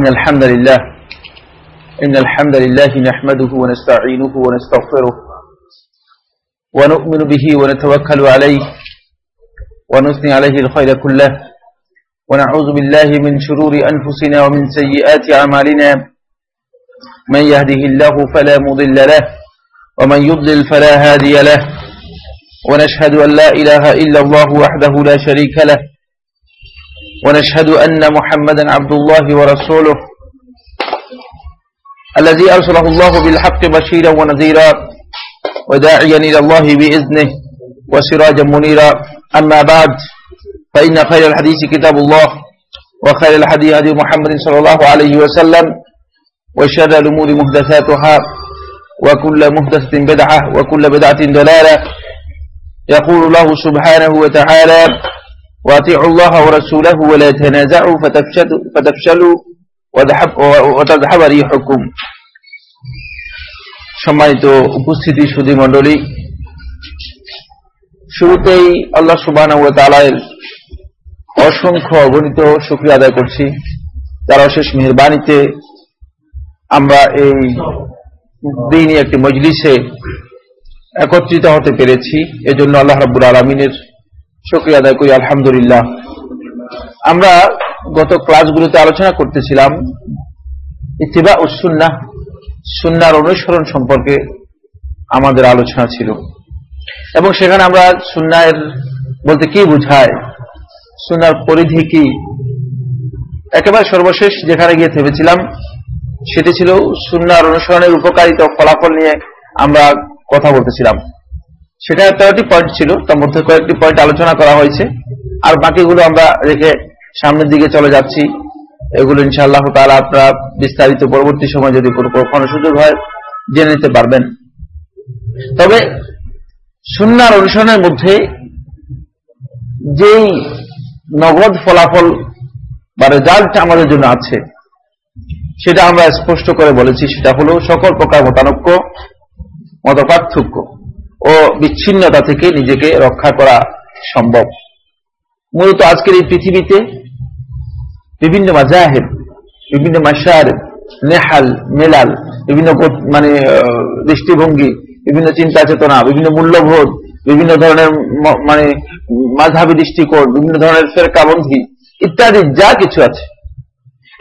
إن الحمد لله إن الحمد لله نحمده ونستعينه ونستغفره ونؤمن به ونتوكل عليه ونثني عليه الخير كله. ونعوذ بالله من شرور أنفسنا ومن سيئات أعمالنا. من يهده الله فلا مضل له ومن يضلل فلا هادي له. ونشهد أن لا إله إلا الله وحده لا شريك له. ونشهد أن محمدا عبد الله ورسوله الذي أرسله الله بالحق بشيرا ونذيرا وداعيا إلى الله بإذنه وسراجا منيرا. أما بعد فإن خير الحديث كتاب الله وخير الحديث هدي محمد صلى الله عليه وسلم وشر الأمور محدثاتها وكل محدثة بدعة وكل بدعة دلالة يقول الله سبحانه وتعالى وأطيعوا الله ورسوله ولا تنازعوا فتفشلوا, فتفشلوا وتذهب ريحكم সম্মানিত উপস্থিতি সুদী মণ্ডলী শুরুতেই আল্লাহ সুবাহ অসংখ্য অগণিত শুক্রিয়া আদায় করছি তার অশেষ মেহরবানিতে আমরা এই দিনই একটি মজলিসে একত্রিত হতে পেরেছি এজন্য আল্লাহ রাব্বুল আলমিনের শুক্রিয়া আদায় করি, আলহামদুলিল্লাহ। আমরা গত ক্লাসগুলোতে আলোচনা করতেছিলাম ইতিবা উসুন্না সুন্নার অনুসরণ সম্পর্কে আমাদের আলোচনা ছিল। এবং সেখানে আমরা সুন্নায়ের বলতে কি বুঝায় সুনার পরিধি কি, একেবারে সর্বশেষ যেখানে গিয়ে থেমেছিলাম, সেটি ছিল সুন্নার অনুসরণের উপকারিতা ফলাফল নিয়ে আমরা কথা বলতেছিলাম। সেটা তেরোটি পয়েন্ট ছিল, তার মধ্যে কয়েকটি পয়েন্ট আলোচনা করা হয়েছে। আর বাকিগুলো আমরা রেখে সামনের দিকে চলে যাচ্ছি। এগুলো ইনশাআল্লাহ তাহলে আপনারা বিস্তারিত পরবর্তী সময় যদি কোনো সুযোগ হয়, জেনে নিতে পারবেন। তবে সুন্নার অনুসরণের মধ্যে যেই নগদ ফলাফল বা রেজাল্ট আমাদের জন্য আছে, সেটা আমরা স্পষ্ট করে বলেছি, সেটা হলো সকল প্রকার মতানক্য মত পার্থক্য ও বিচ্ছিন্নতা থেকে নিজেকে রক্ষা করা সম্ভব। মূলত আজকের এই পৃথিবীতে বিভিন্ন মাজাহেব, বিভিন্ন মাসার নেহাল, মেলাল, বিভিন্ন মানে দৃষ্টিভঙ্গি, বিভিন্ন চিন্তা চেতনা, বিভিন্ন মূল্যবোধ, বিভিন্ন ধরনের মানে মাঝাবি দৃষ্টিকোণ, বিভিন্ন ধরনের ফেরকাবন্ধি ইত্যাদি যা কিছু আছে।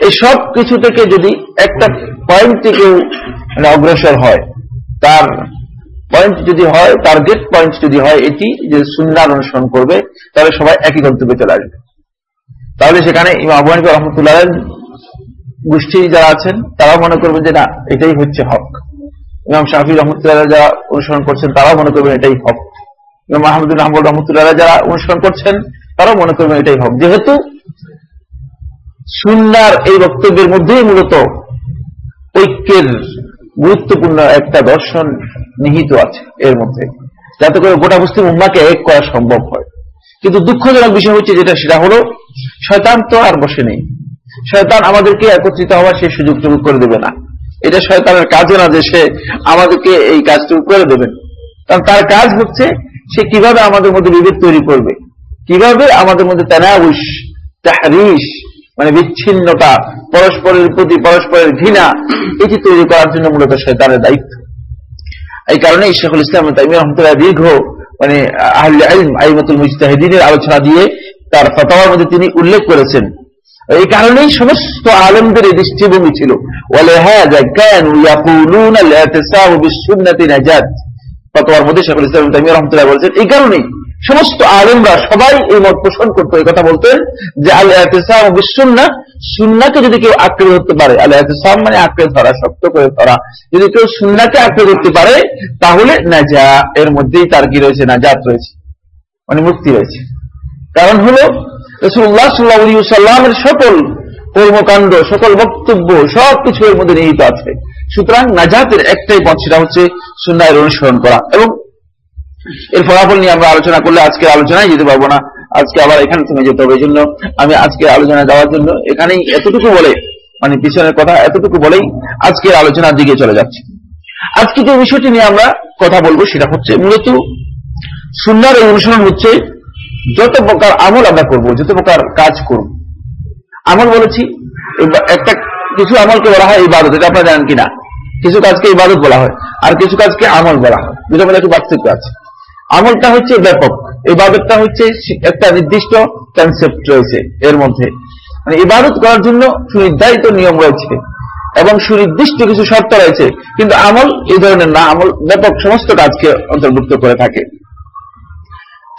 এই সব কিছু থেকে যদি একটা পয়েন্ট থেকেও মানে অগ্রসর হয়, তার পয়েন্ট যদি হয় টার্গেট পয়েন্ট যদি হয় এটি, যে সুন্নার অনুসরণ করবে, তাহলে সবাই একই গন্তব্যে চলে আসবে। তাহলে সেখানে ইমাম আবু রহমতুল্লাহ গোষ্ঠী যারা আছেন, তারাও মনে করবেন যে না, এটাই হচ্ছে হক। ইমাম শাহি রহমতুল্লাহ যারা অনুসরণ করছেন, তারাও মনে করবেন এটাই হক। ইমাম মাহমুদুল আহমদ রহমতুল্লাহ যারা অনুসরণ করছেন, তারাও মনে করবেন এটাই হক। যেহেতু সুন্নার এই বক্তব্যের মধ্যেই মূলত ঐক্যের গুরুত্বপূর্ণ একটা দর্শন নিহিত আছে এর মধ্যে। যাতে করে গোটা মুসলিম উম্মাকে এক করা সম্ভব হয়। কিন্তু দুঃখজনক বিষয় হচ্ছে যেটা, সেটা হলো, শয়তান তো আর বসে নেই। শয়তান আমাদেরকে একত্রিত হওয়ার সেই সুযোগটুকু করে দেবে না। এটা শয়তানের কাজও না যে সে আমাদেরকে এই কাজটুকু করে দেবেন কারণ তার কাজ হচ্ছে, সে কীভাবে আমাদের মধ্যে বিভেদ তৈরি করবে। কীভাবে আমাদের মধ্যে তেনাউস তাহারিস মানে বিচ্ছিন্নতা, পরস্পরের প্রতি পরস্পরের ঘৃণা, এটি তৈরি করার জন্য মূলত শয়তানের দায়িত্ব। এই কারণে শেখুল ইসলাম তাইমি রহমতুল্লাহ দীর্ঘ মানে আইমতুল মুস্তাহিদিনের আলোচনা দিয়ে তার ফতাওয়ার মধ্যে তিনি উল্লেখ করেছেন। এই কারণেই সমস্ত আলমদের এই দৃষ্টিভঙ্গি ছিল। ফতোয়ার মধ্যে শেখুল ইসলাম তাইমি রহমতুল্লাহ বলেছেন, এই কারণেই সমস্ত আলমরা সবাই এই মত পোষণ করতো। এই কথা বলতেন যে আল এহতেসাম বিশ্বন্না সুন্নাকে যদি কেউ আঁকড়ে ধরতে পারে, আল এহতেসাম মানে আঁকড়ে ধরা, শক্ত করে ধরা, যদি কেউ সুন্নাকে আঁকড়ে ধরতে পারে, তাহলে নাজা, এর মধ্যেই তার কি রয়েছে, নাজাত রয়েছে মানে মুক্তি রয়েছে। কারণ হলো রসুল্লাহ সাল্লাহ সাল্লামের সকল কর্মকাণ্ড, সকল বক্তব্য সব কিছু এর মধ্যে নিহিত আছে। সুতরাং নাজাতের একটাই পথ, সেটা হচ্ছে সুন্নায়ের অনুসরণ করা। এবং এর ফলাফল নিয়ে আমরা আলোচনা করলে আজকে আলোচনায় যেতে পারব না। আজকে আবার এখানে থেমে যেতে হবে এই জন্য আমি আজকে আলোচনা যাওয়ার জন্য এখানেই এতটুকু বলে মানে পিছনের কথা এতটুকু বলেই আজকের আলোচনার দিকে চলে যাচ্ছি। আজকে যে বিষয়টি নিয়ে আমরা কথা বলব সেটা হচ্ছে মূলত সুন্নার এই অনুসরণ হচ্ছে যত প্রকার আমল আমরা করব, যত প্রকার কাজ করব। আমল বলেছি একটা কিছু আমলকে বলা হয় ইবাদত, এটা আপনারা জানেন কিনা? কিছু কাজকে ইবাদত বলা হয়, আর কিছু কাজকে আমল বলা হয়। দুটো মধ্যে একটু পার্থক্য আছে। আমলটা হচ্ছে ব্যাপক। ইবাদতটা হচ্ছে একটা নির্দিষ্ট কনসেপ্ট রয়েছে এর মধ্যে। মানে ইবাদত করার জন্য সুনির্ধারিত নিয়ম রয়েছে এবং সুনির্দিষ্ট কিছু শর্ত রয়েছে, কিন্তু আমল এই ধরনের না, আমল ব্যাপক সমস্ত কাজকে অন্তর্ভুক্ত করে থাকে।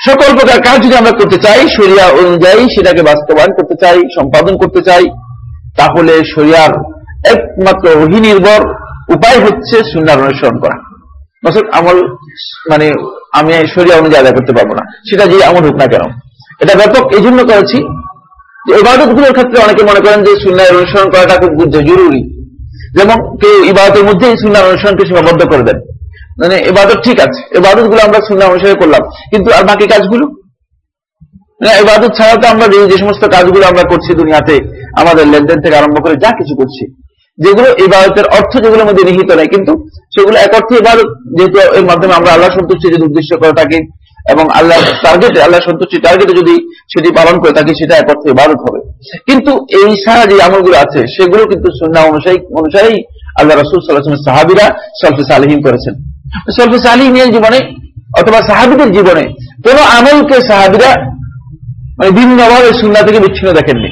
সকল প্রকার কাজ যদি আমরা করতে চাই, শরিয়া অনুযায়ী সেটাকে বাস্তবায়ন করতে চাই, সম্পাদন করতে চাই, তাহলে শরিয়ার একমাত্র অহিনির্ভর উপায় হচ্ছে সুনার অনুসরণ করা। নচেত আমল মানে আমি শরিয়া অনুযায়ী আদায় করতে পারব না। সেটা যে আমল হোক না কেন। এটা ব্যাপক এই জন্য করেছি যে ইবাদতগুলোর ক্ষেত্রে অনেকে মনে করেন যে সুন্নার অনুসরণ করাটা খুব জরুরি। যেমন কেউ ইবাদতের মধ্যে সুন্নার অনুসরণকে সীমাবদ্ধ করে দেন। মানে এবাদত ঠিক আছে এবাদতগুলো আমরা সুন্না অনুসারে করলাম, কিন্তু আর বাকি কাজগুলো? মানে এবাদত ছাড়া তো আমরা যে সমস্ত কাজগুলো আমরা করছি দুনিয়াতে, আমাদের লেনদেন থেকে আরম্ভ করে যা কিছু করছি যেগুলো ইবাদতের অর্থ যেগুলোর মধ্যে নিহিত নেই। কিন্তু সেগুলো এক অর্থে ইবাদত, যেহেতু এর মাধ্যমে আমরা আল্লাহ সন্তুষ্টি যদি উদ্দেশ্য করে থাকি এবং আল্লাহ টার্গেটে আল্লাহ সন্তুষ্টি টার্গেটে যদি সেটি পালন করে থাকি, সেটা এক অর্থে ইবাদত হবে। কিন্তু এই সারা যে আমলগুলো আছে, সেগুলো কিন্তু সুন্না অনুসারী অনুসারেই আল্লাহ রসুল সাল্লাহ সাহাবিরা সলফে সালিহীন করেছেন। সলফে সালিহীনের জীবনে অথবা সাহাবিদের জীবনে কোন আমলকে সাহাবিরা মানে ভিন্নভাবে সুন্না থেকে বিচ্ছিন্ন দেখেননি।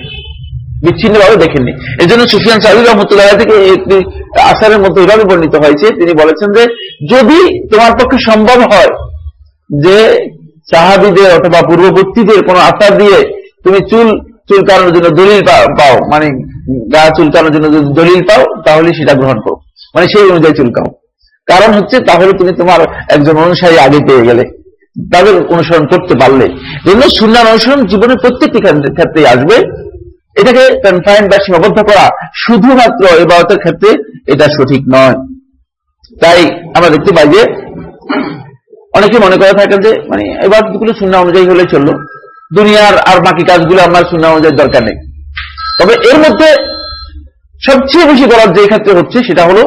বিচ্ছিন্নভাবে দেখেননি। এই জন্য সুফিয়ান সাহিদ রহমতুল্লাহ থেকে একটি আসারের মধ্যে এভাবে বর্ণিত হয়েছে, তিনি বলেছেন যে, যদি তোমার পক্ষে সম্ভব হয় যে সাহাবিদের অথবা পূর্ববর্তীদের কোন আসার দিয়ে তুমি চুল চুলকানোর জন্য দলিল পাও মানে গা চুলকানোর জন্য যদি দলিল পাও, তাহলে সেটা গ্রহণ করো। মানে সেই অনুযায়ী চুলকাও। কারণ হচ্ছে, তাহলে তুমি তোমার একজন অনুসারী আগে পেয়ে গেলে। তাদের অনুসরণ করতে পারলে। জন্য সুন্নার অনুসরণ জীবনের প্রত্যেকটি ক্ষেত্রে আসবে। এটাকে কনফাইন বা সীমাবদ্ধ করা শুধুমাত্র এবারতের ক্ষেত্রে এটা সঠিক নয়। তাই আমরা দেখতে পাই যে অনেকে মনে করে থাকেন যে মানে এবারগুলো শূন্য অনুযায়ী হলে চলল। দুনিয়ার আর বাকি কাজগুলো আমার শূন্য অনুযায়ী দরকার নেই। তবে এর মধ্যে সবচেয়ে বেশি করার যে ক্ষেত্রে হচ্ছে সেটা হলো,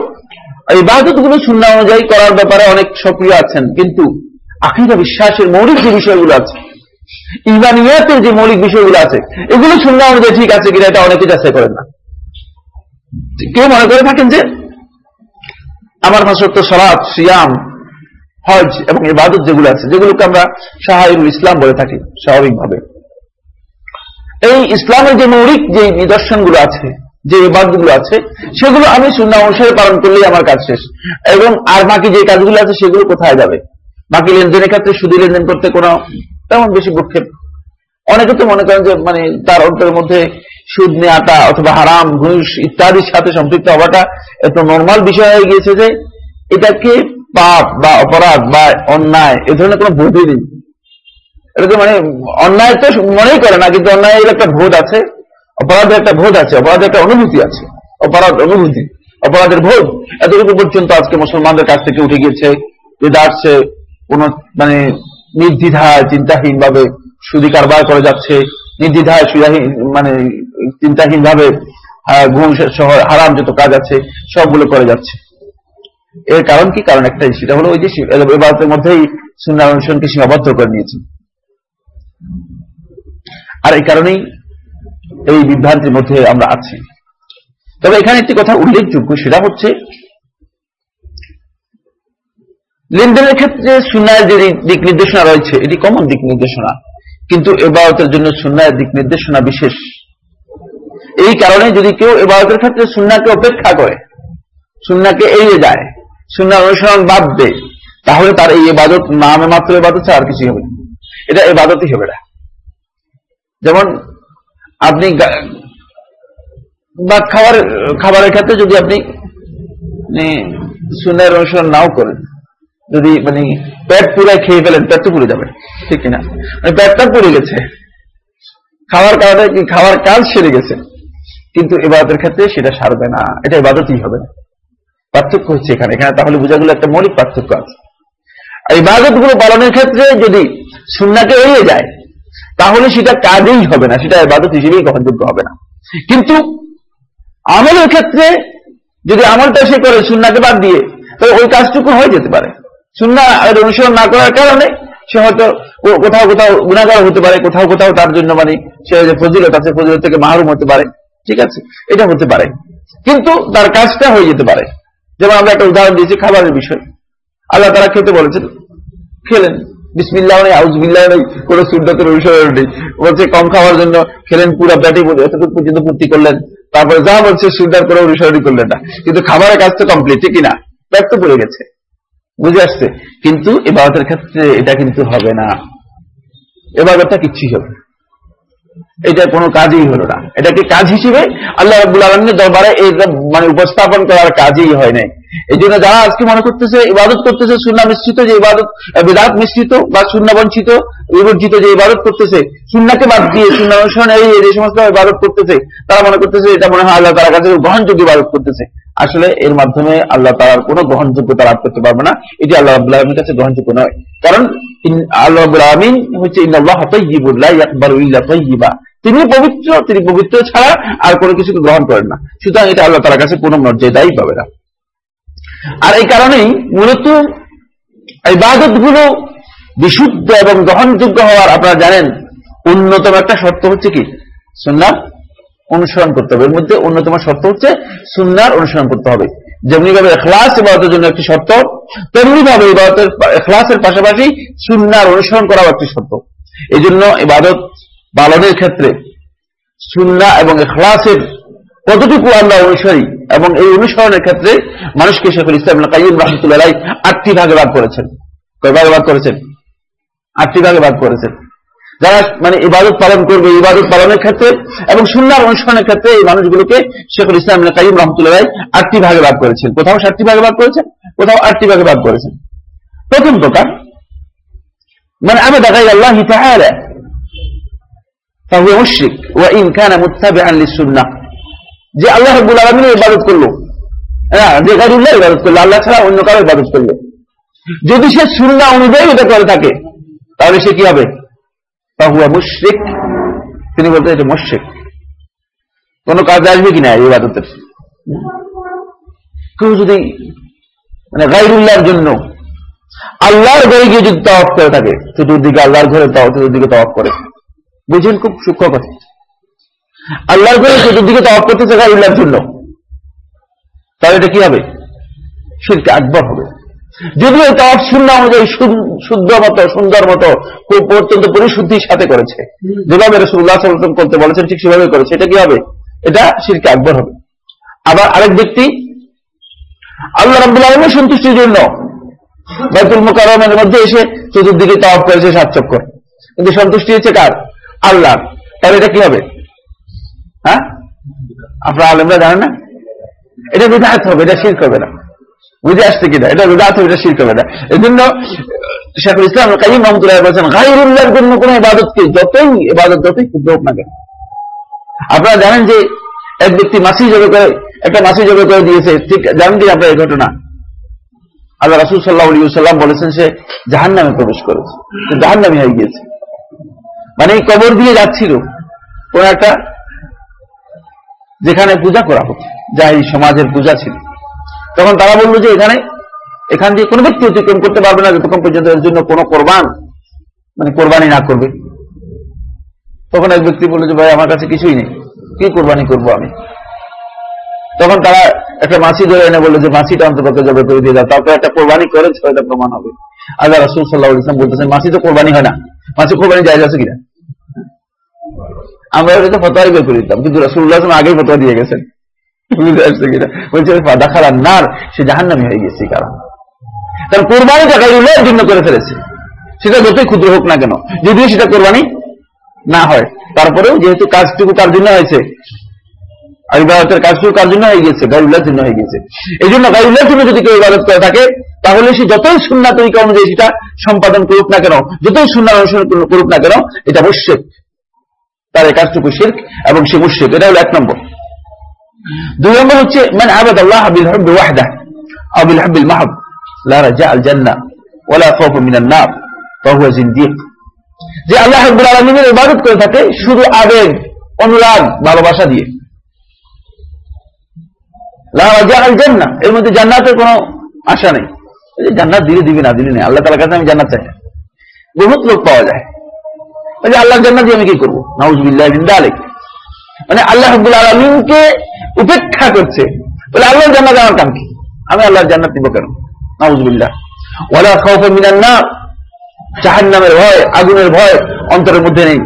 এই বাদতগুলো শূন্য অনুযায়ী করার ব্যাপারে অনেক সক্রিয় আছেন, কিন্তু আখিদা বিশ্বাসের মৌলিক যে বিষয়গুলো আছে ইমানিয়াতের যে মৌলিক বিষয়গুলো আছে, এগুলো শূন্য অনুযায়ী ঠিক আছে কিনা এটা অনেকে যাচাই করেন না। কেউ মনে করে থাকেন যে আমার ভাষাত্ব সরাত সিয়াম, হজ এবং ইবাদত যেগুলো আছে, যেগুলোকে আমরা শাহাইরুল ইসলাম বলে থাকি স্বাভাবিকভাবে। এই ইসলামের যে মৌলিক যে নিদর্শনগুলো আছে, যে ইবাদগুলো আছে, সেগুলো আমি শূন্য অনুসারে পালন করলেই আমার কাজ শেষ। এবং আর বাকি যে কাজগুলো আছে, সেগুলো কোথায় যাবে? বাকি লেনদেনের ক্ষেত্রে শুধু লেনদেন করতে কোনো তেমন বেশি ভূক্ষেপ। অনেকে তো মনে করেন যে মানে তার অন্তরের মধ্যে সুদ নেওয়াটা অথবা হারাম, ঘুষ ইত্যাদির সাথে সম্পৃক্ত হওয়াটা এত নর্মাল বিষয় হয়ে গিয়েছে যে, এটাকে পাপ বা অপরাধ বা অন্যায় এ ধরনের কোনো বোধই নেই। এটা তো মানে অন্যায় তো মনেই করে না, কিন্তু অন্যায়ের একটা বোধ আছে, অপরাধের একটা বোধ আছে, অপরাধের একটা অনুভূতি আছে, অপরাধ অনুভূতি, অপরাধের বোধ। এতটুকু পর্যন্ত আজকে মুসলমানদের কাছ থেকে উঠে গিয়েছে যেটা আসছে কোন মানে নির্দ্বিধায় চিন্তাহীন ভাবে সুদি কারবার করে যাচ্ছে, নির্দ্বিধায় সুদাহীন মানে চিন্তাহীন ভাবে ঘুম সহ হারাম যত কাজ আছে, সবগুলো করে যাচ্ছে। এর কারণ কি? কারণ একটাই সেটা হলো ওই যে এবারতের মধ্যেই সুন্দর অনুসরণকে সীমাবদ্ধ করে নিয়েছে। আর এই কারণেই এই বিভ্রান্তির মধ্যে আমরা আছি। তবে এখানে একটি কথা উল্লেখযোগ্য, সেটা হচ্ছে লেনদেনের ক্ষেত্রে সুন্নায়ের যে দিক নির্দেশনা রয়েছে, এটি কমন দিক নির্দেশনা। কিন্তু এবারতের জন্য সুন্নায়ের দিক নির্দেশনা বিশেষ। এই কারণে যদি কেউ এবারতের ক্ষেত্রে সুন্নাকে অপেক্ষা করে সুন্নাকে এড়িয়ে যায় সুন্নার অনুসরণ বাদ দেয় তাহলে তার এই এবাদত নামে মাত্র এবাদত ছাড়া আর কিছুই হবে এটা এবাদতই হবে না। যেমন আপনি বা খাবার খাবারের ক্ষেত্রে যদি আপনি সুন্নার অনুসরণ নাও করেন যদি মানে পেট পুরে খেয়ে ফেলেন পেট তো পুরে যাবে। ঠিক কিনা? মানে পেটটা পুড়ে গেছে। খাওয়ার কারণে খাওয়ার কাজ সেরে গেছে। কিন্তু এবাদতের ক্ষেত্রে সেটা সারবে না। এটা এবাদতই হবে পার্থক্য হচ্ছে এখানে। এখানে তাহলে বোঝা গেল একটা মৌলিক পার্থক্য আছে। আর ইবাদতগুলো পালনের ক্ষেত্রে যদি সুন্নাকে এড়িয়ে যায়, তাহলে সেটা কাজেই হবে না। সেটা ইবাদত হিসেবেই গ্রহণযোগ্য হবে না। কিন্তু আমলের ক্ষেত্রে যদি আমলটা সে করে সুন্নাকে বাদ দিয়ে, তাহলে ওই কাজটুকু হয়ে যেতে পারে। সুন্না অনুসরণ না করার কারণে সে হয়তো কোথাও কোথাও গুণাগার হতে পারে, কোথাও কোথাও তার জন্য মানে সে যে ফজিলত আছে, ফজিলত থেকে মাহরুম হতে পারে। ঠিক আছে? এটা হতে পারে। কিন্তু তার কাজটা হয়ে যেতে পারে। যেমন আমরা একটা উদাহরণ দিয়েছি খাবারের বিষয়। আল্লাহ তারা খেতে বলেছেন, খেলেন। বিসমিল্লাহ নেই আউজবিল্লাহ নেই, কোনো সুন্নতের বিষয় নেই। বলছে, কম খাওয়ার জন্য খেলেন পুরো ব্যাটি এতটুকু পর্যন্ত পূর্তি করলেন। তারপরে যা বলছে সুন্দর করে অনুসরণ করলেন না। কিন্তু খাবারের কাজ তো কমপ্লিট ঠিকই না? ব্যক্ত পড়ে গেছে। বুঝে আসছে। কিন্তু এবাদতের ক্ষেত্রে এটা কিন্তু হবে না। এবাদতটা কিচ্ছুই হবে এটা কোনো কাজই হলো না। এটাকে কাজ হিসেবে? আল্লাহ রাবুল আলমের দরবারে এটা মানে উপস্থাপন করার কাজই হয় নাই। এই জন্য যারা আজকে মনে করতেছে ইবাদত করতেছে সুন্না মিশ্রিত যে ইবাদত বিদাত মিশ্রিত বা সুন্না বঞ্চিত, বিবর্জিত যে ইবাদত করতেছে সুন্নাকে বাদ দিয়ে সুন্না অনুসরণ এই যে সমস্ত ইবাদত করতেছে, তারা মনে করতেছে এটা মনে হয় আল্লাহ তার কাছে গ্রহণযোগ্য ইবাদত করতেছে। আসলে এর মাধ্যমে আল্লাহ তার কোনো গ্রহণযোগ্যতা লাভ করতে পারবে না। এটি আল্লাহ আব্দুল আলমীর কাছে গ্রহণযোগ্য নয়। কারণ আল্লাহ আব্দুল আলমিন হচ্ছে ইন্দাল্লাহ তিনি পবিত্র তিনি পবিত্র ছাড়া আর কোনো কিছুকে গ্রহণ করেন না। সুতরাং এটা আল্লাহ তার কাছে কোনো মর্যাদাই পাবে না। আর এই কারণেই মূলত ইবাদতগুলো বিশুদ্ধ এবং গ্রহণযোগ্য হওয়ার, আপনারা জানেন, অন্যতম একটা শর্ত হচ্ছে কি? সুন্নার অনুসরণ করতে হবে। এর মধ্যে অন্যতম শর্ত হচ্ছে সুন্নার অনুসরণ করতে হবে। যেমনি ভাবে এখলাস ইবাদতের জন্য একটি শর্ত তেমনি ভাবে ইবাদতের এখলাসের পাশাপাশি সুন্নার অনুসরণ করাও একটি শর্ত। এই জন্য ইবাদত পালনের ক্ষেত্রে সুন্না এবং এখলাসের কতটুকু আমরা অনুসারী এবং এই অনুসরণের ক্ষেত্রে মানুষকে শেখুল ইসলাম কাইম রহমতুল্লাহ আটটি ভাগে ভাগ করেছেন। কয় ভাগে ভাগ করেছেন? আটটি ভাগে ভাগ করেছেন। যারা মানে ইবাদত পালন করবে, ইবাদত পালনের ক্ষেত্রে এবং সুন্দর অনুষ্ঠানের ক্ষেত্রে এই মানুষগুলোকে শেখুল ইসলাম কাইম রহমতুল্লাহ আটটি ভাগে ভাগ করেছেন। কোথাও সাতটি ভাগে ভাগ করেছেন, কোথাও আটটি ভাগে ভাগ করেছেন। প্রথম প্রকার মানে আমি দেখাই আল্লাহ তাহলে আনলি সুন্না যে আল্লাহ আলমিন ইবাদত করল। হ্যাঁ যে গাড়িল্লাহ ইবাদত করল, আল্লাহ ছাড়া অন্য কারও ইবাদত করল। যদি সে সুন্না অনুযায়ী এটা করে থাকে, তাহলে সে কি হবে? তাহুয়া মুশ্রিক। তিনি বলতে এটা মুশ্রিক। কোন কাজ আসবে কিনা এই ইবাদতের? কেউ যদি মানে গাইরুল্লাহর জন্য আল্লাহর ঘরে গিয়ে যদি তাওয়াফ করে থাকে, চতুর্দিকে আল্লাহর ঘরে চতুর্দিকে তাওয়াফ করে। বুঝেন খুব সূক্ষ্ম কথা। আল্লাহর ঘরে চতুর্দিকে তাওয়াফ করতেছে গাইরুল্লাহর জন্য। তাহলে এটা কি হবে? শিরকে আকবর হবে। যদিও তাওয়াফ শূন্য অনুযায়ী শুদ্ধ মতো, সুন্দর মতো অত্যন্ত পরিশুদ্ধির সাথে করেছে। যেভাবে রসুল্লাহ করতে বলেছেন, ঠিক সেভাবে করেছে। এটা কি হবে? এটা শিরকে আকবর হবে। আবার আরেক ব্যক্তি, আল্লাহ রাবুল আলমের সন্তুষ্টির জন্য বাইতুল মোকারমের মধ্যে এসে চতুর্দিকে তাওয়াফ করেছে সাত চক্কর। কিন্তু সন্তুষ্টি হচ্ছে কার? আল্লাহ তাহলে এটা কি হবে? হ্যাঁ? আপনার আলমরা জানেন না? এটা বিধাত হবে, এটা শির করবে না। বুঝে আসছে কিনা? এটা বিধাত হবে এটা করবে না। এই জন্য শেখুল ইসলাম কাজিম রহমতুল্লাহ বলছেন গাইরুল্লাহর জন্য কোন ইবাদতকে যতই ইবাদত যতই ক্ষুদ্র হোক না কেন। আপনারা জানেন যে এক ব্যক্তি মাসি জবে করে, একটা মাসি জবে করে দিয়েছে, ঠিক জানেন কি আপনার এই ঘটনা? আল্লাহ রাসুল সাল্লাহ সাল্লাম বলেছেন সে জাহান নামে প্রবেশ করেছে। জাহান নামে হয়ে গিয়েছে। মানে এই কবর দিয়ে যাচ্ছিল, কোন একটা যেখানে পূজা করা হতো যা এই সমাজের পূজা ছিল। তখন তারা বলল যে এখানে, এখান দিয়ে কোনো ব্যক্তি অতিক্রম করতে পারবে না যতক্ষণ পর্যন্ত এর জন্য কোনো কোরবান মানে কোরবানি না করবে। তখন এক ব্যক্তি বলল যে, ভাই, আমার কাছে কিছুই নেই। কি কোরবানি করব আমি? তখন তারা একটা মাছি ধরে এনে বলল যে, মাছিটা অন্তপক্ষে জবে করে দিয়ে দাও। তারপর একটা কোরবানি করেছে এটা প্রমাণ হবে। আল্লাহ রাসুল সাল্লাহ ইসলাম বলতেছেন, মাছি তো কোরবানি হয় না। মাছি কোরবানি যায় আছে কিনা? আমরা ফতোয়ারি বের করে দিতাম, কিন্তু রাসুল্লাহ আগেই ফতোয়া দিয়ে গেছেন। তারপরেও যেহেতু কাজটুকু জন্য হয়েছে কাজটুকু কার জন্য হয়ে জন্য হয়ে এই জন্য গাইউল্লাহর জন্য যদি কেউ ইবাদত করে থাকে, তাহলে সে যতই সুন্না তরিকা অনুযায়ী সেটা সম্পাদন করুক না কেন, যতই সুন্নার অনুসরণ করুক না কেন, এটা মুশেক তার এই কাজটুকু এবং সে মুশেক এটা হলো এক নম্বর। দুই নম্বর হচ্ছে মানে আবাদ আল্লাহ ওয়াহদা আও বিল হব মাহব আল খাউফ মিনান নার জিন্দিক যে আল্লাহ ইবাদত করে থাকে শুধু আবেগ অনুরাগ ভালোবাসা দিয়ে আল জান্নাহ এর মধ্যে জান্নাতের কোনো আশা নেই জান্নাত দিলে দিবি না দিলে নেই আল্লাহ তাআলার কাছে আমি জান্নাত চাই বহুত লোক পাওয়া যায় আল্লাহ জান্নাত দিয়ে আমি কি করব নাউজুবিল্লাহ যালিক মানে আল্লাহ রাব্বুল আলামিনকে উপেক্ষা করছে। বলে, আল্লাহর জান্নাত আমার কাম কি? আমি আল্লাহর জান্নাত নিব কেন? নাউজুবিল্লাহ। ওয়ালা খাউফা মিনান নার। জাহান্নামের ভয়, আগুনের ভয় অন্তরের মধ্যে নেই।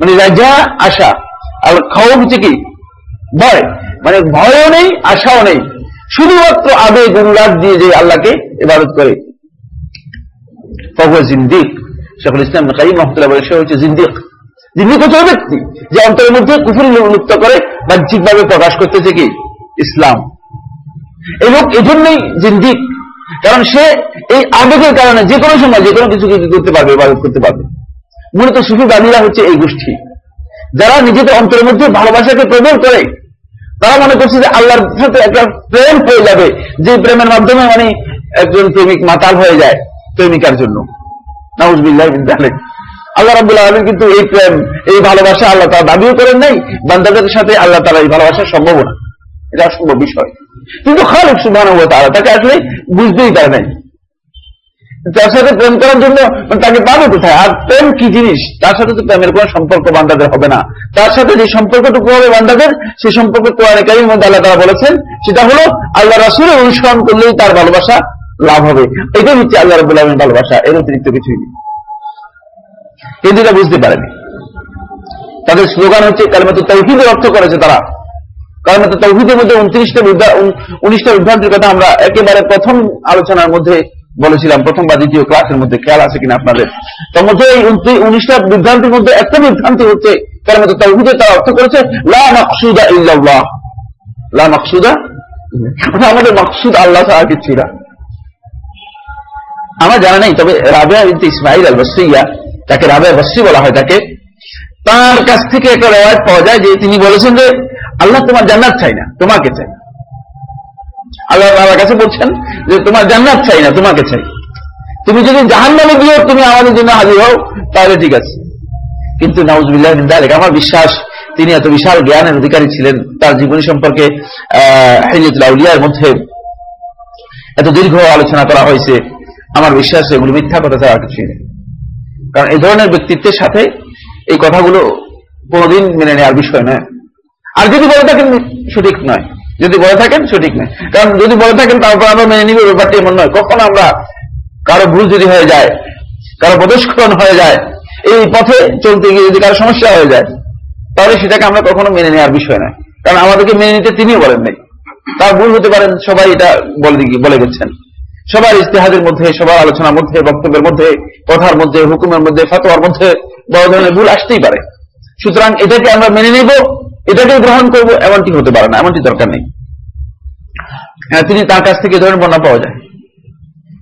মানে রাজা আশা। আর খাওয়া হচ্ছে কি? ভয়। মানে ভয়ও নেই, আশাও নেই। শুধুমাত্র আবেগ অনুরাগ দিয়ে যে আল্লাহকে ইবাদত করে। ফহুয়া জিন্দিক। শেখুল ইসলাম কাই মহতুল্লাহ বলে সে হচ্ছে জিন্দিক। হচ্ছে ওই ব্যক্তি, যে অন্তরের মধ্যে কুফুরি মুক্ত করে, বাহ্যিকভাবে প্রকাশ করতেছে কি? ইসলাম। এই লোক এজন্যই জিন্দিক। কারণ সে এই আবেগের কারণে যে কোনো সময় যে কোনো কিছু কি করতে পারবে, ইবাদত করতে পারবে। মূলত সুফি বাদীরা হচ্ছে এই গোষ্ঠী। যারা নিজেদের অন্তরের মধ্যে ভালোবাসাকে প্রবল করে, তারা মনে করছে যে আল্লাহর সাথে একটা প্রেম হয়ে যাবে, যে প্রেমের মাধ্যমে মানে একজন প্রেমিক মাতাল হয়ে যায় প্রেমিকার জন্য। নাউজবিল্লাহ আল্লাহ রাবুল আলমী কিন্তু এই প্রেম, এই ভালোবাসা আল্লাহ তারা দাবিও করেন নাই, বান্দাদের সাথে আল্লাহ তারা এই ভালোবাসা সম্ভব না। এটা অসম্ভব বিষয়। কিন্তু খালিক সুবাহ তারা তাকে আসলে বুঝতেই পারে নাই। তার সাথে প্রেম করার জন্য তাকে পাবে কোথায়? আর প্রেম কি জিনিস? তার সাথে তো প্রেমের কোন সম্পর্ক বান্দাদের হবে না। তার সাথে যে সম্পর্কটুকু হবে বান্দাদের সেই সম্পর্ক কোরআনকারীর মধ্যে আল্লাহ তারা বলেছেন, সেটা হলো আল্লাহ রাসুলের অনুসরণ করলেই তার ভালোবাসা লাভ হবে। এটাই হচ্ছে আল্লাহ রবুল আলমের ভালোবাসা, এর অতিরিক্ত কিছুই নেই। এটা বুঝতে পারেনি। তাদের স্লোগান হচ্ছে কালমাত তৌহিদের অর্থ করেছে তারা। কালমাত তৌহিদের মধ্যে উনত্রিশটা উনিশটা বিভ্রান্তির কথা আমরা একেবারে প্রথম আলোচনার মধ্যে বলেছিলাম, প্রথম বা দ্বিতীয় ক্লাসের মধ্যে। খেয়াল আছে কিনা আপনাদের? তার মধ্যে এই উনিশটা বিভ্রান্তির মধ্যে একটা বিভ্রান্তি হচ্ছে তার তৌহিদে তার অর্থ করেছে, লা মকসুদা ইল্লাল্লাহ। আমাদের মকসুদ আল্লাহ ছাড়া কিছু না। আমার জানা নেই, তবে রাবেয়া ইসমাইল আল বসরিয়া তাকে রাবেয়া বসরি বলা হয় তাকে। তার কাছ থেকে একটা রেওয়াজ পাওয়া যায় যে তিনি বলেছেন যে, আল্লাহ তোমার জান্নাত চাই না, তোমাকে চাই। আল্লাহ তাআলার কাছে বলছেন যে, তোমার জান্নাত চাই না, তোমাকে চাই। তুমি যদি জাহান্নামে গিয়েও তুমি আমাদের জন্য হাজির হও, তাহলে ঠিক আছে। কিন্তু নাউজুবিল্লাহ আমার বিশ্বাস, তিনি এত বিশাল জ্ঞানের অধিকারী ছিলেন, তার জীবনী সম্পর্কে, আহ মধ্যে এত দীর্ঘ আলোচনা করা হয়েছে। আমার বিশ্বাস এগুলো মিথ্যা কথা ছাড়া কিছুই নেই। কারণ এই ধরনের ব্যক্তিত্বের সাথে এই কথাগুলো কোনোদিন মেনে নেওয়ার বিষয় নয়। আর যদি বলে থাকেন, সঠিক নয়। যদি বলে থাকেন, সঠিক নয়। কারণ যদি বলে থাকেন, তারপর আমরা মেনে নিব, ব্যাপারটি এমন নয়। কখন আমরা কারও ভুল যদি হয়ে যায়, কারও প্রদস্করণ হয়ে যায়, এই পথে চলতে গিয়ে যদি কারও সমস্যা হয়ে যায়, তাহলে সেটাকে আমরা কখনো মেনে নেওয়ার বিষয় নয়। কারণ আমাদেরকে মেনে নিতে তিনিও বলেন নাই তার ভুল হতে পারেন সবাই এটা বলে গেছেন। সবার ইস্তেহাদের মধ্যে, সবার আলোচনার মধ্যে, বক্তব্যের মধ্যে, কথার মধ্যে, হুকুমের মধ্যে, ফতোয়ার মধ্যে বড় ধরনের ভুল আসতেই পারে। সুতরাং এটাকে আমরা মেনে নিব, এটাকে গ্রহণ করব, এমনটি হতে পারে না, এমনটি দরকার নেই। হ্যাঁ তিনি তার কাছ থেকে ধরনের বর্ণা পাওয়া যায়।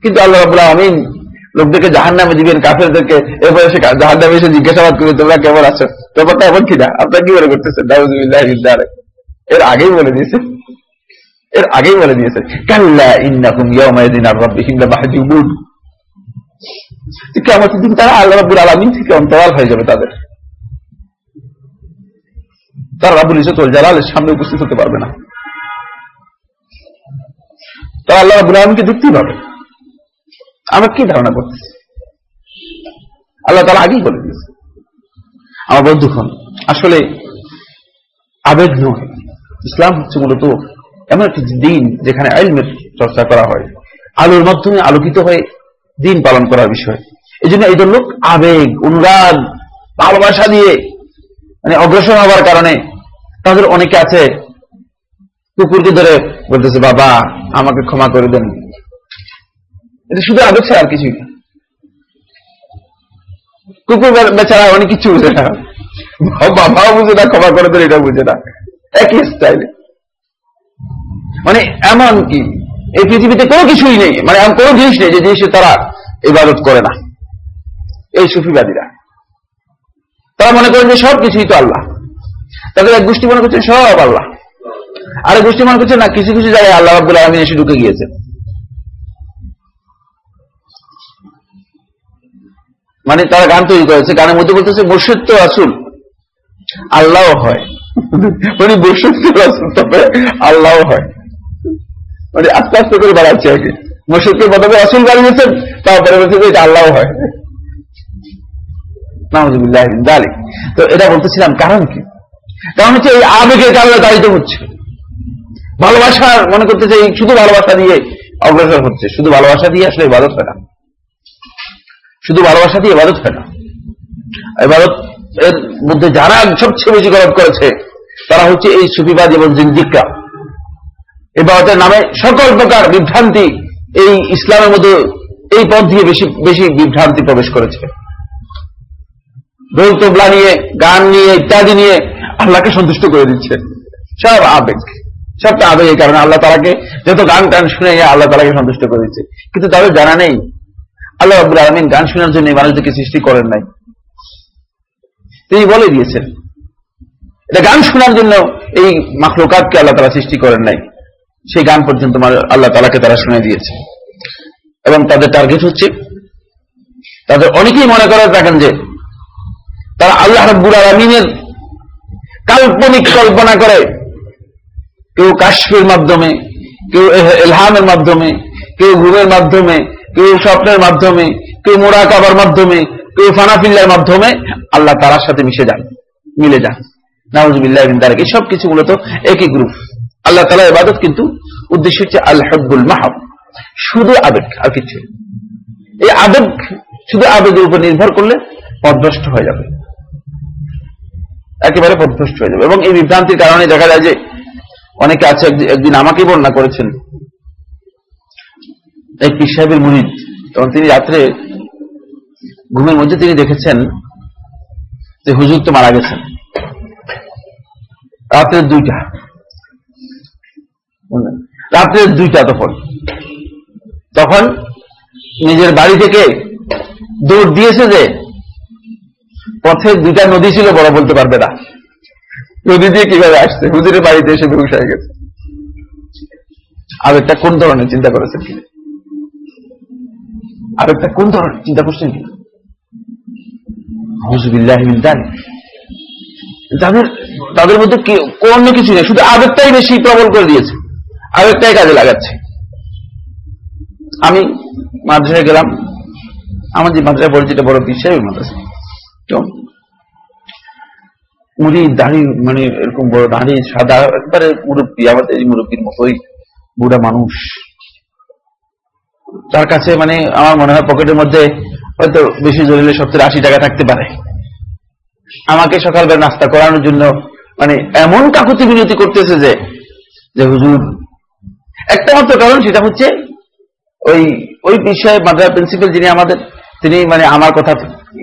কিন্তু আল্লাহ রাবুল্লাহ আমিন লোকদেরকে জাহান নামে দিবেন, কাফেরদেরকে এরপরে সে জাহান নামে এসে জিজ্ঞাসাবাদ করবে, তোমরা কেমন আছো? ব্যাপারটা এমন কি না আপনার কি মনে করতেছেন? এর আগেই বলে দিয়েছে। এর আগেই বলে দিয়েছে আমরা কি ধারণা করতেছি? আল্লাহ তারা আগেই দিয়েছে। আমার বন্ধুক্ষণ আসলে আবেগ নয়, ইসলাম হচ্ছে মূলত এমন একটি দিন যেখানে আইলমের চর্চা করা হয়, আলোর মাধ্যমে আলোকিত হয়ে দিন পালন করার বিষয়। এই জন্য এই লোক আবেগ, অনুরাগ, ভালোবাসা দিয়ে মানে অগ্রসর হওয়ার কারণে তাদের অনেকে আছে, কুকুরকে ধরে বলতেছে, বাবা, আমাকে ক্ষমা করে দেন। এটা শুধু আবেগ আর কিছুই কুকুর বেচারা অনেক কিছু বুঝে না। বাবাও বুঝে না, ক্ষমা করে দেন এটা বুঝে না। একই স্টাইলে মানে এমন কি? এই পৃথিবীতে কোনো কিছুই নেই। মানে এমন কোনো জিনিস নেই যে জিনিসে তারা ইবাদত করে না। এই সুফিবাদীরা। তারা মনে করেন যে সব কিছুই তো আল্লাহ। তাদের এক গোষ্ঠী মনে করছেন সব আল্লাহ। আর গোষ্ঠী মনে করছে না, কিছু কিছু জায়গায় আল্লাহ আব্দুল আলমিন এসে ঢুকে গিয়েছে মানে তারা গান তৈরি করেছে। গানের মধ্যে বলতেছে মোর্শেদ তো আসুল আল্লাহ হয়। মানে মোর্শেদ তো তবে আল্লাহ হয়। মানে আস্তে আস্তে করে বাড়াচ্ছে আর কি। মোর্শেদকে প্রথমে আসুল বাড়িয়েছেন তারপরে বলছে যে এটা আল্লাহ হয়। তো এটা বলতেছিলাম কারণ কি? কারণ হচ্ছে এই আবেগের তাড়িত হচ্ছে মনে করতে শুধু ভালোবাসা দিয়ে অগ্রসর হচ্ছে, শুধু ভালোবাসা দিয়ে আসলে ইবাদত হয় না। শুধু ভালোবাসা দিয়ে ইবাদত হয় না। এর মধ্যে যারা সবচেয়ে বেশি গরব করেছে, তারা হচ্ছে এই সুফিবাদ এবং জিন্দিকা ইবাদতের নামে সকল প্রকার বিভ্রান্তি এই ইসলামের মধ্যে এই পথ দিয়ে বেশি বেশি বিভ্রান্তি প্রবেশ করেছে। দোল তোবলা নিয়ে, গান নিয়ে, ইত্যাদি নিয়ে আল্লাহকে সন্তুষ্ট করে দিচ্ছে। সব আবেগ। সবটা আবেগের কারণে আল্লাহ তালাকে যত গান টান শুনে আল্লাহ তালাকে সন্তুষ্ট করে দিচ্ছে। কিন্তু তাদের জানা নেই। আল্লাহ আব্দুল আলমিন গান শোনার জন্য এই মানুষদেরকে সৃষ্টি করেন নাই। তিনি বলে দিয়েছেন। এটা গান শোনার জন্য এই মাখলোকাতকে আল্লাহ তালা সৃষ্টি করেন নাই। সেই গান পর্যন্ত আল্লাহ তালাকে তারা শুনে দিয়েছে। এবং তাদের টার্গেট হচ্ছে, তাদের অনেকেই মনে করে থাকেন যে, তারা আল্লাহ রব্বুল আলমিনের কাল্পনিক কল্পনা করে, কেউ কাশ্মীর মাধ্যমে, কেউ এলহামের মাধ্যমে, কেউ ঘুমের মাধ্যমে, কেউ স্বপ্নের মাধ্যমে, কেউ মোরাকাবার মাধ্যমে, কেউ ফানাফিল্লার মাধ্যমে আল্লাহ তারার সাথে মিশে যান, মিলে যান। নাউজবিল্লাহ তারেক এই সব কিছু মূলত একই গ্রুপ আল্লাহ তালা ইবাদত কিন্তু উদ্দেশ্য হচ্ছে আল্লাহবুল মাহাব। শুধু আবেগ, আর কিছু এই আবেগ শুধু আবেগের উপর নির্ভর করলে পদভ্রষ্ট হয়ে যাবে। একেবারে পদভ্রষ্ট হয়ে যাবে। এবং এই বিভ্রান্তির কারণে দেখা যায় যে অনেকে আছে একদিন আমাকে বর্ণনা করেছেন। এক পীর সাহেবের মুরিদ এবং তিনি রাত্রে ঘুমের মধ্যে তিনি দেখেছেন যে হুজুর তো মারা গেছেন। রাত্রে দুইটা। রাত্রের দুইটা তখন। তখন নিজের বাড়ি থেকে দৌড় দিয়েছে যে, পথে দুইটা নদী ছিল বড় বলতে পারবে না। নদী দিয়ে কীভাবে আসছে? হুজুরের বাড়িতে এসে ধ্বংস হয়ে গেছে। আবেগটা কোন ধরনের চিন্তা করেছেন কি? আবেগটা কোন ধরনের চিন্তা করছেন কি? তাদের তাদের মধ্যে অন্য কিছু নেই। শুধু আবেগটাই বেশি প্রবল করে দিয়েছে। আবেগটাই কাজে লাগাচ্ছে। আমি মাদ্রাসায় গেলাম, আমার যে মাদ্রাসা পরিচিত বড় বিষয় মাদ্রাসা। তো মুড়ি দাড়ি মানে এরকম বড় দাড়ি, সাদা, একবারে মুরব্বী, আমাদের মুরব্বীর মতোই বুড়া মানুষ। তার কাছে মানে আমার মনে হয় পকেটের মধ্যে হয়তো বেশি জরুরি সত্তর আশি টাকা থাকতে পারে। আমাকে সকালবেলা নাস্তা করানোর জন্য মানে এমন কাকুতি বিনতি করতেছে যে হুজুর একটা মাত্র কারণ সেটা হচ্ছে ওই ওই বিষয়ে মাদ্রাস প্রিন্সিপাল যিনি আমাদের, তিনি মানে আমার কথা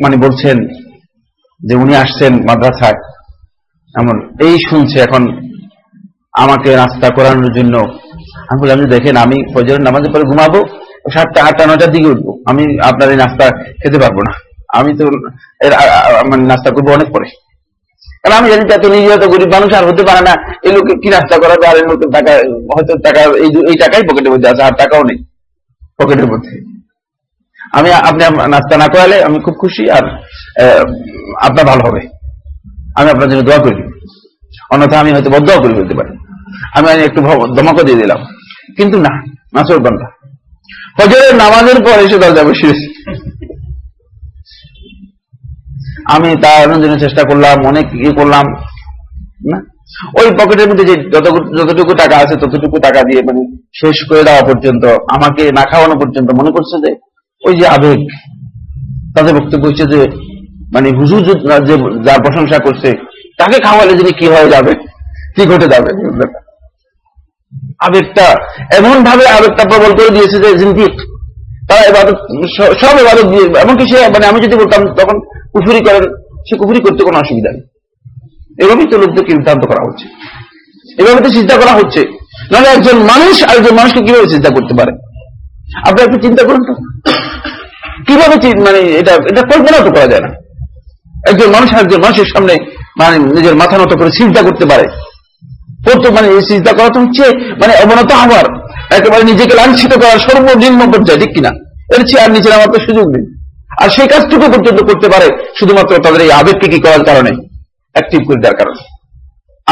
মানে বলছেন যে উনি আসছেন মাদ্রাসায়। এমন, এই শুনছে এখন আমাকে নাস্তা করানোর জন্য। আমি বললাম যে দেখেন, আমি ফজরের নামাজের পরে ঘুমাবো, সাতটা আটটা নটার দিকে উঠবো। আমি আপনার এই নাস্তা খেতে পারব না। আমি তো মানে নাস্তা করব অনেক পরে। কারণ আমি জানি এত হয়তো গরিব মানুষ আর হতে পারে না। এই লোকে কি নাস্তা করাবে আর এই লোকের টাকা, হয়তো টাকা, এই টাকাই পকেটের মধ্যে আছে, আর টাকাও নেই। পকেটের মধ্যে। আমি, আপনি নাস্তা না করালে আমি খুব খুশি আর আপনার ভালো হবে। আমি আপনার জন্য দোয়া করি। অন্যথা আমি হয়তো বদয়া করে ফেলতে পারি। আমি একটু দমাকো দিয়ে দিলাম। কিন্তু না নাচর বান্ধা ফজরের নামাজের পর এসে দরজা বসিয়েছি। আমি তার জন্য চেষ্টা করলাম, অনেক ইয়ে করলাম, না? ওই পকেটের মধ্যে যে যতটুকু টাকা আছে, ততটুকু টাকা দিয়ে মানে শেষ করে দেওয়া পর্যন্ত, আমাকে না খাওয়ানো পর্যন্ত মনে করছে যে, ওই যে আবেগ তাদের বক্তব্য হচ্ছে যে মানে হুজুর যে যার প্রশংসা করছে, তাকে খাওয়ালে যিনি কি হয়ে যাবে, কি ঘটে যাবে আবেগটা এমন ভাবে আবেগটা প্রবল করে দিয়েছে যে জিন্দিক তারা এবার সব দিয়ে, এমনকি সে মানে আমি যদি বলতাম তখন কুফুরি করেন সে কুফুরি করতে কোনো অসুবিধা নেই। এভাবেই তো লোকদেরকে নির্ধান্ত করা হচ্ছে। এভাবে তো চিন্তা করা হচ্ছে। নাহলে একজন মানুষ আরেকজন মানুষকে কীভাবে চিন্তা করতে পারে? আপনি একটু চিন্তা করুন তো। কীভাবে মানে এটা এটা কল্পনা তো করা যায় না। একজন মানুষ একজন মানুষের সামনে মানে নিজের মাথা নত করে চিন্তা করতে পারে। করতে মানে এই চিন্তা করা তো হচ্ছে মানে অবনত হওয়ার। একেবারে নিজেকে লাঞ্ছিত করার সর্বনিম্ন পর্যায়ে, ঠিক কিনা? এর চেয়ে আর নিজের আমার তো সুযোগ নেই। আর সেই কাজটুকু পর্যন্ত করতে পারে শুধুমাত্র তাদের এই আবেগকে কি করার কারণে? অ্যাক্টিভ করে দেওয়ার কারণে।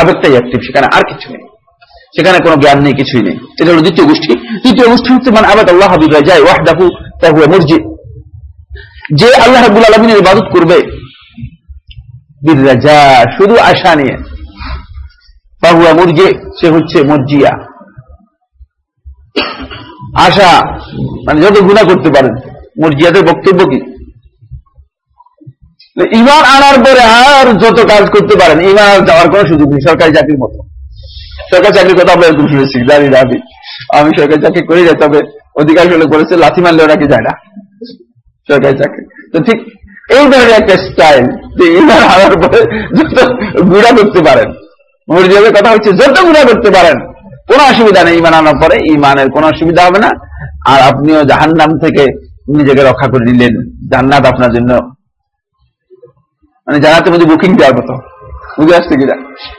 আবেগটাই অ্যাক্টিভ সেখানে আর কিছু নেই। সেখানে কোনো জ্ঞান নেই, কিছুই নেই। এটা হলো দ্বিতীয় গোষ্ঠী। তৃতীয় গোষ্ঠী হচ্ছে মানে আবাদ আল্লাহ হাবিবা যায়, ওয়াহদাহু, তাহুয়া মসজিদ যে আল্লাহ হাবুল আলমিনের ইবাদত করবে বিরাজা শুধু আশা নিয়ে। বাহুয়া মুরগে সে হচ্ছে মর্জিয়া। আশা মানে যত গুণা করতে পারেন। মর্জিয়াদের বক্তব্য কি? ইমান আনার পরে আর যত কাজ করতে পারেন, ইমান যাওয়ার কোনো সুযোগ নেই, সরকারি চাকরির মতো। সরকারি চাকরির কথা আমরা এরকম শুনেছি, জানি না আমি। আমি সরকারি চাকরি করে যাই তবে অধিকাংশ লোক বলেছে লাথি মারলেও নাকি যায় না। সরকারি চাকরি। তো ঠিক এই ধরনের একটা স্টাইল যে ইমান আনার পরে যত গুণা করতে পারেন মরিজাবের কথা হচ্ছে যত গুণা করতে পারেন, কোনো অসুবিধা নেই ইমান আনার পরে, ইমানের কোনো অসুবিধা হবে না। আর আপনিও জাহান নাম থেকে নিজেকে রক্ষা করে নিলেন, জান্নাত আপনার জন্য। মানে জান্নাতের মধ্যে বুকিং দেওয়ার মতো। বুঝে আসছে কিনা?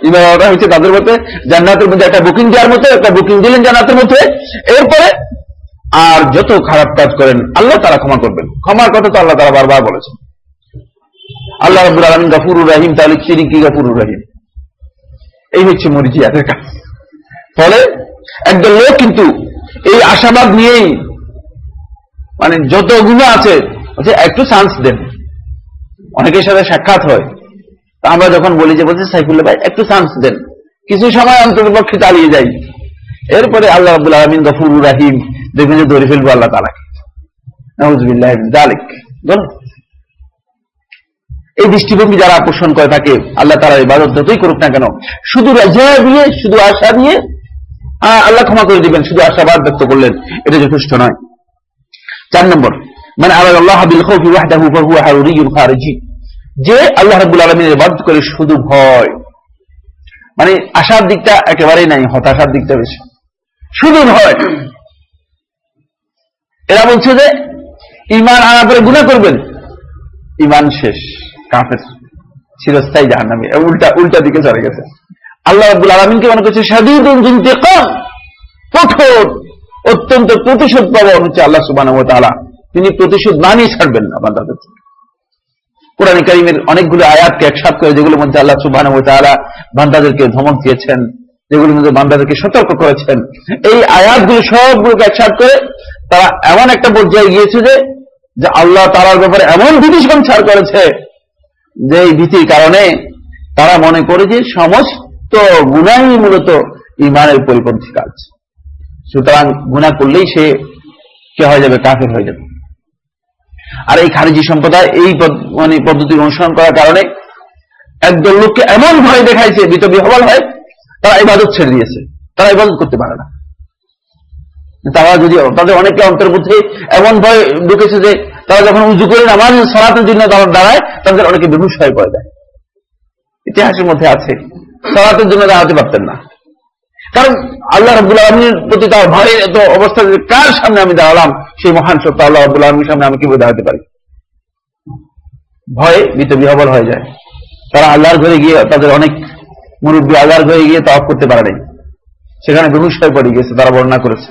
ইমান আনাটা হচ্ছে তাদের মধ্যে, জান্নাতের মধ্যে একটা বুকিং দেওয়ার মতো, একটা বুকিং দিলেন জান্নাতের মধ্যে। এরপরে আর যত খারাপ কাজ করেন, আল্লাহ তারা ক্ষমা করবেন। ক্ষমার কথা তো আল্লাহ তারা বারবার বলেছেন। আল্লাহ রবুল আলমিন গাফুরুর রাহিম, তাহলে চিনি কি গাফুরুর রাহিম? এই হচ্ছে মরিজিয়াদের কাজ। ফলে একদল লোক কিন্তু এই আশাবাদ নিয়েই মানে যত গুণ আছে একটু চান্স দেন। অনেকের সাথে সাক্ষাৎ হয়। তা আমরা যখন বলি যে, বলছি, সাইফুল্লাহ ভাই, একটু চান্স দেন। কিছু সময় অন্তত পক্ষে চালিয়ে যাই। এরপরে আল্লাহ আব্দুল আলমিন গফুর রাহিম দেখবেন যে ধরে ফেলব আল্লাহ তালাকে এই দৃষ্টিভঙ্গি যারা পোষণ করে থাকে, আল্লাহ তারা ইবাদত যতই করুক না কেন, শুধু রাজা দিয়ে শুধু আশা দিয়ে আল্লাহ ক্ষমা করে দিবেন। শুধু আশাবাদ ব্যক্ত করলেন। এটা যথেষ্ট নয়। চার নম্বর মানে আল্লাহ যে আল্লাহ রাবুল আলমিনের ইবাদত করে শুধু ভয়। মানে আশার দিকটা একেবারেই নাই, হতাশার দিকটা বেশি। শুধু ভয়। এরা বলছে যে ইমান আনা করে গুণা করবেন। ইমান শেষ, কাফের চিরস্থায়ী জাহান নামে উল্টা উল্টা দিকে চলে গেছে। আল্লাহ আব্দুল আলমিনকে মনে করছে সাদিদ কঠোর অত্যন্ত প্রতিশোধ পাবন হচ্ছে আল্লাহ সুবাহ তিনি প্রতিশোধ না নিয়ে ছাড়বেন না বান্দাদের কোরআন করিমের অনেকগুলো আয়াতকে একসাথ করে যেগুলোর মধ্যে আল্লাহ সুবাহ বান্দাদেরকে ধমক দিয়েছেন, যেগুলোর মধ্যে বান্দাদেরকে সতর্ক করেছেন, এই আয়াতগুলো সবগুলোকে একসাথ করে তারা এমন একটা পর্যায়ে গিয়েছে যে আল্লাহ তালার ব্যাপারে এমন ভীতি সঞ্চার করেছে যে এই ভীতির কারণে তারা মনে করে যে সমস্ত গুণাই মূলত ইমানের পরিপন্থী কাজ। সুতরাং গুণা করলেই সে কে হয়ে যাবে, কাফের হয়ে যাবে। আর এই খারিজি সম্প্রদায়, এই মানে পদ্ধতি অনুসরণ করার কারণে একদল লোককে এমন ভয় দেখাইছে বিত বিহবল হয়, তারা ইবাদত ছেড়ে দিয়েছে। তারা ইবাদত করতে পারে না। তারা যদি, তাদের অনেকে অন্তর মধ্যে এমন ভয় ঢুকেছে যে, তারা যখন উজু করে নামাজ সরাতের জন্য দাঁড়ায়, তাদের অনেকে বেহুশ হয়ে পড়ে যায়। ইতিহাসের মধ্যে আছে। সরাতের জন্য দাঁড়াতে পারতেন না। কারণ আল্লাহ রব্বুল আলমীর প্রতি তার ভয়ে এত অবস্থা কার সামনে আমি দাঁড়ালাম, সেই মহান সত্য আল্লাহ রব্বুল আলমীর সামনে আমি কীভাবে দাঁড়াতে পারি? ভয়ে বিত বিহবল হয়ে যায়। তারা আল্লাহর ঘরে গিয়ে তাদের অনেক মুরব্বী আল্লাহর ঘরে গিয়ে তাওয়াফ করতে পারে নাই। সেখানে হয়ে পড়ে গিয়েছে তারা বর্ণনা করেছে।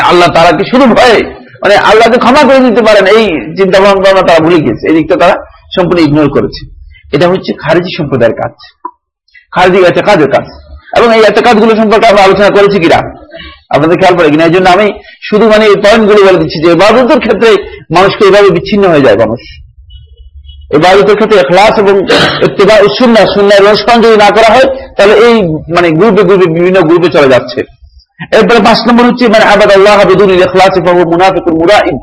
আল্লাহ তারা কি শুধু ভয়ে মানে আল্লাহকে ক্ষমা করে দিতে পারেন, এই চিন্তা ভাবনা তারা ভুলে গিয়েছে। এই দিকটা তারা সম্পূর্ণ ইগনোর করেছে। এটা হচ্ছে খারেজি সম্প্রদায়ের কাজ। খারেজি গেছে কাজের কাজ। এবং এই এত কাজগুলো সম্পর্কে আমরা আলোচনা করেছি কিনা আপনাদের খেয়াল পড়ে কিনা? এই জন্য আমি শুধু মানে এই পয়েন্টগুলো বলে দিচ্ছি যে এবাদতের ক্ষেত্রে মানুষকে এভাবে বিচ্ছিন্ন হয়ে যায় মানুষ। এবাদতের ক্ষেত্রে এখলাস এবং ইত্তেবা সুন্না সুন্না অনুসরণ যদি না করা হয়, তাহলে এই মানে গ্রুপে গ্রুপে বিভিন্ন গ্রুপে চলে যাচ্ছে। এরপরে পাঁচ নম্বর হচ্ছে মানে আবাদ আল্লাহ হাবিদুল ইখলাস মুনাফিকুল মুরাইম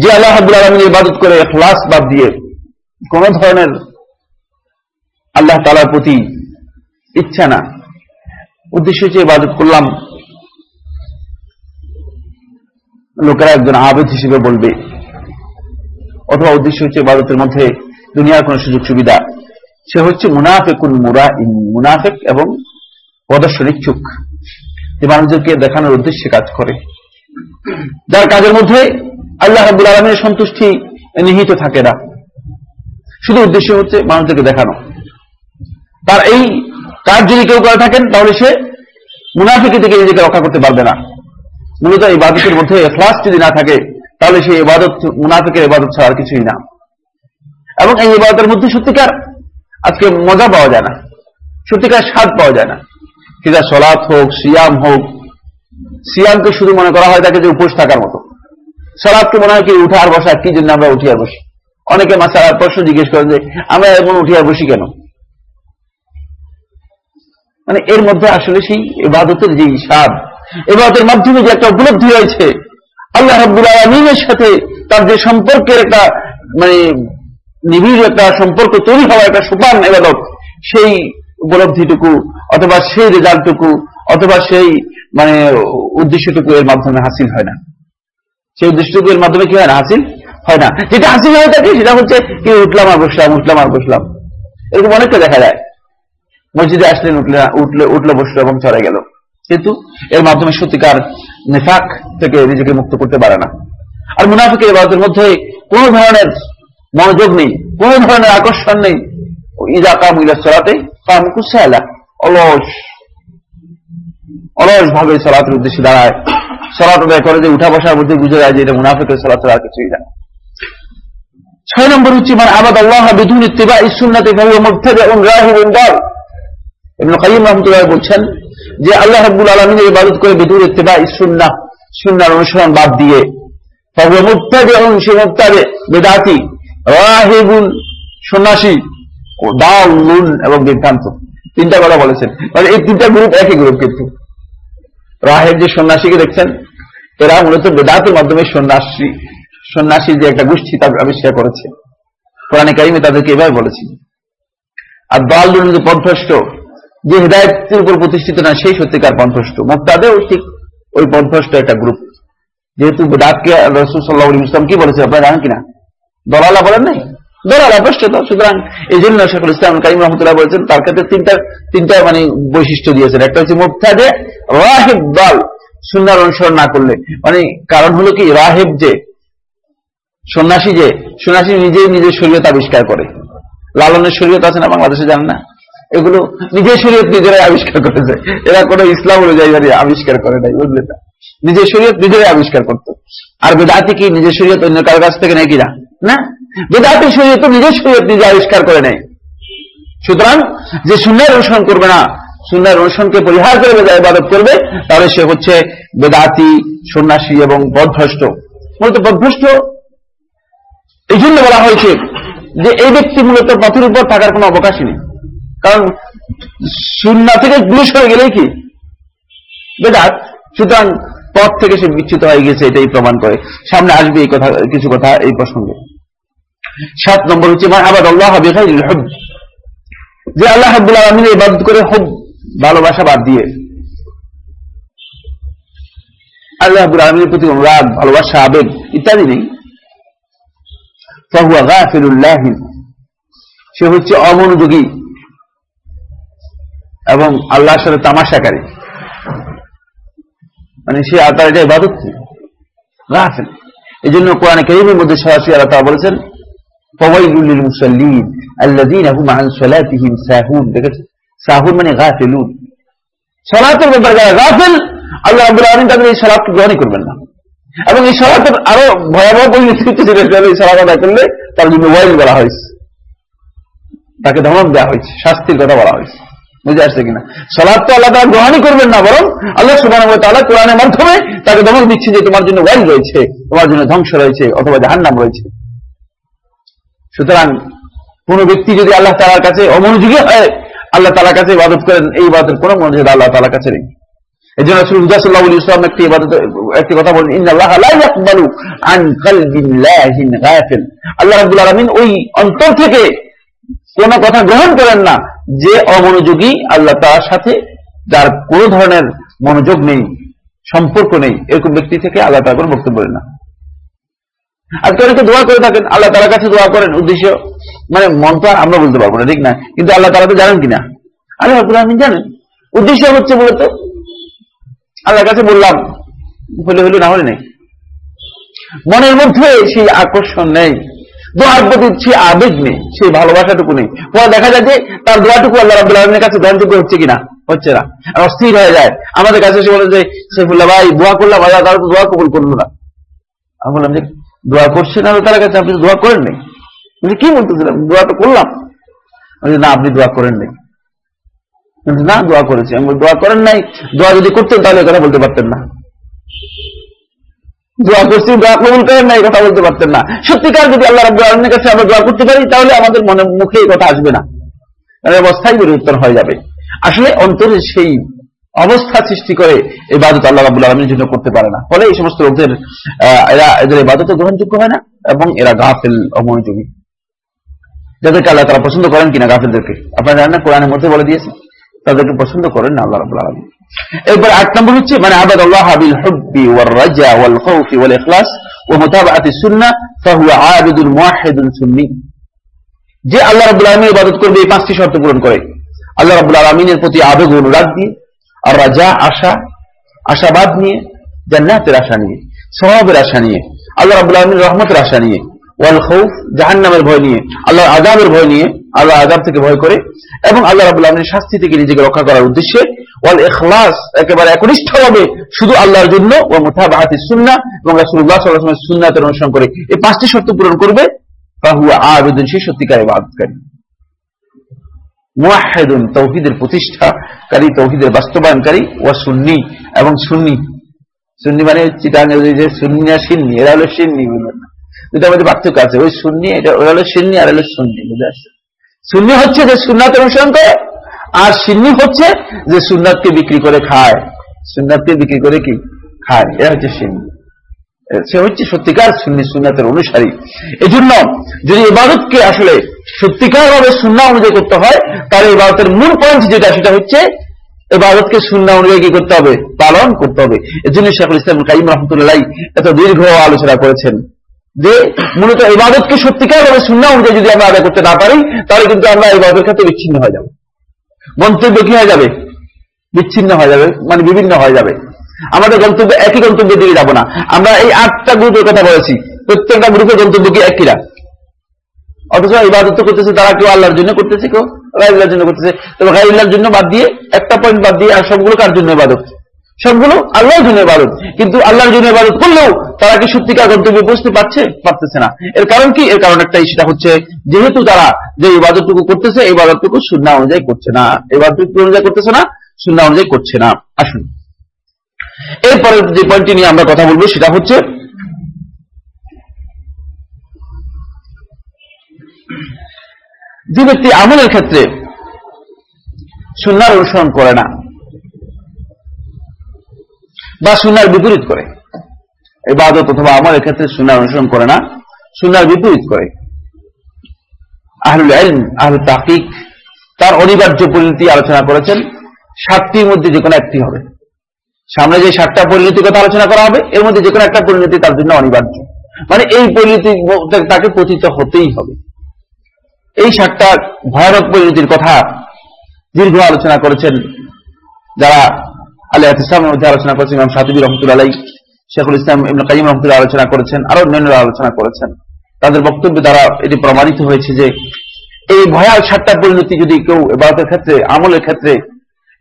যে আল্লাহ হাবুল আলমিন ইবাদত করে এখলাস বাদ দিয়ে কোন ধরনের আল্লাহ তালার প্রতি ইচ্ছা না। উদ্দেশ্য হচ্ছে ইবাদত করলাম। লোকেরা একজন আবেদ হিসেবে বলবে। অথবা উদ্দেশ্য হচ্ছে ইবাদতের মধ্যে দুনিয়ার কোন সুযোগ সুবিধা। সে হচ্ছে মুনাফেকুল মুরা মুনাফেক এবং প্রদর্শন ইচ্ছুক যে মানুষদেরকে দেখানোর উদ্দেশ্যে কাজ করে। যার কাজের মধ্যে আল্লাহ রাবুল আলমের সন্তুষ্টি নিহিত থাকে না। শুধু উদ্দেশ্য হচ্ছে মানুষদেরকে দেখানো। তার এই কাজ যদি কেউ করে থাকেন, তাহলে সে মুনাফিকি থেকে নিজেকে রক্ষা করতে পারবে না। মূলত এই বাদতের মধ্যে এখলাস যদি না থাকে, তাহলে সেই ইবাদত, মুনাফিকের ইবাদত ছাড়া আর কিছুই না। এবং এই ইবাদতের মধ্যে সত্যিকার আজকে মজা পাওয়া যায় না। সত্যিকার স্বাদ পাওয়া যায় না। সেটা সলাৎ হোক, সিয়াম হোক, সিয়ামকে শুধু মনে করা হয় তাকে যে উপোস থাকার মতো। সলাৎকে মনে হয় কি, উঠে আর বসা, কি জন্য আমরা উঠি আর বসি? অনেকে মাসার প্রশ্ন জিজ্ঞেস করেন যে, আমরা এখন উঠি আর বসি কেন? মানে এর মধ্যে আসলে সেই ইবাদতের যে স্বাদ এবাদতের মাধ্যমে যে একটা উপলব্ধি রয়েছে, আল্লাহ রাব্বুল আলমিনের সাথে তার যে সম্পর্কের একটা মানে নিবিড় একটা সম্পর্ক তৈরি হওয়া একটা সুপান এবাদত সেই উপলব্ধিটুকু অথবা সেই রেজাল্টটুকু অথবা সেই মানে উদ্দেশ্যটুকু এর মাধ্যমে হাসিল হয় না। সেই উদ্দেশ্যটুকু এর মাধ্যমে কি হয় না? হাসিল হয় না। যেটা হাসিল হয়ে থাকে সেটা হচ্ছে কি, উঠলাম আর বসলাম, উঠলাম আর বসলাম। এরকম অনেকটা দেখা যায়। মসজিদে আসলেন, উঠলে উঠলে উঠলে বসল এবং চলে গেল। কিন্তু এর মাধ্যমে সত্যিকার নেফাক থেকে নিজেকে মুক্ত করতে পারে না। আর মুনাফিকের ইবাদতের মধ্যে কোন ধরনের মনোযোগ নেই, কোন ধরনের আকর্ষণ নেই। ইজা কাম ইলা চলাতে কাম কুসালা। অলস অলস ভাবে সলাতের উদ্দেশ্যে দাঁড়ায়। সলাত আদায় করে যে উঠা বসার মধ্যে বুঝে যায় যে এটা মুনাফিকের সলাত আর কিছুই না। ছয় নম্বর হচ্ছে মানে আবাদ আল্লাহ বিধুন ইত্তিবা ইসুন্নাতে ফাহুয়া মুবতাদিউন রাহিবুন দাল। ইবনে কাইয়িম রাহমাতুল্লাহ বলছেন যে আল্লাহ রাব্বুল আলামিনের ইবাদত করে বিধুন ইত্তিবা ইসুন্নাহ সুন্নাহর অনুসরণ বাদ দিয়ে ফাহুয়া মুবতাদিউন সে মুবতাদি বিদআতি রাহিবুন, সন্ন্যাসী এবং বিভ্রান্ত। তিনটা কথা বলেছেন। মানে এই তিনটা গ্রুপ একই গ্রুপ কিন্তু। রাহেব যে সন্ন্যাসীকে দেখছেন, এরা মূলত বেদাতের মাধ্যমে সন্ন্যাসী, সন্ন্যাসীর যে একটা গোষ্ঠী তা আবিষ্কার করেছে। কোরআনে কারিমে তাদেরকে এভাবে বলেছি। আর দল পন্থষ্ট যে হৃদায়তের উপর প্রতিষ্ঠিত না, সেই সত্যিকার পন্থষ্ট মুক্তাদেও ঠিক ওই পন্থষ্ট একটা গ্রুপ যেহেতু বেদাতকে রসুল সাল্লাহ ইসলাম কি বলেছে, আপনারা জানেন কিনা? দলালা বলেন নাই? দলালা ভ্রষ্টতা সুতরাং এই জন্য শেখুল ইসলাম কারিম রহমতুল্লাহ বলেছেন, তার ক্ষেত্রে তিনটা তিনটা মানে বৈশিষ্ট্য দিয়েছেন। একটা হচ্ছে মুক্তাদে রাহেব দল, সুন্নার অনুসরণ না করলে। মানে কারণ হলো কি, রাহেব যে, সন্ন্যাসী যে, সন্ন্যাসী নিজেই নিজের শরীয়ত আবিষ্কার করে। লালনের শরীয়ত আছে না বাংলাদেশে, জানেন না? এগুলো নিজের শরীয়ত নিজেরাই আবিষ্কার করেছে। এরা কোনো ইসলাম অনুযায়ী আবিষ্কার করে নাই, বুঝলে না নিজের শরীয়ত নিজেরাই আবিষ্কার করতো। আর বেদাতি কি নিজের শরীয়ত অন্য কারও কাছ থেকে নেই কিনা? না? বেদাতি শরীয়ত নিজের শরীয়ত নিজে আবিষ্কার করে নেয়। সুতরাং যে শূন্যের অনুসরণ করবে না শূন্যের অনুসরণকে পরিহার করে বেদা ইবাদত করবে, তাহলে সে হচ্ছে বেদাতি, সন্ন্যাসী এবং বদভ্রষ্ট। মূলত বদভ্রষ্ট? এই জন্য বলা হয়েছে যে এই ব্যক্তি মূলত পথের উপর থাকার কোনো অবকাশই নেই। কারণ শূন্য থেকে দূরে সরে গেলেই কি? বেদাত। সুতরাং পথ থেকে সে বিচ্যুত হয়ে গেছে এটাই প্রমাণ করে। সামনে আসবে এই কথা, কিছু কথা এই প্রসঙ্গে। সাত নম্বর হচ্ছে মা আবাদ আল্লাহ হব। যে আল্লাহ হাবুল আলমিন ইবাদত করে হব, ভালোবাসা বাদ দিয়ে। আল্লাহ হাবুল আলমিনের প্রতি রাগ ভালোবাসা, আবেগ ইত্যাদি নেই। সে হচ্ছে অমনোযোগী। এবং আল্লাহর সাথে তামাশাকারী। মানে সে আর তার এটা ইবাদত গাফিল এই জন্য কোরআনে কেরিমের মধ্যে সরাসরি আল্লাহ তাআলা বলেছেন মানে করবেন না। এবং এই আরও ভয়াবহ করলে তার জন্য বলা হয়েছে। তাকে ধমক দেওয়া হয়েছে, শাস্তির কথা বলা হয়েছে। বুঝে আসছে কিনা? সলাদ তো আল্লাহ তারা গ্রহণই করবেন না, বরং আল্লাহ সুবাহ তালা কোরআনের মাধ্যমে তাকে ধমক দিচ্ছে যে তোমার জন্য ওয়াইল রয়েছে, তোমার জন্য ধ্বংস রয়েছে অথবা জাহান্নাম রয়েছে। সুতরাং কোন ব্যক্তি যদি আল্লাহ তালার কাছে অমনোযোগী হয় আল্লাহ তালার কাছে ইবাদত করেন, এই ইবাদতের কোন মনোযোগ আল্লাহ তালার কাছে নেই। এই জন্য রসুল হুদাসাল্লাহ ইসলাম একটি ইবাদত, একটি কথা বলেন কলবিন আল্লাহ রাব্বুল আলামিন ওই অন্তর থেকে কোন কথা গ্রহণ করেন না। যে অমনোযোগী আল্লাহ তার সাথে, যার কোন ধরনের মনোযোগ নেই, সম্পর্ক নেই, এরকম ব্যক্তি থেকে আল্লাহ তার কোনো বক্তব্য না। আজকে অনেকে দোয়া করে থাকেন, আল্লাহ তালার কাছে দোয়া করেন, উদ্দেশ্য মানে মন তো আমরা বলতে পারব না, ঠিক না? কিন্তু আল্লাহ তালা তো জানেন কিনা? আল্লাহ আমি জানেন। উদ্দেশ্য হচ্ছে মূলত, আল্লাহর কাছে বললাম হলে হলে না হলে নেই। মনের মধ্যে সেই আকর্ষণ নেই। দোয়ার প্রতি সে আবেগ নেই সেই ভালোবাসাটুকু নেই। পরে দেখা যায় যে তার দোয়াটুকু আল্লাহ রাবুল আলমের কাছে গ্রহণযোগ্য হচ্ছে কিনা? হচ্ছে না। আর অস্থির হয়ে যায়। আমাদের কাছে এসে বলে যে, সৈফুল্লাহ ভাই, দোয়া করলাম আল্লাহ তারা তো দোয়া কবুল করল না। আমি বললাম যে, দোয়া করছেন আল্লাহ তার কাছে? আপনি দোয়া করেন নেই। কি বলতেছিলাম দোয়া তো করলাম। না, আপনি দোয়া করেন নেই। না, দোয়া করেছি। আমি দোয়া করেন নাই। দোয়া যদি করতেন তাহলে কথা বলতে পারতেন না। দোয়া করছি, দোয়া কবুল করেন না, এই কথা বলতে পারতেন না। সত্যিকার যদি আল্লাহ কাছে আমরা দোয়া করতে পারি, তাহলে আমাদের মনে মুখে এই কথা আসবে না। অবস্থায় পরিবর্তন হয়ে যাবে। আসলে অন্তরে সেই অবস্থা সৃষ্টি করে আল্লাহ জন্য করতে পারে না। ফলে এই সমস্ত লোকদের এরা, এদের বাদত গ্রহণযোগ্য হয় না এবং এরা গাফেল, অমনোযোগী। যাদেরকে আল্লাহ তারা পছন্দ করেন কিনা গাফেলদেরকে। আপনারা জানেন কোরআনের মধ্যে বলে দিয়েছে, তাদেরকে পছন্দ করেন না আল্লাহ রাবুল আলমী এরপর আট নম্বর হচ্ছে মানে আবাদ আল্লাহ রাজা যে আল্লাহ রাব্বুল আলামিন ইবাদত করবে, এই পাঁচটি শর্ত পূরণ করে। আল্লাহ রাব্বুল আলামিনের প্রতি আবেগ অনুরাগ দিয়ে, আর রাজা, আশা, আশাবাদ নিয়ে, জান্নাতের আশা নিয়ে, সওয়াবের আশা নিয়ে, আল্লাহ রাব্বুল আলামিনের রহমতের আশা নিয়ে ওয়াল খৌফ জাহান্নামের ভয় নিয়ে, আল্লাহর আযাবের ভয় নিয়ে আল্লাহ আযাব থেকে ভয় করে, এবং আল্লাহ রাব্বুল আলামিনের শাস্তি থেকে নিজেকে রক্ষা করার উদ্দেশ্যে ওয়াল ইখলাস একেবারে একনিষ্ঠভাবে শুধু আল্লাহর জন্য ও সুন্নাহ, এবং আলাইহি ওয়াসাল্লামের সুন্নাতের অনুসরণ করে এই পাঁচটি শর্ত পূরণ করবে। ফাহুয়া আবেদন মুয়াহিদুন তৌহিদের প্রতিষ্ঠাকারী, তৌহিদের বাস্তবায়নকারী ও সুন্নি, এবং সুন্নি। সুন্নি মানে চিটাঙ্গে যে সুন্নি আর সিন্নি, এরা হলো সিন্নি বুঝলেন না পার্থক্য আছে, ওই সুন্নি, এটা ওরা হলো সিন্নি আর হলো সুন্নি, বুঝে আসছে? সুন্নি হচ্ছে যে সুন্নাত অনুসরণ করে আর সিন্নি হচ্ছে যে সুন্নাতকে বিক্রি করে খায়। সুন্নাতকে বিক্রি করে কি? খায়। এরা হচ্ছে সিন্নি। সে হচ্ছে সত্যিকার সুন্নি সুন্নাতের অনুসারী। এই জন্য যদি ইবাদতকে আসলে সত্যিকার ভাবে সুন্না অনুযায়ী করতে হয়, তাহলে ইবাদতের মূল পয়েন্ট যেটা, সেটা হচ্ছে এবাদতকে সুন্না অনুযায়ী কি করতে হবে? পালন করতে হবে। এর জন্য শেখুল ইসলাম কাইম রহমতুল্লাহ এত দীর্ঘ আলোচনা করেছেন যে মূলত ইবাদতকে সত্যিকার ভাবে সুন্না অনুযায়ী যদি আমরা আদায় করতে না পারি, তাহলে কিন্তু আমরা ইবাদতের ক্ষেত্রে বিচ্ছিন্ন হয়ে যাব। গন্তব্য কি হয়ে যাবে? বিচ্ছিন্ন হয়ে যাবে মানে বিভিন্ন হয়ে যাবে। আমাদের গন্তব্য একই গন্তব্যের দিকে যাব না। আমরা এই আটটা গ্রুপের কথা বলেছি। প্রত্যেকটা গ্রুপের গন্তব্য কি একই একইরা অথচ ইবাদত করতেছে, তারা কেউ আল্লাহর জন্য করতেছে, কেউ গাইল্লার জন্য করতেছে। তবে গাইল্লার জন্য বাদ দিয়ে, একটা পয়েন্ট বাদ দিয়ে, আর সবগুলো কার জন্য ইবাদত? সবগুলো আল্লাহর জন্য ইবাদত। কিন্তু আল্লাহর জন্য ইবাদত করলেও তারা কি সত্যিকার গন্তব্যে পৌঁছতে পারছে? পারতেছে না। এর কারণ কি? এর কারণ একটাই, সেটা হচ্ছে যেহেতু তারা যে ইবাদতটুকু করতেছে, এই ইবাদতটুকু সুন্না অনুযায়ী করছে না। ইবাদতটুকু অনুযায়ী করতেছে না সুন্না অনুযায়ী করছে না। আসুন। এরপরে যে পয়েন্টটি নিয়ে আমরা কথা বলব, সেটা হচ্ছে যে ব্যক্তি আমলের ক্ষেত্রে সুন্নার অনুসরণ করে না বা সুনার বিপরীত করে। এবাদত অথবা আমলের ক্ষেত্রে সুনার অনুসরণ করে না সুনার বিপরীত করে। আহলুল আলম আহলুল তাকিক তার অনিবার্য পরিণতি আলোচনা করেছেন, সাতটির মধ্যে যে কোনো একটি হবে। সামনে যে সাতটা পরিণতির কথা আলোচনা করা হবে, এর মধ্যে যে কোনো একটা পরিণতি তার জন্য অনিবার্য। মানে এই পরিণতি তাকে পতিত হতেই হবে। এই সাতটা ভয়ানক পরিণতির কথা দীর্ঘ আলোচনা করেছেন যারা আল্লাহ ইসলামের মধ্যে আলোচনা করেছেন ইমাম রহমতুল্লাহ শেখুল ইসলাম ইবন কাজিম রহমতুল্লাহ আলোচনা করেছেন, আরও অন্যান্যরা আলোচনা করেছেন। তাদের বক্তব্যে দ্বারা এটি প্রমাণিত হয়েছে যে, এই ভয়াল সাতটা পরিণতি যদি কেউ ক্ষেত্রে, আমলের ক্ষেত্রে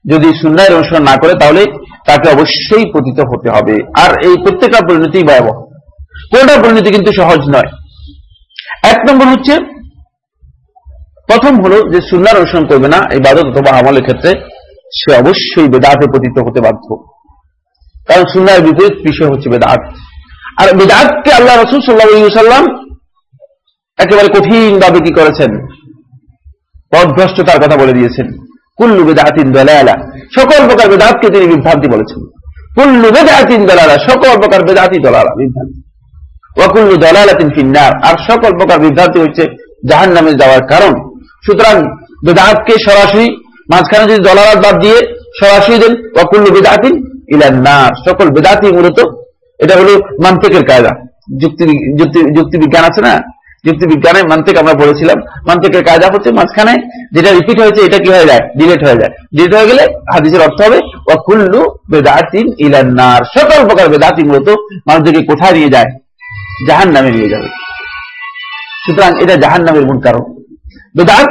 যদি অনুসরণ না করে, তাহলে তাকে অবশ্যই পতিত হতে হবে। আর এই প্রত্যেকটা পরিণতি ভয়াবহ। কোনটা পরিণতি কিন্তু সহজ নয়। এক নম্বর হচ্ছে, প্রথম হলো যে সুন্নার অনুসরণ করবে না এই বাদত অথবা আমলের ক্ষেত্রে। সে অবশ্যই বেদাতে পতিত হতে বাধ্য। কারণ সুন্নার বিপরীত বিষয় হচ্ছে বেদাত। আর বেদাতকে আল্লাহ রসুল সাল্লাহ সাল্লাম একেবারে কঠিন ভাবে কি করেছেন? পদভ্রষ্টতার কথা বলে দিয়েছেন। কুল্লু বেদাতিন দলালা। সকল প্রকার বেদাতকে তিনি বিভ্রান্তি বলেছেন। কুল্লু বেদাতিন দলালা। সকল প্রকার বেদাতি দলালা, বিভ্রান্তি। ওয়াকুল্লু দলালাতিন ফিন্নার। আর সকল প্রকার বিভ্রান্তি হচ্ছে জাহান নামে যাওয়ার কারণ। সুতরাং বেদাতকে সরাসরি মাঝখানে যদি দলালাত বাদ দিয়ে সরাসরি দেন, ওয়াকুল্লু বেদাতিন ইলান্নার সকল বেদাতি মূলত, এটা হলো মান্তিকের কায়দা। যুক্তি যুক্তি বিজ্ঞান আছে না? যুক্তি মান্তিক আমরা বলেছিলাম। মান্তিকের কায়দা হচ্ছে মাঝখানে যেটা রিপিট হয়েছে, এটা কি হয়ে যায়? ডিলেট হয়ে যায়। ডিলেট হয়ে গেলে হাদিসের অর্থ হবে অকুল্লু বেদাতিন ইলান্নার সকল প্রকার বেদাতি মূলত মানুষদেরকে কোথায় নিয়ে যায়? জাহান নামে নিয়ে যাবে। সুতরাং এটা জাহান নামের মূল কারণ। বেদাত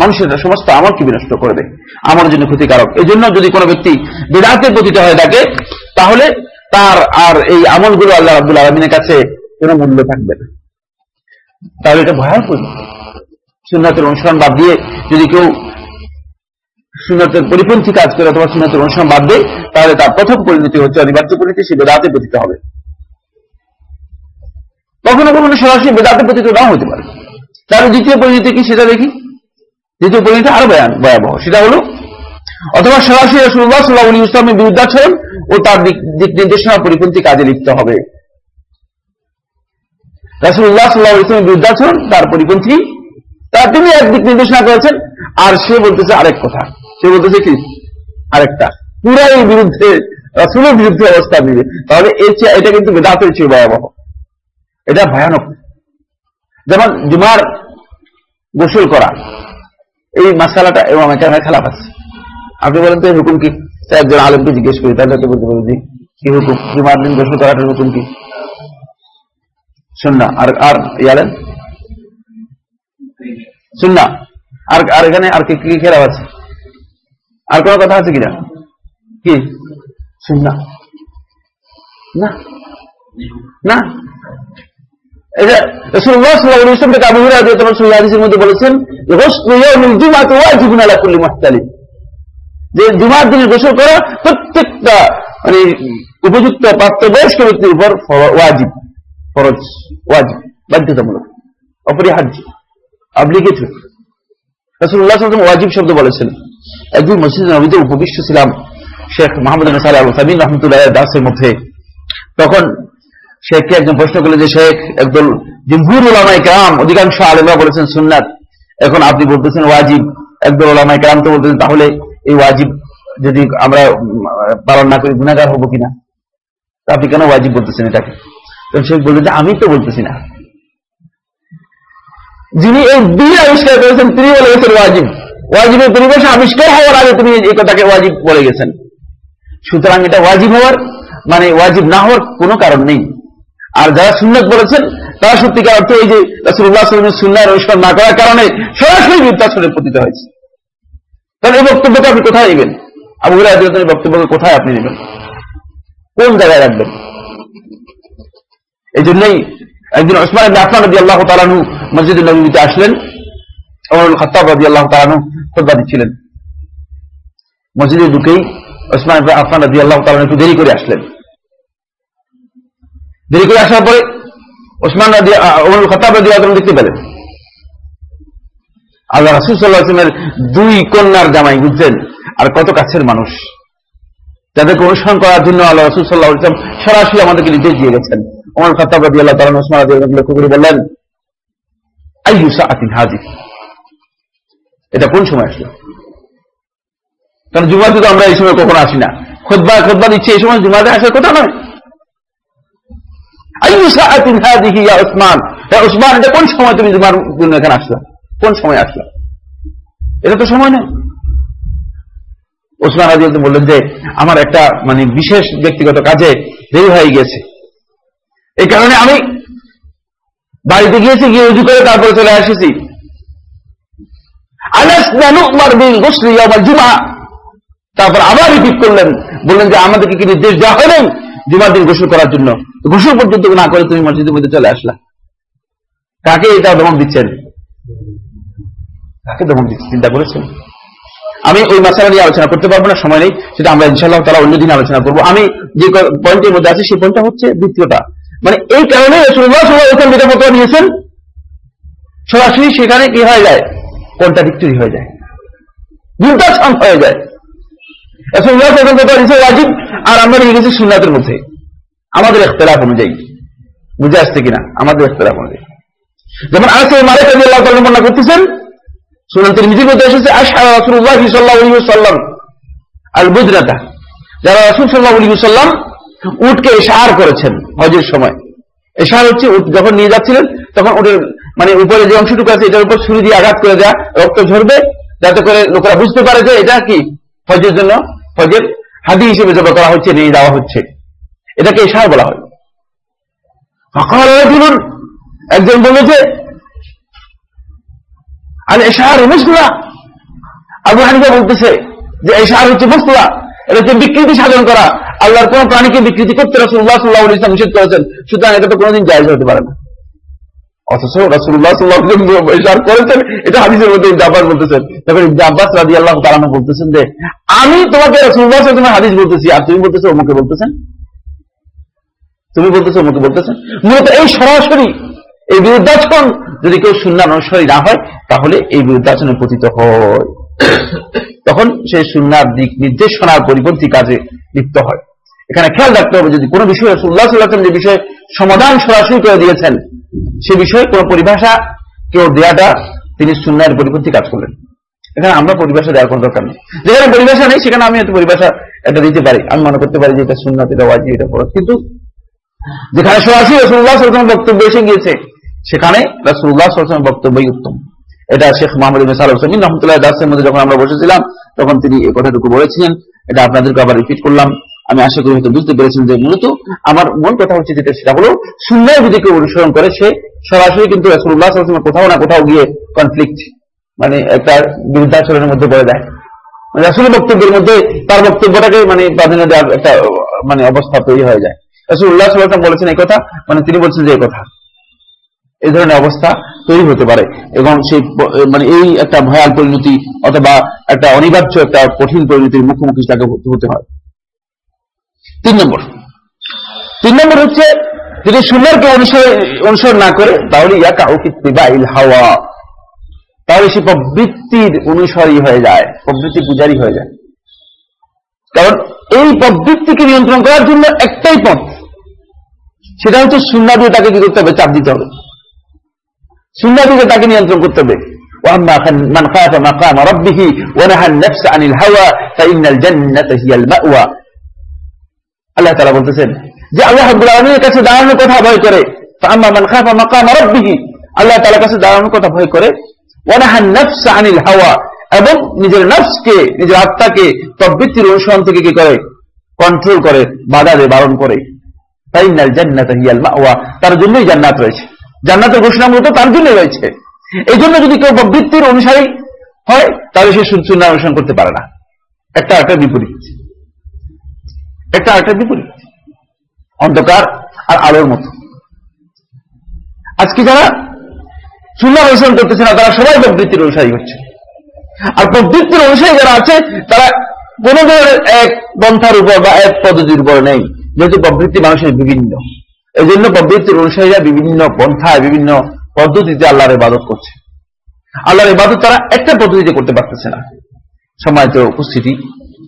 মানুষের সমস্ত আমলকে বিনষ্ট করবে আমার জন্য ক্ষতিকারক। এই জন্য যদি কোনো ব্যক্তি বেদাতে পতিত হয়ে থাকে, তাহলে তার আর এই আমলগুলো আল্লাহ আব্দুল আলমিনের কাছে কোনো মূল্য থাকবে না। তাহলে এটা ভয়ানক সুন্নাতের অনুসরণ বাদ দিয়ে যদি কেউ সুন্নতের পরিপন্থী কাজ করে অথবা সুন্নতের অনুসরণ বাদ দেয়, তাহলে তার প্রথম পরিণতি হচ্ছে অনিবার্য পরিণতি, সে বেদাতে পতিত হবে। কখনো কখনো সরাসরি বেদাতে পতিত নাও হতে পারে। তাহলে দ্বিতীয় পরিণতি কি সেটা দেখি? দ্বিতীয় পরিণতি আরও ভয়াবহ। সেটা হলো, অথবা সরাসরি রসুল্লাহ সাল্লাহ আলী ইসলামের বিরুদ্ধাচরণ ও তার দিক নির্দেশনা পরিপন্থী কাজে লিপ্ত হবে। রাসুল্লাহ সাল্লাহ ইসলামের বিরুদ্ধাচরণ তার পরিপন্থী, তার তিনি এক দিক নির্দেশনা করেছেন, আর সে বলতেছে আরেক কথা। সে বলতেছে কি? আরেকটা। পুরাই বিরুদ্ধে, রাসুলের বিরুদ্ধে অবস্থা নিবে। তাহলে এটা কিন্তু বেদাতের চেয়ে ভয়াবহ। এটা ভয়ানক। যেমন জুমার গোসল করা। এই মাসালাটা এবং এখানে খেলাফ আছে। আপনি বলেন তো হুকুম কি? একজন আলমকে জিজ্ঞেস করি তাহলে তো বলতে পারি কি হুকুম? জুমার দিন গোসল করাটার হুকুম কি? শুননা আর আর ইয়ালেন শুননা আর আর এখানে আর কি কি খেলাফ আছে? আর কোনো কথা আছে কিনা? কি? শুননা না। না? এটা করা প্রত্যেকটা মানে ব্যক্তির উপর বাধ্যতামূলক, অপরিহার্য ওয়াজিব শব্দ বলেছেন। একদিন মসজিদ উপবিষ্ট ছিলাম শেখ মোহাম্মদ রহমতুল্লাহ দাসের মধ্যে। তখন শেখকে একজন প্রশ্ন করলেন যে, শেখ, একদল জিম্ভুর ওলামাই কাম অধিকাংশ আলেমরা বলেছেন সুন্নাত। এখন আপনি বলতেছেন ওয়াজিব, একদল ওলামাই কাম তো বলতেছেন, তাহলে এই ওয়াজিব যদি আমরা পালন না করি গুণাগার হব কিনা? আপনি কেন ওয়াজিব বলতেছেন এটাকে? তখন শেখ বললেন যে, আমি তো বলতেছি না। যিনি এই দিন আবিষ্কার করেছেন, তিনি বলে গেছেন ওয়াজিব। ওয়াজিবের পরিবেশ আবিষ্কার হওয়ার আগে তিনি এই কথাকে ওয়াজিব বলে গেছেন। সুতরাং এটা ওয়াজিব হওয়ার মানে ওয়াজিব না হওয়ার কোনো কারণ নেই। আর যারা সুন্নত বলেছেন, তারা সত্যিকার অর্থে এই যে রসুল্লাহ সাল্লামের সুন্নার অনুসরণ না করার কারণে সরাসরি বৃদ্ধাশ্রমে পতিত হয়েছে। তাহলে এই বক্তব্যটা আপনি কোথায় নেবেন? আবু হুরায়দের বক্তব্যকে কোথায় আপনি নেবেন? কোন জায়গায় রাখবেন? এই জন্যই একদিন ওসমান ইবনে আফফান রাদিয়াল্লাহু তাআলা আনহু মসজিদে নববীতে আসলেন। ওমর খাত্তাব রাদিয়াল্লাহু তাআলা আনহু খুতবা দিচ্ছিলেন। মসজিদে ঢুকেই ওসমান ইবনে আফফান রাদিয়াল্লাহু তাআলা একটু দেরি করে আসলেন। দেরি করে আসার পরে ওসমান রাদিয়াল্লাহু দেখতে পেলেন। আল্লাহ রাসূল দুই কন্যার জামাই বুঝছেন? আর কত কাছের মানুষ। যাদেরকে অনুসরণ করার জন্য আল্লাহ রসুল সাল্লাহ ইসলাম সরাসরি আমাদেরকে নির্দেশ দিয়ে গেছেন। ওমর খতাব আল্লাহ তালা ওসমান লক্ষ্য করে বললেন আইসা হাজি? এটা কোন সময় আসলো? কারণ জুমাতে তো আমরা এই সময় কখনো আসি না। খোদবা খোদবা দিচ্ছে, এই সময় জুমাতে আসার কথা নয়। ওসমান ওসমান এটা কোন সময় তুমি জুমার জন্য এখানে কোন সময় এটা তো সময় নেই। বললেন যে, আমার একটা মানে বিশেষ ব্যক্তিগত কাজে দেরি হয়ে গেছে এই কারণে আমি বাড়িতে গিয়েছি, গিয়ে উজু করে তারপরে চলে এসেছি তারপর আবার রিপিট করলেন। বললেন যে, আমাদেরকে কি নির্দেশ দেওয়া হয় জুমার দিন গোসল করার জন্য? গোসল পর্যন্ত না করে তুমি মসজিদের মধ্যে চলে আসলা। কাকে এটা দমন দিচ্ছেন? কাকে দমন দিচ্ছেন? চিন্তা করেছেন? আমি ওই মাসালা নিয়ে আলোচনা করতে পারব না, সময় নেই। সেটা আমরা ইনশাল্লাহ তারা অন্যদিন আলোচনা করব। আমি যে পয়েন্টের মধ্যে আছি, সেই পয়েন্টটা হচ্ছে দ্বিতীয়টা। মানে এই কারণে যেটা ফটো নিয়েছেন, সরাসরি সেখানে কি হয়ে যায়? কন্ট্রাডিক্টরি হয়ে যায়। দুর্দাসান হয়ে যায়। ওয়াজিব আর আমরা নিয়ে গেছি সুন্নাতের মধ্যে। আমাদের এখতলাফ অনুযায়ী। বুঝে আসছে কিনা? আমাদের এখতলাফ অনুযায়ী। যেমন মালিক আল্লাহ বর্ণনা করতেছেন, সুনান তিরমিজির মধ্যে এসেছে সাল্লাল্লাহু আল বুদরাতা যারা রাসূল সাল্লাল্লাহু আলাইহি ওয়াসাল্লাম উটকে ইশার করেছেন হজের সময়। ইশার হচ্ছে উট, যখন নিয়ে যাচ্ছিলেন, তখন ওদের মানে উপরে যে অংশটুকু আছে, এটার উপর ছুরি দিয়ে আঘাত করে দেয়া, রক্ত ঝরবে, যাতে করে লোকেরা বুঝতে পারে যে এটা কি? হজের জন্য হজের হাদি হিসেবে জবা করা হচ্ছে, নিয়ে দেওয়া হচ্ছে। এটাকে ইশার বলা হয়। একজন বলল যে আর এশার বলতেছে যে এশার হচ্ছে মুসলা, এটা হচ্ছে বিকৃতি সাধন করা। আল্লাহর কোন প্রাণীকে বিকৃতি করতে রাসুল্লাহ সাল্লাহ ইসলাম নিষেধ করেছেন, সুতরাং এটা তো কোনোদিন জায়জ হতে পারে না। অথচ রাসুল্লাহ করেছেন, এটা হাদিসের মধ্যে ইবনে বলতেছেন। তারপরে ইবনে রাজি আল্লাহ তালানো বলতেছেন যে, আমি তোমাকে রাসুল্লাহ হাদিস বলতেছি, আর তুমি বলতেছো অমুকে বলতেছেন? তুমি বলতেছো অমুকে বলতেছেন মূলত এই সরাসরি এই বিরুদ্ধাচরণ যদি কেউ শূন্য অনুসারী না হয়, তাহলে এই বিরুদ্ধাচরণে পতিত হয়। তখন সেই সুন্নার দিক নির্দেশনার পরিপন্থী কাজে লিপ্ত হয়। এখানে খেয়াল রাখতে হবে, যদি কোনো বিষয়ে সুল্লাহ সাল্লাহ যে বিষয়ে সমাধান সরাসরি করে দিয়েছেন, সে বিষয়ে কোন পরিভাষা কেউ দেয়াটা তিনি সুন্নার পরিপন্থী কাজ করলেন। এখানে আমরা পরিভাষা দেওয়ার কোনো দরকার নেই। যেখানে পরিভাষা নেই, সেখানে আমি একটা পরিভাষা এটা দিতে পারি। আমি মনে করতে পারি যে এটা সুন্নাত এটা ওয়াজি এটা পড়ো কিন্তু যেখানে সরাসরি রসুল্লাহ সাল্লামের বক্তব্য এসে গিয়েছে, সেখানে রসুল্লাহ সাল্লামের বক্তব্যই উত্তম। এটা শেখ মোহাম্মদ সাল হোসেন রহমতুল্লাহ দাসের মধ্যে যখন আমরা বসেছিলাম, তখন তিনি এই কথাটুকু বলেছিলেন। এটা আপনাদেরকে আবার রিপিট করলাম। আমি আশা করি হয়তো বুঝতে পেরেছেন যে মূলত আমার মূল কথা হচ্ছে যেটা, সেটা হলো সুন্দর বিধিকে অনুসরণ করে, সে সরাসরি কিন্তু রসুল্লাহ সাল্লামের কোথাও না কোথাও গিয়ে কনফ্লিক্ট মানে একটা বিরুদ্ধাচরণের মধ্যে পড়ে দেয় মানে রাসুলের বক্তব্যের মধ্যে তার বক্তব্যটাকে মানে প্রাধান্য দেওয়ার একটা মানে অবস্থা তৈরি হয়ে যায়। রাসুল্লাহ বলেছেন এই কথা মানে তিনি বলছেন যে এই কথা। এই ধরনের অবস্থা তৈরি হতে পারে এবং সেই মানে এই একটা ভয়াল পরিণতি অথবা একটা অনিবার্য একটা কঠিন পরিণতির মুখোমুখি তাকে হতে হয়। তিন নম্বর। তিন নম্বর হচ্ছে, যদি সুন্দরকে অনুসরণ না করে, তাহলে ইয়া কাউকিল হাওয়া। তাহলে সে প্রবৃত্তির অনুসারী হয়ে যায়, প্রবৃত্তি পূজারী হয়ে যায়। কারণ এই প্রবৃত্তিকে নিয়ন্ত্রণ করার জন্য একটাই পথ সেটা হচ্ছে সুন্না দিয়ে তাকে কি করতে হবে চাপ দিতে হবে সুন্না দিয়ে তাকে নিয়ন্ত্রণ করতে হবে من خاف مقام ربه ونهى النفس عن الهوى فإن الجنة هي المأوى আল্লাহ তাআলা বলতেছেন যে আল্লাহ রাব্বুল আলামিনের কাছে দাঁড়ানোর কথা ভয় করে فأما من خاف مقام ربه আল্লাহ তাআলার কাছে দাঁড়ানোর কথা ভয় করে ونهى النفس عن الهوى এবং নিজের নফসকে, নিজের আত্মাকে প্রবৃত্তির অনুসরণ থেকে কি করে? কন্ট্রোল করে, বাধা দেয় বারণ করে। ফাইনাল জান্নাত হিয়াল তার জন্যই জান্নাত রয়েছে। জান্নাতের ঘোষণা মূলত তার জন্যই রয়েছে। এই জন্য যদি কেউ প্রবৃত্তির অনুসারী হয়, তাহলে সে সুন্নাহ অনুসরণ করতে পারে না। একটা একটা বিপরীত। একটা একটা বিপরীত। অন্ধকার আর আলোর মতো। আজকে যারা সুন্নাহ অনুসরণ করতেছে না, তারা সবাই প্রবৃত্তির অনুসারী হচ্ছে। আর প্রবৃত্তির অনুসারী যারা আছে, তারা কোন ধরনের এক পন্থার উপর বা এক পদ্ধতির উপর নেই, যেহেতু প্রবৃত্তি মানুষের বিভিন্ন। এই জন্য প্রবৃত্তির অনুসারীরা বিভিন্ন পন্থায় বিভিন্ন পদ্ধতিতে আল্লাহর ইবাদত করছে। আল্লাহর ইবাদত তারা একটা পদ্ধতিতে করতে পারতেছে না। তো উপস্থিতি,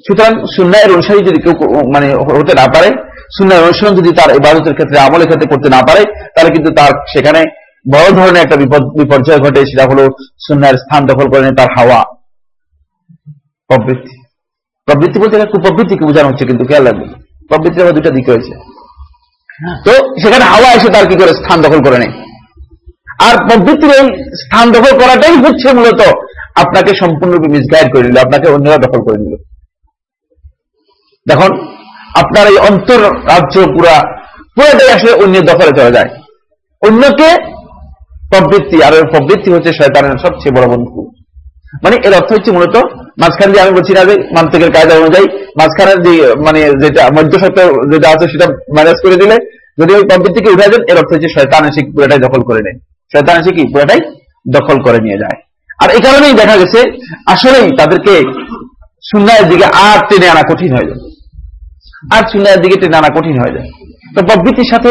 সুতরাং সুন্নায়ের অনুসারী যদি কেউ মানে হতে না পারে সুন্নায়ের অনুসরণ যদি তার ইবাদতের ক্ষেত্রে, আমলের ক্ষেত্রে করতে না পারে, তাহলে কিন্তু তার সেখানে বড় ধরনের একটা বিপদ বিপর্যয় ঘটে সেটা হলো সুন্নায়ের স্থান দখল করে তার হাওয়া। প্রবৃত্তি। প্রবৃত্তি বলতে কুপ্রবৃত্তিকে বোঝানো হচ্ছে কিন্তু খেয়াল রাখবে প্রবৃত্তির আবার দুটা দিক রয়েছে। তো সেখানে হাওয়া এসে তার কি করে? স্থান দখল করে নেই আর প্রবৃত্তির এই স্থান দখল করাটাই হচ্ছে মূলত আপনাকে সম্পূর্ণরূপে মিসগাইড করে নিল আপনাকে অন্যরা দখল করে নিল দেখুন আপনার এই অন্তর রাজ্য পুরা পুরোটাই আসলে অন্যের দখলে চলে যায়। অন্যকে প্রবৃত্তি, আর ওই প্রবৃত্তি হচ্ছে শয়তানের সবচেয়ে বড় বন্ধু। মানে এর অর্থ হচ্ছে মূলত, মাঝখান দিয়ে আমি বলছি না যে মান্তিকের কায়দা অনুযায়ী, মাঝখানের যে মানে যেটা মধ্যসত্ব যেটা আছে সেটা ম্যানেজ করে দিলে, যদি ওই প্রবৃত্তিকে উঠে যান এর অর্থ হচ্ছে শয়তান এসে পুরোটাই দখল করে নেয়। শয়তান এসে কি? পুরোটাই দখল করে নিয়ে যায়। আর এই কারণেই দেখা গেছে, আসলেই তাদেরকে সুন্নায়ের দিকে আর টেনে আনা কঠিন হয়ে যায়। আর সুন্নায়ের দিকে টেনে আনা কঠিন হয়ে যায়। তো প্রবৃত্তির সাথে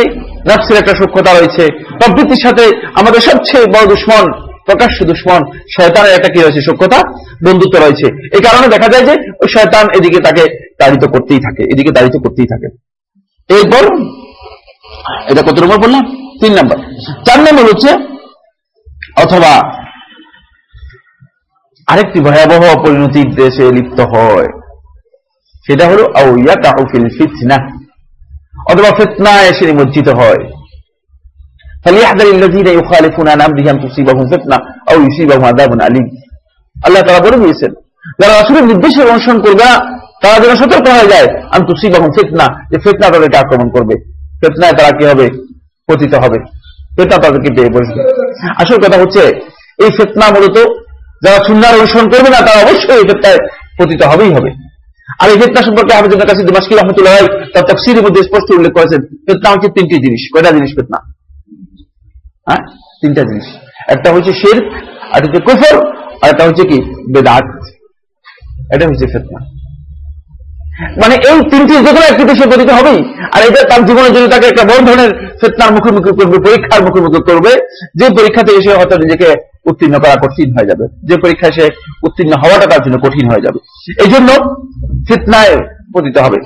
নফসের একটা সূক্ষ্মতা রয়েছে। প্রবৃত্তির সাথে আমাদের সবচেয়ে বড় দুশ্মন, প্রকাশ্য দুশ্মন শয়তানের একটা কি রয়েছে? সূক্ষ্মতা, বন্ধুত্ব রয়েছে। এই কারণে দেখা যায় যে ওই শয়তান এদিকে তাকে তাড়িত করতেই থাকে, এদিকে তাড়িত করতেই থাকে। এরপর, এটা কত নম্বর বললাম? তিন নম্বর। চার নম্বর হচ্ছে, অথবা আরেকটি ভয়াবহ পরিণতির দেশে লিপ্ত হয়। সেটা হলো ফিতনা। অথবা ফেতনায় সে নিমজ্জিত হয়। আক্রমণ করবে। তারা পতিত হবে। তাদেরকে আসল কথা হচ্ছে, এই ফেতনা মূলত যারা সুন্দর অনুসরণ করবে না, তারা অবশ্যই এই ফেতনায় পতিত হবেই হবে। আর এই ফেতনা সম্পর্কে আমাদের কাছে দিমাসকি রহমতুল্লাহ তার তফসিরের মধ্যে স্পষ্ট উল্লেখ করেছেন, ফেতনা হচ্ছে তিনটি জিনিস। কয়টা জিনিস ফেতনা? হ্যাঁ? তিনটা জিনিস। একটা হচ্ছে শের আর হচ্ছে কুফর, আর একটা হচ্ছে কি? বেদাত। এটা হচ্ছে ফেতনা। মানে এই তিনটি যে কোনো একটি দেশে পতিত হবেই। আর এটা তার জীবনের জন্য তাকে একটা বড় ধরনের ফেতনার মুখোমুখি করবে, পরীক্ষার মুখোমুখি করবে। যে পরীক্ষাতে এসে হয়তো নিজেকে উত্তীর্ণ করা কঠিন হয়ে যাবে। যে পরীক্ষায় সে উত্তীর্ণ হওয়াটা তার জন্য কঠিন হয়ে যাবে। এই জন্য ফিতনায় পতিত হবে।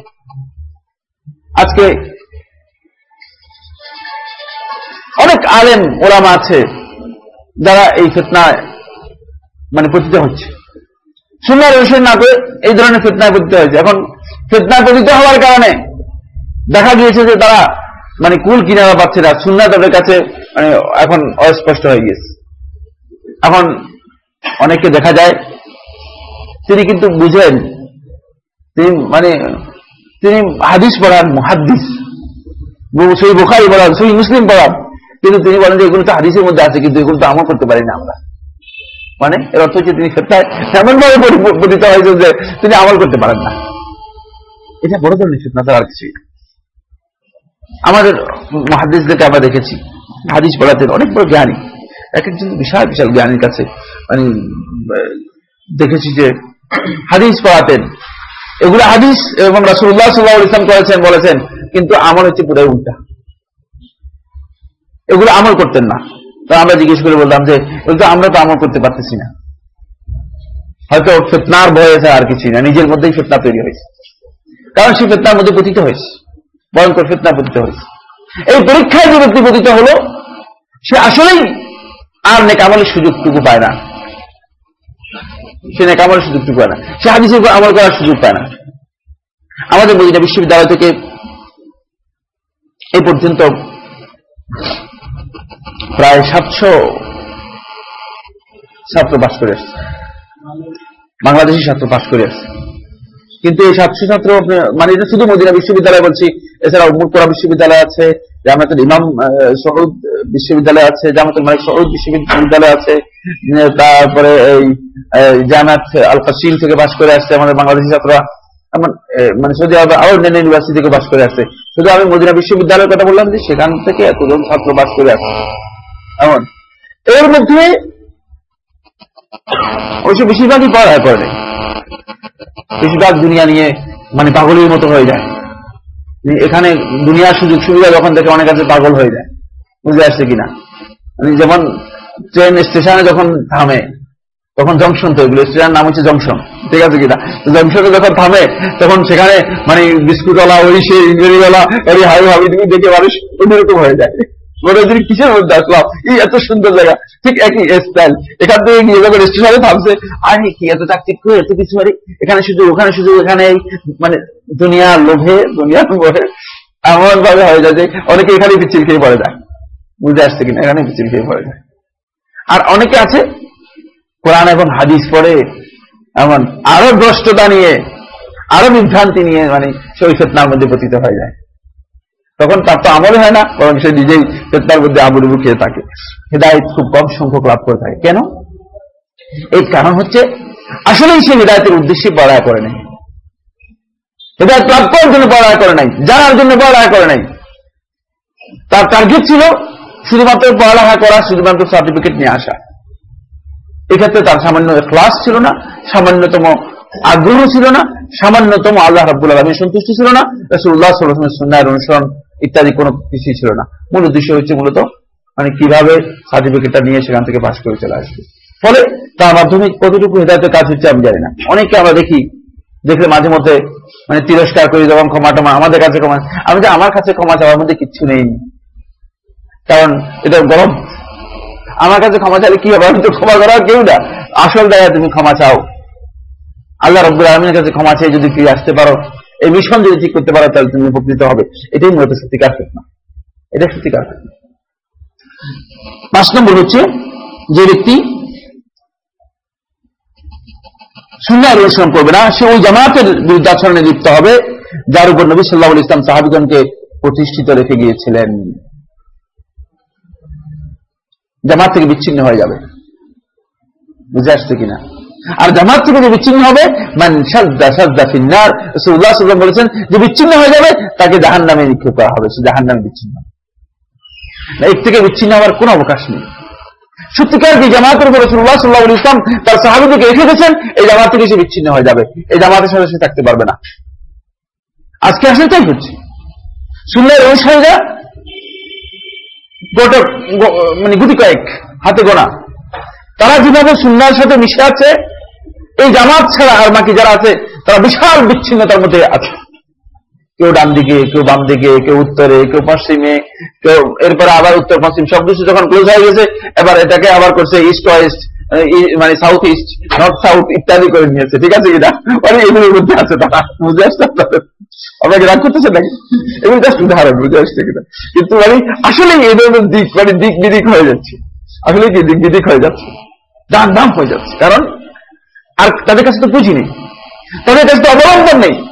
আজকে অনেক আলেম, ওলামা আছে যারা এই ফেতনায় মানে পতিত হচ্ছে। সুন্দর বিষয় না করে এই ধরনের ফেতনায় পতিত হয়েছে। এখন ফেতনায় পতিত হওয়ার কারণে দেখা গিয়েছে যে তারা মানে কুল কিনারা পাচ্ছে না। সুন্না তাদের কাছে মানে এখন অস্পষ্ট হয়ে গিয়েছে। এখন অনেককে দেখা যায়, তিনি কিন্তু বুঝেন, তিনি মানে তিনি হাদিস পড়ান হাদিস সেই বোখারি পড়ান, সেই মুসলিম পড়ান। কিন্তু তিনি বলেন যে এগুলো তো হাদিসের মধ্যে আছে, কিন্তু এগুলো তো আমল করতে পারি না আমরা। মানে এর অর্থ হচ্ছে তিনি ফেরতায় এমনভাবে পরিবর্তিত হয়েছে যে তিনি আমল করতে পারেন না। এটা বড় ধরনের ফেতনা, তার আর কিছুই আমাদের মহাদিসদেরকে আমরা দেখেছি, হাদিস পড়াতেন, অনেক বড় জ্ঞানী। এক একজন বিশাল বিশাল জ্ঞানীর কাছে মানে দেখেছি যে হাদিস পড়াতেন। এগুলো হাদিস এবং রাসুল্লাহ সাল্লাহ ইসলাম করেছেন, বলেছেন, কিন্তু আমল হচ্ছে পুরাই উল্টা। এগুলো আমল করতেন না। তো আমরা জিজ্ঞেস করে বললাম যে এগুলো আমরা তো আমল করতে পারতেছি না। হয়তো ফেতনার ভয় আছে, আর কিছুই না। নিজের মধ্যেই ফেতনা তৈরি হয়েছে। কারণ সে ফেতনার মধ্যে পতিত হয়েছে। ভয়ঙ্কর ফেতনা পতিত হয়েছে। এই পরীক্ষায় যে ব্যক্তি পতিত হলো, সে আসলেই আর নেকামলের সুযোগটুকু পায় না। সে নেকামলের সুযোগটুকু পায় না। সে হাদিসের উপর আমল করার সুযোগ পায় না। আমাদের মদিনা বিশ্ববিদ্যালয় থেকে এই পর্যন্ত প্রায় সাতশো ছাত্র পাশ করে আসছে। বাংলাদেশি ছাত্র পাশ করে আসছে। কিন্তু এই সাতশো ছাত্র মানে এটা শুধু মদিনা বিশ্ববিদ্যালয় বলছি এছাড়া উম্মুরপুরা বিশ্ববিদ্যালয় আছে জামাতুল ইমাম সৌদ বিশ্ববিদ্যালয় আছে, জামাতুল মালিক সৌদ বিশ্ববিদ্যালয় আছে তারপরে এই জামাত আল কাসিম থেকে বাস করে আসছে আমাদের বাংলাদেশি ছাত্ররা। মানে সৌদি আরব আরও অন্যান্য ইউনিভার্সিটি থেকে বাস করে আসছে। শুধু আমি মদিনা বিশ্ববিদ্যালয়ের কথা বললাম যে সেখান থেকে এতজন ছাত্র বাস করে আসছে। এমন। এর মধ্যে অবশ্য বেশিরভাগই পড়ায় পড়ে। বেশিরভাগ দুনিয়া নিয়ে মানে পাগলের মতো হয়ে যায়। এখানে দুনিয়ার সুযোগ সুবিধা যখন দেখে অনেক আছে পাগল হয়ে যায়। বুঝে আসছে কিনা? মানে যেমন ট্রেন স্টেশনে যখন থামে, তখন জংশন তো এগুলো। স্টেশনের নাম হচ্ছে জংশন ঠিক আছে কিনা? জংশনে যখন থামে, তখন সেখানে মানে বিস্কুটওয়ালা, ওই সে ইঞ্জিনিয়ারওয়ালা, ওই হাই হাবি তুমি দেখে মানুষ অন্যরকম হয়ে যায়। হচ্ছে কিসের মধ্যে আসলাম এই এত সুন্দর জায়গা। ঠিক একই স্টাইল এখান থেকে নিয়ে থামছে। আর কি, এত চাকচিক কিছু এখানে শুধু, ওখানে শুধু এখানে মানে দুনিয়ার লোভে দুনিয়ার লোভে এমন ভাবে হয়ে যায় যে অনেকে এখানে খেয়ে পড়ে যায়। বুঝে আসছে কিনা? এখানে খেয়ে পড়ে যায়। আর অনেকে আছে, কোরআন এবং হাদিস পড়ে, এমন আরও ভ্রষ্টতা নিয়ে, আরও বিভ্রান্তি নিয়ে মানে সেই ফেতনার মধ্যে পতিত হয়ে যায়। তখন তার তো আমলে হয় না, বরং সে নিজেই ফেতনার মধ্যে আবুডুবু খেয়ে থাকে। হেদায়ত খুব কম সংখ্যক লাভ করে থাকে। কেন? এর কারণ হচ্ছে, আসলেই সে হৃদায়তের উদ্দেশ্যে পড়ায় করে নাই। হৃদায়ত লাভ করার জন্য পড়ায় করে নাই, জানার জন্য পড়ায় করে নাই। তার টার্গেট ছিল শুধুমাত্র পড়ালেখা করা, শুধুমাত্র সার্টিফিকেট নিয়ে আসা। এক্ষেত্রে তার সামান্য ক্লাস ছিল না, সামান্যতম আগ্রহ ছিল না, সামান্যতম আল্লাহ রাবুল আলমী সন্তুষ্টি ছিল না। রসুল্লাহ সাল্লামের অনুসরণ ইত্যাদি কোনো কিছুই ছিল না। মূল উদ্দেশ্য হচ্ছে মূলত মানে কীভাবে সার্টিফিকেটটা নিয়ে সেখান থেকে পাশ করে চলে আসবে। ফলে তার মাধ্যমে কতটুকু হেদায়তের কাজ হচ্ছে আমি জানি না। অনেককে আমরা দেখি, দেখলে মাঝে মধ্যে মানে তিরস্কার করি যখন ক্ষমা টমা আমাদের কাছে ক্ষমা আমি যে আমার কাছে ক্ষমা চাওয়ার মধ্যে কিচ্ছু নেই। কারণ এটা গরম। আমার কাছে ক্ষমা চাইলে কি হবে? আমি তো ক্ষমা করার কেউ না। আসল জায়গায় তুমি ক্ষমা চাও। আল্লাহ রব্বুল আলমীর কাছে ক্ষমা চেয়ে যদি ফিরে আসতে পারো এই মিশন যদি ঠিক করতে পারো, তাহলে তুমি উপকৃত হবে। এটাই মূলত সত্যিকার ফেতনা। এটা সত্যিকার ফেতনা। পাঁচ নম্বর হচ্ছে, যে ব্যক্তি সুন্নায় অনুসরণ করবে না, সে ওই জামাতের বিরুদ্ধে আচরণে লিপ্ত হবে, যার উপর নবী সাল্লাহ ইসলাম সাহাবিগণকে প্রতিষ্ঠিত রেখে গিয়েছিলেন। জামাত থেকে বিচ্ছিন্ন হয়ে যাবে। বুঝে আসছে কিনা? আর জামাত থেকে যে বিচ্ছিন্ন হবে বলেছেন, যে বিচ্ছিন্ন হয়ে যাবে, তাকে জাহান নামে নিক্ষেপ করা হবে, সে জাহান নামে বিচ্ছিন্ন এর থেকে বিচ্ছিন্ন হওয়ার কোন অবকাশ নেই। সত্যিকার যে জামাতের উপর রসুল্লাহ সাল্লাহ ইসলাম তার সাহাবিদিকে রেখে গেছেন, এই জামাত থেকে সে বিচ্ছিন্ন হয়ে যাবে, এই জামাতের সাথে সে থাকতে পারবে না। আজকে আসলে তাই হচ্ছে। সুন্দর অনুসারীরা গোটা মানে গুটি কয়েক, হাতে গোনা। তারা যেভাবে সুন্নার সাথে মিশে আছে এই জামাত ছাড়া আর বাকি যারা আছে, তারা বিশাল বিচ্ছিন্নতার মধ্যে আছে। কেউ ডান দিকে, কেউ বাম দিকে, কেউ উত্তরে, কেউ পশ্চিমে, কেউ এরপরে আবার উত্তর, পশ্চিম, সব কিছু যখন ক্লোজ হয়ে গেছে, এবার এটাকে আবার করছে ইস্ট ওয়েস্ট মানে সাউথ ইস্ট নর্থ সাউথ ইত্যাদি করে নিয়েছে। ঠিক আছে কিনা মানে এগুলোর মধ্যে আছে তারা। বুঝে আসতে আপনাকে রাগ করতেছে নাকি? এগুলো জাস্ট উদাহরণ, বুঝে আসছে কিনা কিন্তু মানে আসলে এই দিক মানে দিক বিদিক হয়ে যাচ্ছে। আসলে কি দিক বিদিক হয়ে যাচ্ছে? দাম দাম হয়ে যাচ্ছে। কারণ আর তাদের কাছে তো পুঁজি নেই। তাদের কাছে তো অবলম্বন নেই।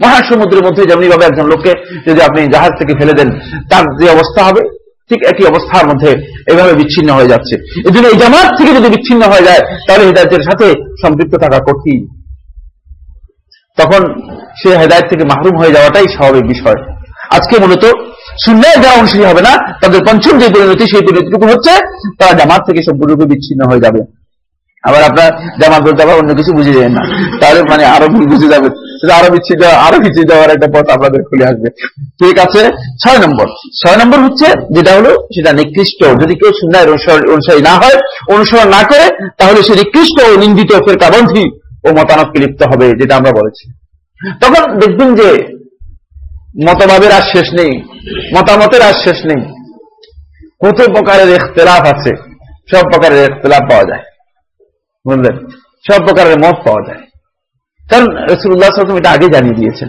মহাসমুদ্রের মধ্যে যেমনি ভাবে একজন লোককে যদি আপনি জাহাজ থেকে ফেলে দেন, তার যে অবস্থা হবে, ঠিক একই অবস্থার মধ্যে এভাবে বিচ্ছিন্ন হয়ে যাচ্ছে। এই জন্য এই জামাত থেকে যদি বিচ্ছিন্ন হয়ে যায়, তাহলে হেদায়তের সাথে সম্পৃক্ত থাকা কঠিন। তখন সে হেদায়ত থেকে মাহরুম হয়ে যাওয়াটাই স্বাভাবিক বিষয়। আজকে মূলত শূন্যায় যারা অনুসারী হবে না, তাদের পঞ্চম যে পরিণতি, সেই পরিণতিটুকু হচ্ছে, তারা জামাত থেকে সম্পূর্ণরূপে বিচ্ছিন্ন হয়ে যাবে। আবার আপনার জামাত বলতে আবার অন্য কিছু বুঝে যাবেন না। তাহলে মানে আরও ভুল বুঝে যাবে। আরও বিচ্ছিন্ন, আরও পিছিয়ে দেওয়ার একটা পথ আপনাদের খুলে আসবে। ঠিক আছে? ছয় নম্বর। ছয় নম্বর হচ্ছে, যেটা হলো, সেটা নিকৃষ্ট। যদি কেউ সুন্নায় অনুসারী না হয়, অনুসরণ না করে, তাহলে সে নিকৃষ্ট ও নিন্দিত ফেরকাবন্ধী ও মতানতকে লিপ্ত হবে, যেটা আমরা বলেছি। তখন দেখবেন যে মতভাবের আর শেষ নেই। মতামতের আর শেষ নেই। কত প্রকারের এখতলাফ আছে, সব প্রকারের এখতলাফ পাওয়া যায়। বুঝলেন সব প্রকারের মত পাওয়া যায়। কারণ রসুল্লাহ সাল্লাম এটা আগে জানিয়ে দিয়েছেন।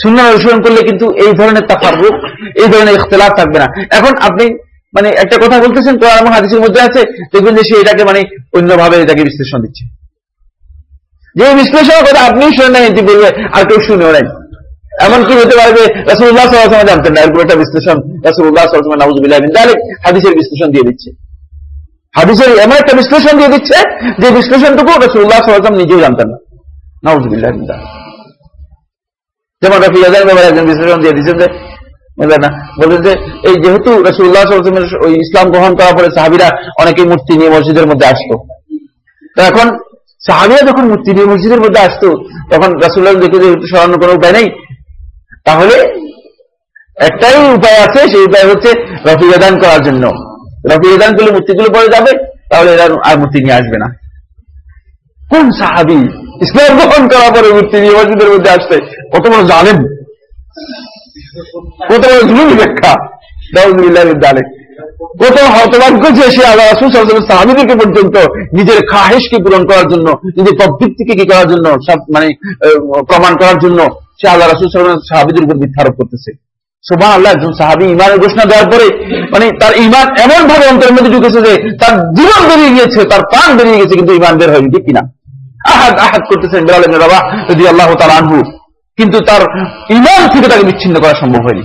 শূন্য অনুসরণ করলে কিন্তু এই ধরনের তাফারুক এই ধরনের ইখতলাফ থাকবে না। এখন আপনি মানে একটা কথা বলতেছেন, কোরআন হাদিসের মধ্যে আছে, দেখবেন যে সে এটাকে মানে অন্যভাবে এটাকে বিশ্লেষণ দিচ্ছে। যে বিশ্লেষণের কথা আপনি শুনে নেন এটি বলবে আর কেউ শুনেও নেন এমন কি হতে পারবে রসুল্লাহ সাল্লাহ জানতেন না, এরকম একটা বিশ্লেষণ রসুল্লাহ সাল্লাহ নাউজুবিল্লাহ হাদিসের বিশ্লেষণ দিয়ে দিচ্ছে। হাদিসের এমন একটা বিশ্লেষণ দিয়ে দিচ্ছে যে বিশ্লেষণটুকু রসুল্লাহ সাল্লাম নিজেও জানতেন। না যেমন রফি ব্যাপারে একজন বিশ্লেষণ দিয়ে দিচ্ছেন যে না? বলছেন যে, এই যেহেতু রসুল্লাহ সাল্লামের ওই ইসলাম গ্রহণ করার পরে সাহাবিরা অনেকেই মূর্তি নিয়ে মসজিদের মধ্যে আসতো। তো এখন সাহাবিরা যখন মূর্তি নিয়ে মসজিদের মধ্যে আসতো, তখন রাসুল্লাহ দেখে যে সরানোর কোনো উপায় নেই। তাহলে একটাই উপায় আছে, সেই উপায় হচ্ছে রফিদান করার জন্য। রফিদান করলে মূর্তিগুলো পরে যাবে, তাহলে এরা আর মূর্তি নিয়ে আসবে না। কোন সাহাবি ইসলাম গ্রহণ করার পরে মূর্তি নিয়ে মসজিদের মধ্যে আসছে? কত বড় জানেন কত বড় জুলুমি ব্যাখ্যা? জানে কত হতভাগ্য যে সে আল্লাহ রাসুল সাহাবিদেরকে পর্যন্ত নিজের পূরণ করার জন্য, নিজের প্রবৃত্তিকে কি করার জন্য, সব মানে প্রমাণ করার জন্য সে আল্লাহ রাসুল সাহাবিদের উপর মিথ্যারোপ করতেছে। সোমান আল্লাহ একজন সাহাবি ইমানের ঘোষণা দেওয়ার পরে মানে তার ইমান এমন ভাবে অন্তরের মধ্যে ঢুকেছে যে তার জীবন বেরিয়ে গিয়েছে, তার প্রাণ বেরিয়ে গেছে কিন্তু ইমান বের হয়নি কিনা? আহাদ আহাদ করতেছেন বেলাল বাবা যদি আল্লাহ তার আনহু। কিন্তু তার ইমান থেকে তাকে বিচ্ছিন্ন করা সম্ভব হয়নি।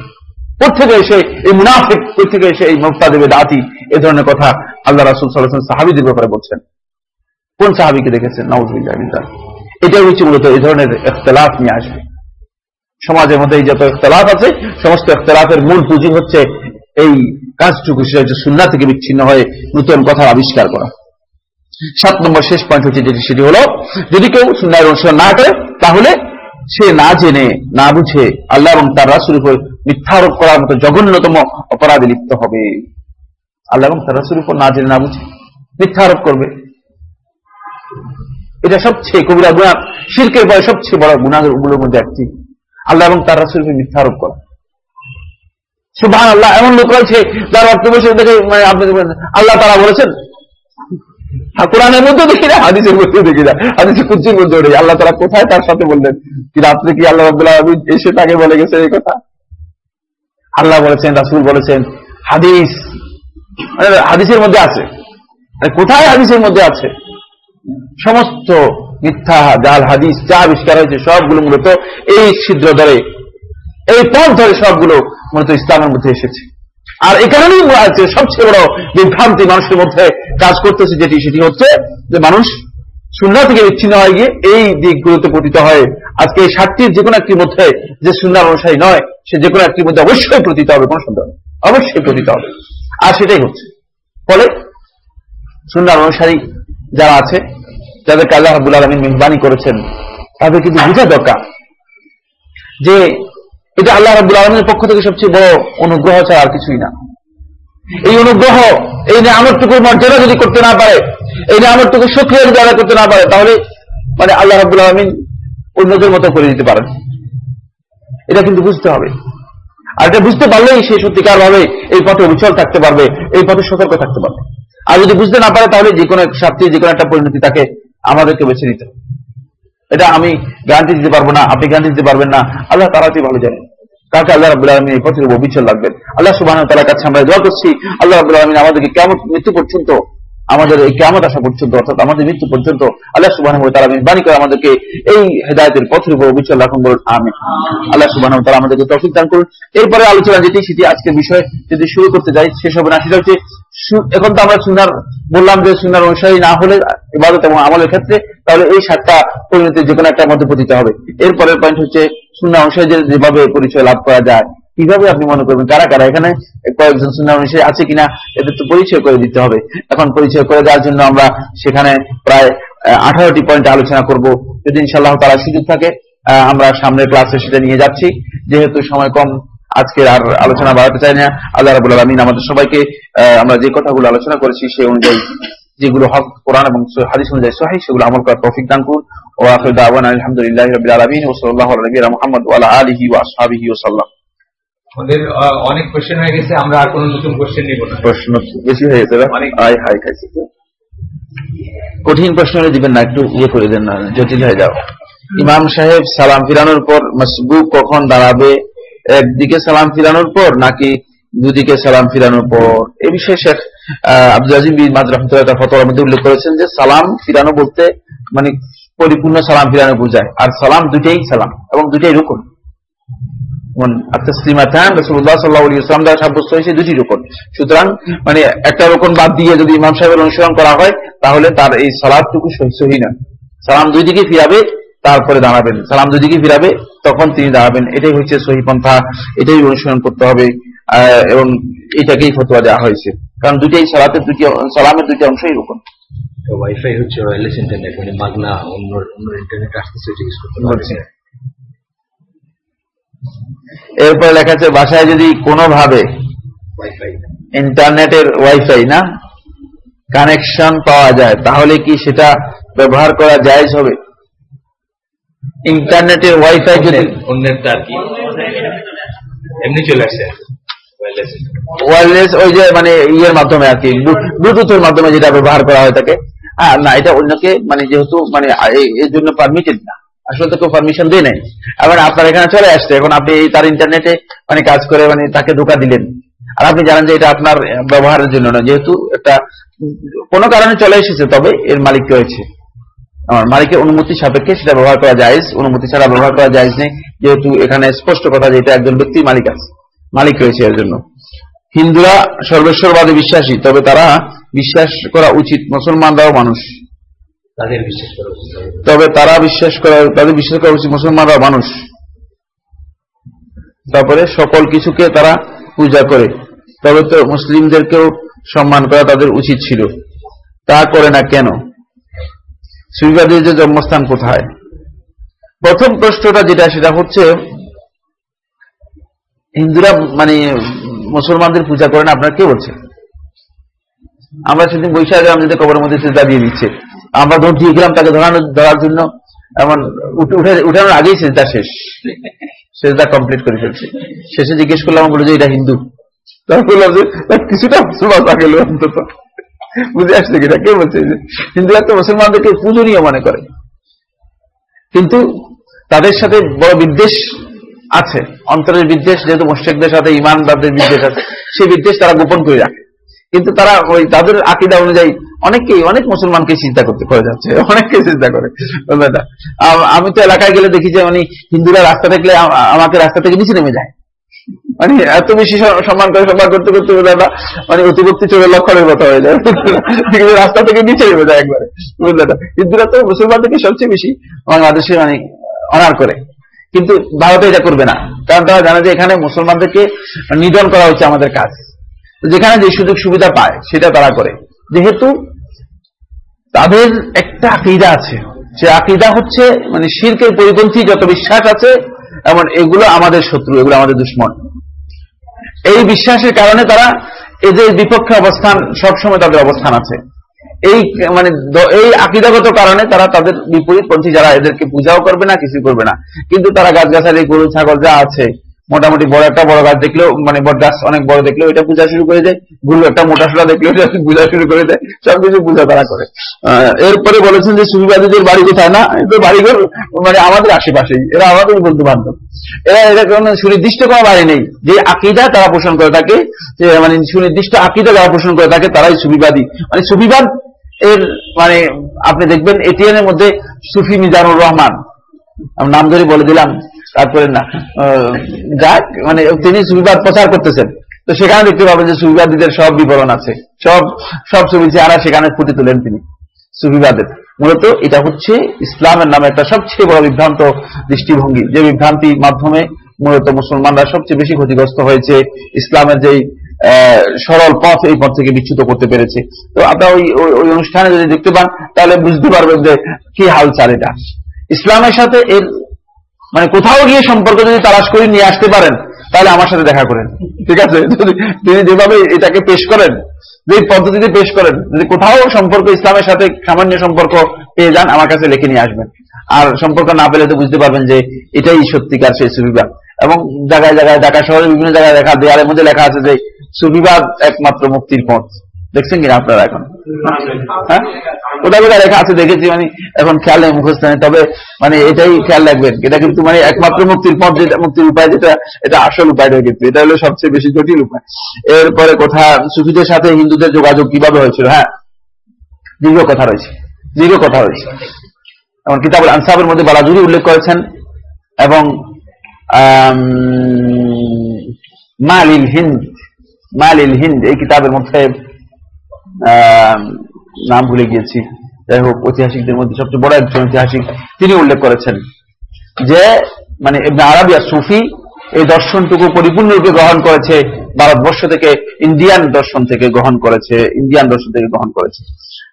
কোথেকে এসে এই মুনাফিক কোথেকে এসে এই মুক্তা দেবে দাতি এ ধরনের কথা আল্লাহ রাসুল সাল্লাহ সাহাবিদের ব্যাপারে বলছেন। কোন সাহাবিকে দেখেছেন? নওয়াজ এটাই হচ্ছে মূলত এই ধরনের এখতলাফ নিয়ে আসবে। সমাজের মধ্যে যত ইখতলাফ আছে, সমস্ত ইখতলাফের মূল পুঁজি হচ্ছে এই কাজটুকু, সেটা হচ্ছে সুন্না থেকে বিচ্ছিন্ন হয়ে নতুন কথা আবিষ্কার করা। সাত নম্বর শেষ পয়েন্ট হচ্ছে যেটি, সেটি হল, যদি কেউ সুন্নার অনুসরণ না করে, তাহলে সে না জেনে, না বুঝে আল্লাহ এবং তার রাসুর উপর মিথ্যারোপ করার মতো জঘন্যতম অপরাধে লিপ্ত হবে। আল্লাহ এবং তার রাসুর উপর না জেনে, না বুঝে মিথ্যারোপ করবে। এটা সবচেয়ে কবিরা গুণা শিল্পের বয় সবচেয়ে বড় গুণাগুলোর মধ্যে একটি। আল্লাহ এবং তার রাসুলকে মিথ্যা আরোপ করা। সুবাহ আল্লাহ এমন লোক রয়েছে যার বসে দেখে মানে আপনি আল্লাহ তারা বলেছেন কোরআনের মধ্যে দেখি না, হাদিসের মধ্যে দেখি না, হাদিসের কুচির মধ্যে ওঠে আল্লাহ তারা কোথায় তার সাথে বললেন? কি রাত্রে কি আল্লাহ আব্দুল্লাহ এসে তাকে বলে গেছে এই কথা? আল্লাহ বলেছেন, রাসুল বলেছেন, হাদিস হাদিসের মধ্যে আছে। কোথায় হাদিসের মধ্যে আছে? সমস্ত মিথ্যা, জাল, হাদিস, যা আবিষ্কার হয়েছে, সবগুলো মূলত এই ছিদ্র ধরে, এই পথ ধরে সবগুলো মূলত ইসলামের মধ্যে এসেছে। আর এই কারণেই সবচেয়ে বড় বিভ্রান্তি মানুষের মধ্যে কাজ করতেছে যেটি, সেটি হচ্ছে যে মানুষ সুন্না থেকে বিচ্ছিন্ন হয়ে গিয়ে এই দিকগুলোতে পতিত হয় আজকে এই ষাটটির যে কোনো একটির মধ্যে যে সুন্নার অনুসারী নয়, সে যে কোনো একটির মধ্যে অবশ্যই প্রতীত হবে, কোন সন্দেহ অবশ্যই প্রতীত হবে। আর সেটাই হচ্ছে। ফলে সুন্নার অনুসারী যারা আছে যাদেরকে আল্লাহ রাবুল আলমিন মেহবানি করেছেন, তাদের কিন্তু বোঝা দরকার যে এটা আল্লাহ রাবুল আলমের পক্ষ থেকে সবচেয়ে বড় অনুগ্রহ ছাড়া আর কিছুই না। এই অনুগ্রহ, এই নিয়ামতটুকুর মর্যাদা যদি করতে না পারে, এই নিয়ামতটুকু সক্রিয় যদি আদায় করতে না পারে, তাহলে মানে আল্লাহ রাবুল আলমিন অন্যদের মতো করে দিতে পারেন। এটা কিন্তু বুঝতে হবে। আর এটা বুঝতে পারলেই সে সত্যিকার ভাবে এই পথে অবিচল থাকতে পারবে, এই পথে সতর্ক থাকতে পারবে। আর যদি বুঝতে না পারে, তাহলে যে কোনো এক শাস্তি যে কোনো একটা পরিণতি তাকে আমাদেরকে বেছে নিতে হবে। এটা আমি গ্যারান্টি দিতে পারব না, আপনি গ্যারান্টি দিতে পারবেন না। আল্লাহ তারাতেই ভালো জানেন। কাকে আল্লাহ রাবুল আলমিন এই পথের বিচার লাগবেন। আল্লাহ সুবাহ তালার কাছে আমরা দোয়া করছি, আল্লাহ রাবুল আলমিন আমাদেরকে কেমন মৃত্যু পর্যন্ত আমাদের এই কেমন আসা পর্যন্ত, অর্থাৎ আমাদের মৃত্যু পর্যন্ত আল্লাহ সুবাহ তারা মেহরবানি করে আমাদেরকে এই হেদায়তের পথের উপর অবিচল রাখুন বলুন আমি আল্লাহ সুবাহ তারা আমাদেরকে তফিক দান করুন। এরপরে আলোচনা যেটি, সেটি আজকের বিষয় যদি শুরু করতে যাই, শেষ হবে না, সেটা হচ্ছে এখন তো আমরা সুনার বললাম যে সুনার অনুসারী না হলে ইবাদত এবং আমলের ক্ষেত্রে তাহলে এই সাতটা পরিণতি যে কোনো একটা মধ্যে পতিত হবে। এরপরের পয়েন্ট হচ্ছে সুন্না অনুসারী যেভাবে পরিচয় লাভ করা যায় কীভাবে আপনি মনে করবেন কারা কারা এখানে কয়েকজন সুন্না অনুসারী আছে কিনা, এদের তো পরিচয় করে দিতে হবে। এখন পরিচয় করে দেওয়ার জন্য আমরা সেখানে প্রায় আঠারোটি পয়েন্ট আলোচনা করব। যদি ইনশাল্লাহ তারা সুযোগ থাকে আমরা সামনের ক্লাসে সেটা নিয়ে যাচ্ছি। যেহেতু সময় কম, আজকের আর আলোচনা বাড়াতে চাই না। আল্লাহ রাবুল আলমিন আমাদের সবাইকে আমরা যে কথাগুলো আলোচনা করেছি সেই অনুযায়ী যেগুলো হক, কোরআন এবং হাদিস অনুযায়ী সহাই সেগুলো আমল করার তৌফিক দান করুন। ও আখির দাওয়ানা আলহামদুলিল্লাহি রাব্বিল আলামিন আলা নবিয়িনা মুহাম্মদ আলা আলিহি ওয়া আসহাবিহি ওয়া সাল্লাম। আমাদের অনেক কোশ্চেন হয়ে গেছে আমরা আর কোনো নতুন কোশ্চেন নিব না। প্রশ্ন বেশি হয়ে গেছে আই হাই খাইছি কঠিন প্রশ্ন হলে দিবেন না একটু ইয়ে করে দেন না জটিল হয়ে যাও। ইমাম সাহেব সালাম ফিরানোর পর মসবুক কখন দাঁড়াবে? একদিকে সালাম ফিরানোর পর নাকি দুদিকে সালাম ফিরানোর পর? এ বিষয়ে শেখ আব্দুল আজিম বিন মাদ রহমতুল্লাহ ফতোয়ার মধ্যে উল্লেখ করেছেন যে সালাম ফিরানো বলতে মানে পরিপূর্ণ সালাম ফিরানো বোঝায়। আর সালাম দুটাই সালাম এবং দুটাই রুকুন। সাব্যস্ত হয়েছে দুটি রোকন। সুতরাং মানে একটা রোকন বাদ দিয়ে যদি ইমাম সাহেবের অনুসরণ করা হয় তাহলে তার এই সালাদটুকু সহি না। সালাম দুই দিকে ফিরাবে তারপরে দাঁড়াবেন। সালাম দুই দিকে ফিরাবে তখন তিনি দাঁড়াবেন। এটাই হচ্ছে সহি পন্থা এটাই অনুসরণ করতে হবে এবং এটাকেই ফতোয়া দেওয়া হয়েছে। কারণ দুটাই সালাতের দুটি সালামের দুটি অংশই রোকন। ওয়াইফাই হচ্ছে ওয়্যারলেস ইন্টারনেট মানে মাগনা অন্য অন্য ইন্টারনেট আসতেছে ইউজ করতে এরপরে লেখা আছে বাসায় যদি কোনোভাবে ইন্টারনেটের ওয়াইফাই না কানেকশন পাওয়া যায় তাহলে কি সেটা ব্যবহার করা জায়জ হবে? ইন্টারনেটের ওয়াইফাই যদি অন্যের তার কি? এমনি চলে ওয়ারলেস ওই যে মানে ইয়ের মাধ্যমে আর কি ব্লুটুথের মাধ্যমে যেটা ব্যবহার করা হয় থাকে হ্যাঁ না এটা অন্যকে মানে যেহেতু মানে এর জন্য পারমিটেড না। আসলে তো কেউ পারমিশন দিয়ে নেই। এবার আপনার এখানে চলে আসছে, এখন আপনি তার ইন্টারনেটে মানে কাজ করে মানে তাকে ধোকা দিলেন। আর আপনি জানেন যে এটা আপনার ব্যবহারের জন্য না যেহেতু একটা কোনো কারণে চলে এসেছে, তবে এর মালিক রয়েছে। আমার মালিকের অনুমতি সাপেক্ষে সেটা ব্যবহার করা যায় অনুমতি ছাড়া ব্যবহার করা যায় নেই, যেহেতু এখানে স্পষ্ট কথা যে এটা একজন ব্যক্তি মালিক আছে, মালিক রয়েছে এর জন্য। হিন্দুরা সর্বেশ্বরবাদে বিশ্বাসী, তবে তারা বিশ্বাস করা উচিত মুসলমানরাও মানুষ তাদের বিশ্বাস করা উচিত তবে তারা বিশ্বাস করা, তাদের বিশ্বাস করা উচিত, মুসলমানরা মানুষ। তারপরে সকল কিছুকে তারা পূজা করে। তবে তো মুসলিমদেরকেও সম্মান করা তাদের উচিত ছিল। তা করে না কেন? সুবিবাদের যে জন্মস্থান কোথায়? প্রথম প্রশ্নটা যেটা, সেটা হচ্ছে, হিন্দুরা মানে মুসলমানদের পূজা করেন আপনার কে বলছে আমরা সেদিন বৈশাখে আমাদের কবরের মধ্যে দিয়ে দিচ্ছে। আমরা ধর দিয়ে গেলাম তাকে ধরানো, ধরার জন্য। এমন উঠানোর আগেই সেজদা শেষ। সেজদা কমপ্লিট করে ফেলছে। শেষে জিজ্ঞেস করলাম বলে যে এটা হিন্দু। কিছুটা মনে বিদ্বেষ যেহেতু মুশ্রিকদের সাথে, ইমানদারদের বিদ্বেষ আছে। সেই বিদ্বেষ তারা গোপন করে রাখে। কিন্তু তারা ওই তাদের আকিদা অনুযায়ী অনেককেই, অনেক মুসলমানকে চিন্তা করতে, করে যাচ্ছে অনেককে চিন্তা করে। আমি তো এলাকায় গেলে দেখি যে মানে হিন্দুরা রাস্তা দেখলে আমাকে রাস্তা থেকে নিচে নেমে যায়। মানে এত বেশি সম্মান করে, সম্মান করতে করতে দাদা মানে অতিবর্তী চোরের লক্ষণের কথা হয়ে যায়। রাস্তা থেকে নিচে নেমে যায় একবারে। বুঝলে হিন্দুরা তো মুসলমানদেরকে সবচেয়ে বেশি বাংলাদেশে মানে অনার করে। কিন্তু ভারতে এটা করবে না। কারণ তারা জানে যে এখানে মুসলমানদেরকে নিধন করা হচ্ছে আমাদের কাজ। যেখানে যে সুযোগ সুবিধা পায়, সেটা তারা করে। যেহেতু তাদের একটা আকিদা আছে। সে আকিদা হচ্ছে মানে শিরকের পরিপন্থী যত বিশ্বাস আছে, এমন এগুলো আমাদের শত্রু, এগুলো আমাদের দুশ্মন। এই বিশ্বাসের কারণে তারা এদের বিপক্ষে অবস্থান, সবসময় তাদের অবস্থান আছে। এই মানে এই আকিদাগত কারণে তারা তাদের বিপরীত পন্থী যারা এদেরকে পূজাও করবে না কিছু করবে না। কিন্তু তারা গাছগাছালি, গরু, ছাগল যা আছে মোটামুটি বড় একটা বড় গাছ দেখলেও মানে বড় গাছ অনেক বড় দেখলেও এটা পূজা শুরু করে দেয়গুলো একটা মোটা সোটা দেখলেও এটা পূজা শুরু করে দেয়, সবকিছু পূজা তারা করে। এরপরে বলেছেন যে সুবিবাদীদের বাড়ি কোথায় না? এদের বাড়িঘর মানে আমাদের আশেপাশেই, এরা আমাদের বন্ধু বান্ধব এরা এরা কোনো সুনির্দিষ্ট কোনো বাড়ি নেই। যে আকিদা তারা পোষণ করে থাকে, যে মানে সুনির্দিষ্ট আকিদা যারা পোষণ করে থাকে, তারাই সুবিবাদী। মানে সুবিবাদ এর মানে আপনি দেখবেন এটিএন এর মধ্যে সুফি মিজানুর রহমান নাম ধরে বলে দিলাম তারপরে না যাক মানে তিনি সুবিবাদ প্রচার করতেছেন। তো সেখানে দেখতে পাবেন যে সুবিবাদীদের সব বিবরণ আছে। সব সব ছবি চেহারা সেখানে ফুটে তোলেন তিনি সুফিবাদের মূলত এটা হচ্ছে ইসলামের নামে একটা সবচেয়ে বড় বিভ্রান্ত দৃষ্টিভঙ্গি। যে বিভ্রান্তির মাধ্যমে মূলত মুসলমানরা সবচেয়ে বেশি ক্ষতিগ্রস্ত হয়েছে ইসলামের যেই সরল পথ এই পথ থেকে বিচ্যুত করতে পেরেছে। তো আপনারা ওই, ওই- ওই অনুষ্ঠানে যদি দেখতে পান, তাহলে বুঝতে পারবেন যে কি হাল চাল এটা। ইসলামের সাথে এর মানে কোথাও গিয়ে সম্পর্ক যদি তালাশ করে নিয়ে আসতে পারেন, তাহলে আমার সাথে দেখা করেন। ঠিক আছে? তিনি যেভাবে এটাকে পেশ করেন, যে পদ্ধতিতে পেশ করেন, যদি কোথাও সম্পর্ক, ইসলামের সাথে সামান্য সম্পর্ক পেয়ে যান, আমার কাছে লিখে নিয়ে আসবেন। আর সম্পর্ক না পেলে তো বুঝতে পারবেন যে এটাই সত্যিকার সেই সুবিবাদ এবং জায়গায় জায়গায়, ঢাকা শহরে বিভিন্ন জায়গায় দেখা, দেয়ালের মধ্যে লেখা আছে যে সুবিবাদ একমাত্র মুক্তির পথ। দেখছেন কিনা আপনারা এখন? হ্যাঁ? ওটা কোথায় লেখা আছে দেখেছি মানে এখন খেয়াল নেই মুখস্থ তবে মানে এটাই খেয়াল রাখবেন, এটা কিন্তু মানে একমাত্র মুক্তির পথ যেটা, মুক্তির উপায় যেটা, এটা আসল উপায়টা কিন্তু, এটা হলো সবচেয়ে বেশি জটিল উপায়। এরপরে কথা, সুফিদের সাথে হিন্দুদের যোগাযোগ কীভাবে হয়েছিল? হ্যাঁ? দীর্ঘ কথা রয়েছে, দীর্ঘ কথা রয়েছে। এবং কিতাবুল আনসাবের মধ্যে বালাজুরি উল্লেখ করেছেন, এবং মালিল হিন্দ মালিল হিন্দ, এই কিতাবের মধ্যে নাম ভুলে গিয়েছি। যাই হোক ঐতিহাসিকদের মধ্যে সবচেয়ে বড় একজন ঐতিহাসিক তিনি উল্লেখ করেছেন যে মানে আরাবিয়া সুফি এই দর্শনটুকু পরিপূর্ণরূপে গ্রহণ করেছে ভারতবর্ষ থেকে ইন্ডিয়ান দর্শন থেকে গ্রহণ করেছে ইন্ডিয়ান দর্শন থেকে গ্রহণ করেছে।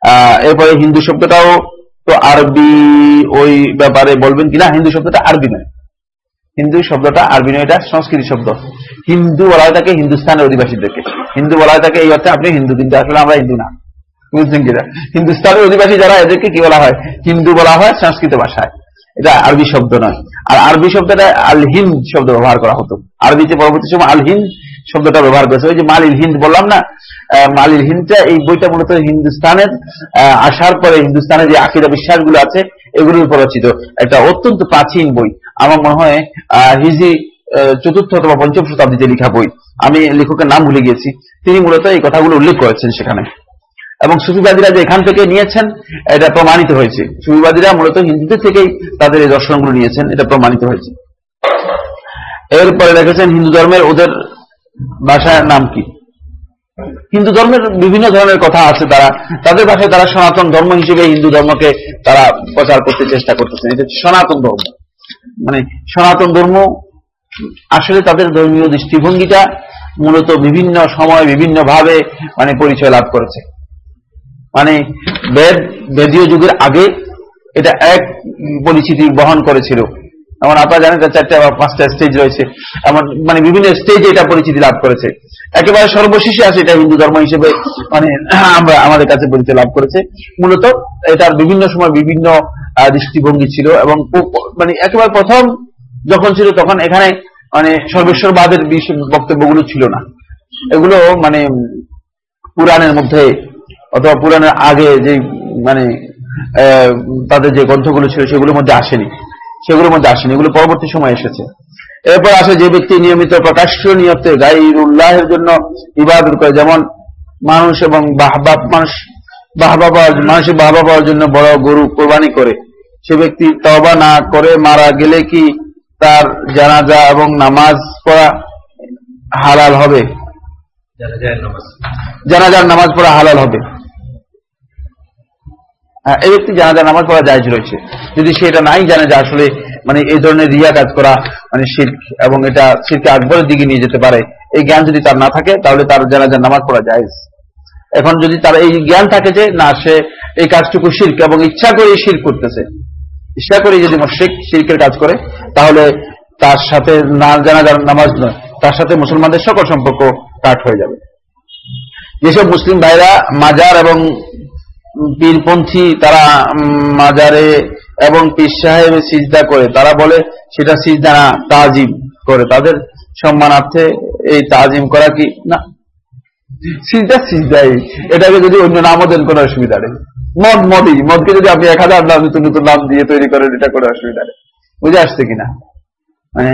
আহ, এরপরে হিন্দু শব্দটাও তো আরবি ওই ব্যাপারে বলবেন কিনা? হিন্দু শব্দটা আরবি নয়। হিন্দু শব্দটা আরবি নয় এটা সংস্কৃত শব্দ। হিন্দু বলা হয় তাকে হিন্দুস্তানের অধিবাসীদেরকে। হিন্দু বলা হয় তাকে এই অর্থে আপনি হিন্দু, কিন্তু আসলে আমরা হিন্দু না। বুঝলেন কিনা? হিন্দুস্তানের অধিবাসী যারা, এদেরকে কি বলা হয়? হিন্দু বলা হয় সংস্কৃত ভাষায়। এটা আরবি শব্দ নয়। আর আরবি শব্দটা আল হিন্দ শব্দ ব্যবহার করা হতো। আরবিতে পরবর্তী সময় আল হিন্দ শব্দটা ব্যবহার করেছে। ওই যে মালিল হিন্দ বললাম না মালিল হিন্দটা এই বইটা মূলত হিন্দুস্তানের আসার পরে হিন্দুস্তানের যে আকিদা বিশ্বাসগুলো আছে, এগুলোর উপর রচিত। একটা অত্যন্ত প্রাচীন বই। আমার মনে হয় হিজি চতুর্থ অথবা পঞ্চম শতাব্দীতে লেখা বই। আমি লেখকের নাম ভুলে গিয়েছি। তিনি মূলত এই কথাগুলো উল্লেখ করেছেন সেখানে। এবং সুফিবাদীরা যে এখান থেকে নিয়েছেন, এটা প্রমাণিত হয়েছে। সুফিবাদীরা মূলত হিন্দুদের থেকেই তাদের এই দর্শনগুলো নিয়েছেন, এটা প্রমাণিত হয়েছে। এরপরে রেখেছেন হিন্দু ধর্মের ওদের ভাষার নাম কি? হিন্দু ধর্মের বিভিন্ন ধরনের কথা আছে তারা। তাদের ভাষায় তারা সনাতন ধর্ম হিসেবে হিন্দু ধর্মকে তারা প্রচার করতে চেষ্টা করতেছেন। এটা সনাতন ধর্ম। মানে সনাতন ধর্ম আসলে তাদের ধর্মীয় দৃষ্টিভঙ্গিটা মূলত বিভিন্ন সময় বিভিন্ন ভাবে মানে পরিচয় লাভ করেছে। মানে বেদ, বেদীয় যুগের আগে এটা এক পরিচিতি বহন করেছিল। এমন আপনারা জানেন চারটা বা পাঁচটা স্টেজ রয়েছে। এমন মানে বিভিন্ন স্টেজে এটা পরিচিতি লাভ করেছে। একেবারে সর্বশেষে আছে এটা হিন্দু ধর্ম হিসেবে মানে আমরা আমাদের কাছে পরিচয় লাভ করেছে। মূলত এটার বিভিন্ন সময় বিভিন্ন দৃষ্টিভঙ্গি ছিল এবং মানে একেবারে প্রথম যখন ছিল তখন এখানে মানে সর্বেশ্বরবাদের বক্তব্যগুলো ছিল না। এগুলো মানে পুরাণের মধ্যে অথবা পুরাণের আগে যে মানে তাদের যে গ্রন্থগুলো ছিল সেগুলোর মধ্যে আসেনি। সেগুলোর মধ্যে আসেনি। এগুলো পরবর্তী সময় এসেছে। এরপর আসে যে ব্যক্তি নিয়মিত প্রকাশ্য নিয়তে গাইর উল্লাহের জন্য ইবাদত করে, যেমন মানুষ এবং বাহবা, মানুষ, বাহবা পাওয়ার, মানুষের বাহবা পাওয়ার জন্য বড় গরু কোরবানি করে। সে ব্যক্তি তবা না করে মারা গেলে কি তার জানাজা এবং নামাজ পড়া হালাল হবে। জানাজার নামাজ। পড়া হালাল হবে। হ্যাঁ, এই ব্যক্তি জানাজার নামাজ পড়া জায়জ রয়েছে। যদি সে এটা নাই জানে যে আসলে মানে এই ধরনের রিয়া কাজ করা মানে শির্ক এবং এটা শিরকে আকবরের দিকে নিয়ে যেতে পারে এই জ্ঞান যদি তার না থাকে তাহলে তার জানাজার নামাজ পড়া জায়েজ। এখন যদি তার এই জ্ঞান থাকে যে না সে এই কাজটুকু শির্ক এবং ইচ্ছা করে শির করতেছে ইচ্ছা করে যদি শিরকের কাজ করে তাহলে তার সাথে না জানাজার নামাজ নয়, তার সাথে মুসলমানদের সকল সম্পর্ক কাট হয়ে যাবে। যেসব মুসলিম ভাইরা মাজার এবং পীরপন্থী তারা মাজারে এবং পীর সাহেব সিজদা করে, তারা বলে সেটা সিজদা না, তাজিম করে। তাদের সম্মানার্থে এই তাজিম করা কি? না। সিজদা সিজদাই। এটাকে যদি অন্য নামও দেন কোনো অসুবিধা নেই। মদ মদই। মদকে যদি আপনি এক হাজার নাম নতুন নতুন নাম দিয়ে তৈরি করেন, এটা কোনো অসুবিধা নেই। বুঝে আসছে কিনা? মানে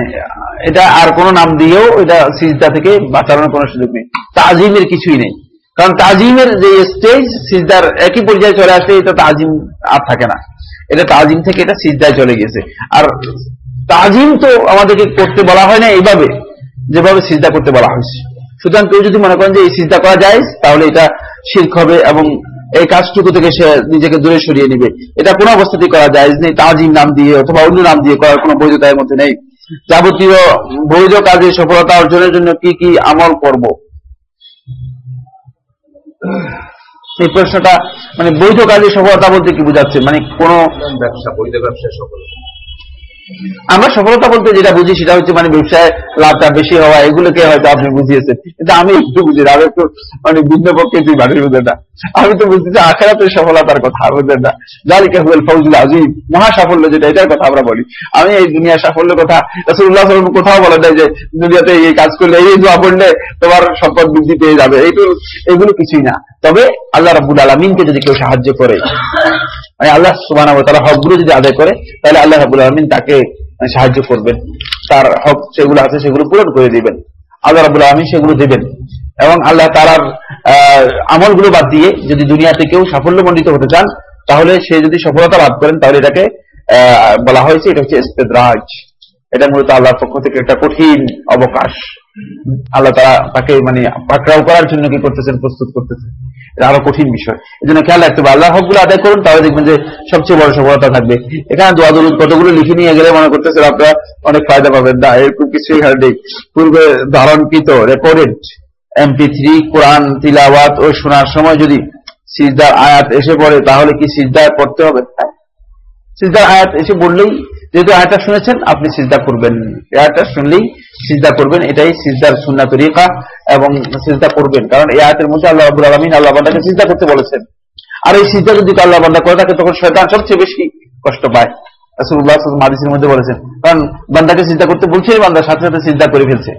এটা আর কোন নাম দিয়েও এটা সিজদা থেকে বাঁচানোর কোনো সুযোগ নেই। তাজিমের কিছুই নেই। কারণ তাজিমের যে স্টেজ সিজদার একই পর্যায়ে চলে আসলে এটা তাজিম আর থাকে না। এটা তাজিম থেকে এটা সিজদায় চলে গেছে আর তাজিম তো আমাদেরকে করতে বলা হয় না এইভাবে, যেভাবে সিজদা করতে বলা হয়েছে। সুতরাং কেউ যদি মনে করেন যে এই সিজদা করা যায়, তাহলে এটা শির্ক হবে এবং এই কাজটুকু থেকে সে নিজেকে দূরে সরিয়ে নিবে। এটা কোনো অবস্থাতেই করা যায় নেই, তাজিম নাম দিয়ে অথবা অন্য নাম দিয়ে করার কোনো বৈধতা এর মধ্যে নেই। যাবতীয় বৈধ কাজে সফলতা অর্জনের জন্য কি কি আমল করব? এই প্রশ্নটা মানে বৈধ কাজে সফলতা বলতে কি বুঝাচ্ছে? মানে কোন ব্যবসা, বৈধ ব্যবসায় সফল আমরা সফলতা বলতে যেটা বুঝি সেটা হচ্ছে মানে ব্যবসায় লাভটা বেশি হওয়া, এগুলোকে হয়তো আপনি বুঝিয়েছেন। কিন্তু আমি একটু বুঝি না, আমি একটু মানে ভিন্ন পক্ষে তুই মানুষ বুঝেন না। আমি তো বুঝছি যে আখেরাতের সফলতার কথা বুঝেন না। জালিকা হুয়েল ফৌজুল আজিম মহা সাফল্য যেটা, এটার কথা আমরা বলি। আমি এই দুনিয়ার সাফল্যের কথা রসুল্লাহ সাল্লাম কোথাও বলে দেয় যে, দুনিয়াতে এই কাজ করলে এই দোয়া পড়লে তোমার সম্পদ বৃদ্ধি পেয়ে যাবে। এইটু এগুলো কিছুই না। তবে আল্লাহ রাবুল আলমিনকে যদি কেউ সাহায্য করে মানে আল্লাহ সুবাহ তারা হকগুলো যদি আদায় করে, তাহলে আল্লাহ রাবুল আলমিন তাকে সাহায্য করবেন। তার হক সেগুলো আছে সেগুলো পূরণ করে দিবেন। আল্লাহ রাবুল আমি সেগুলো দেবেন। এবং আল্লাহ তালার আমলগুলো বাদ দিয়ে যদি দুনিয়াতে কেউ সাফল্যমণ্ডিত হতে চান, তাহলে সে যদি সফলতা লাভ করেন, তাহলে এটাকে বলা হয়েছে, এটা হচ্ছে এটা মূলত আল্লাহর পক্ষ থেকে একটা কঠিন অবকাশ। আল্লাহ তারা তাকে মানে পাকড়াও করার জন্য কি করতেছেন, প্রস্তুত করতেছেন। এটা আরও কঠিন বিষয়। এই জন্য খেয়াল রাখতে হবে, আল্লাহ হকগুলো আদায় করুন, তাহলে দেখবেন যে সবচেয়ে বড় সফলতা থাকবে। এখানে দোয়া দরুদ কতগুলো লিখে নিয়ে গেলে মনে করতেছেন আপনারা অনেক ফায়দা পাবেন। না, এরকম কিছু এখানে নেই। পূর্বে ধারণকৃত রেকর্ডেড এমপি থ্রি কোরআন তিলাওয়াত ও শোনার সময় যদি সিজদার আয়াত এসে পড়ে, তাহলে কি সিজদায় পড়তে হবে? হ্যাঁ? সিজদার আয়াত এসে বললেই যেহেতু আয়াতটা শুনেছেন, আপনি সিজদা করবেন। এই আয়াতটা শুনলেই সিজদা করবেন। এটাই সিজদার সুন্না তরিকা এবং সিজদা করবেন। কারণ এই আয়াতের মধ্যে আল্লাহ আব্দুল আলমিন আল্লাহ বান্দাকে সিজদা করতে বলেছেন। আর এই সিজদা যদি আল্লাহ বান্দা করে থাকে তখন শয়তান সবচেয়ে বেশি কষ্ট পায়। সাল্লাল্লাহু মধ্যে বলেছেন, কারণ বান্দাকে সিজদা করতে বলছেই বান্দার সাথে সাথে সিজদা করে ফেলছে।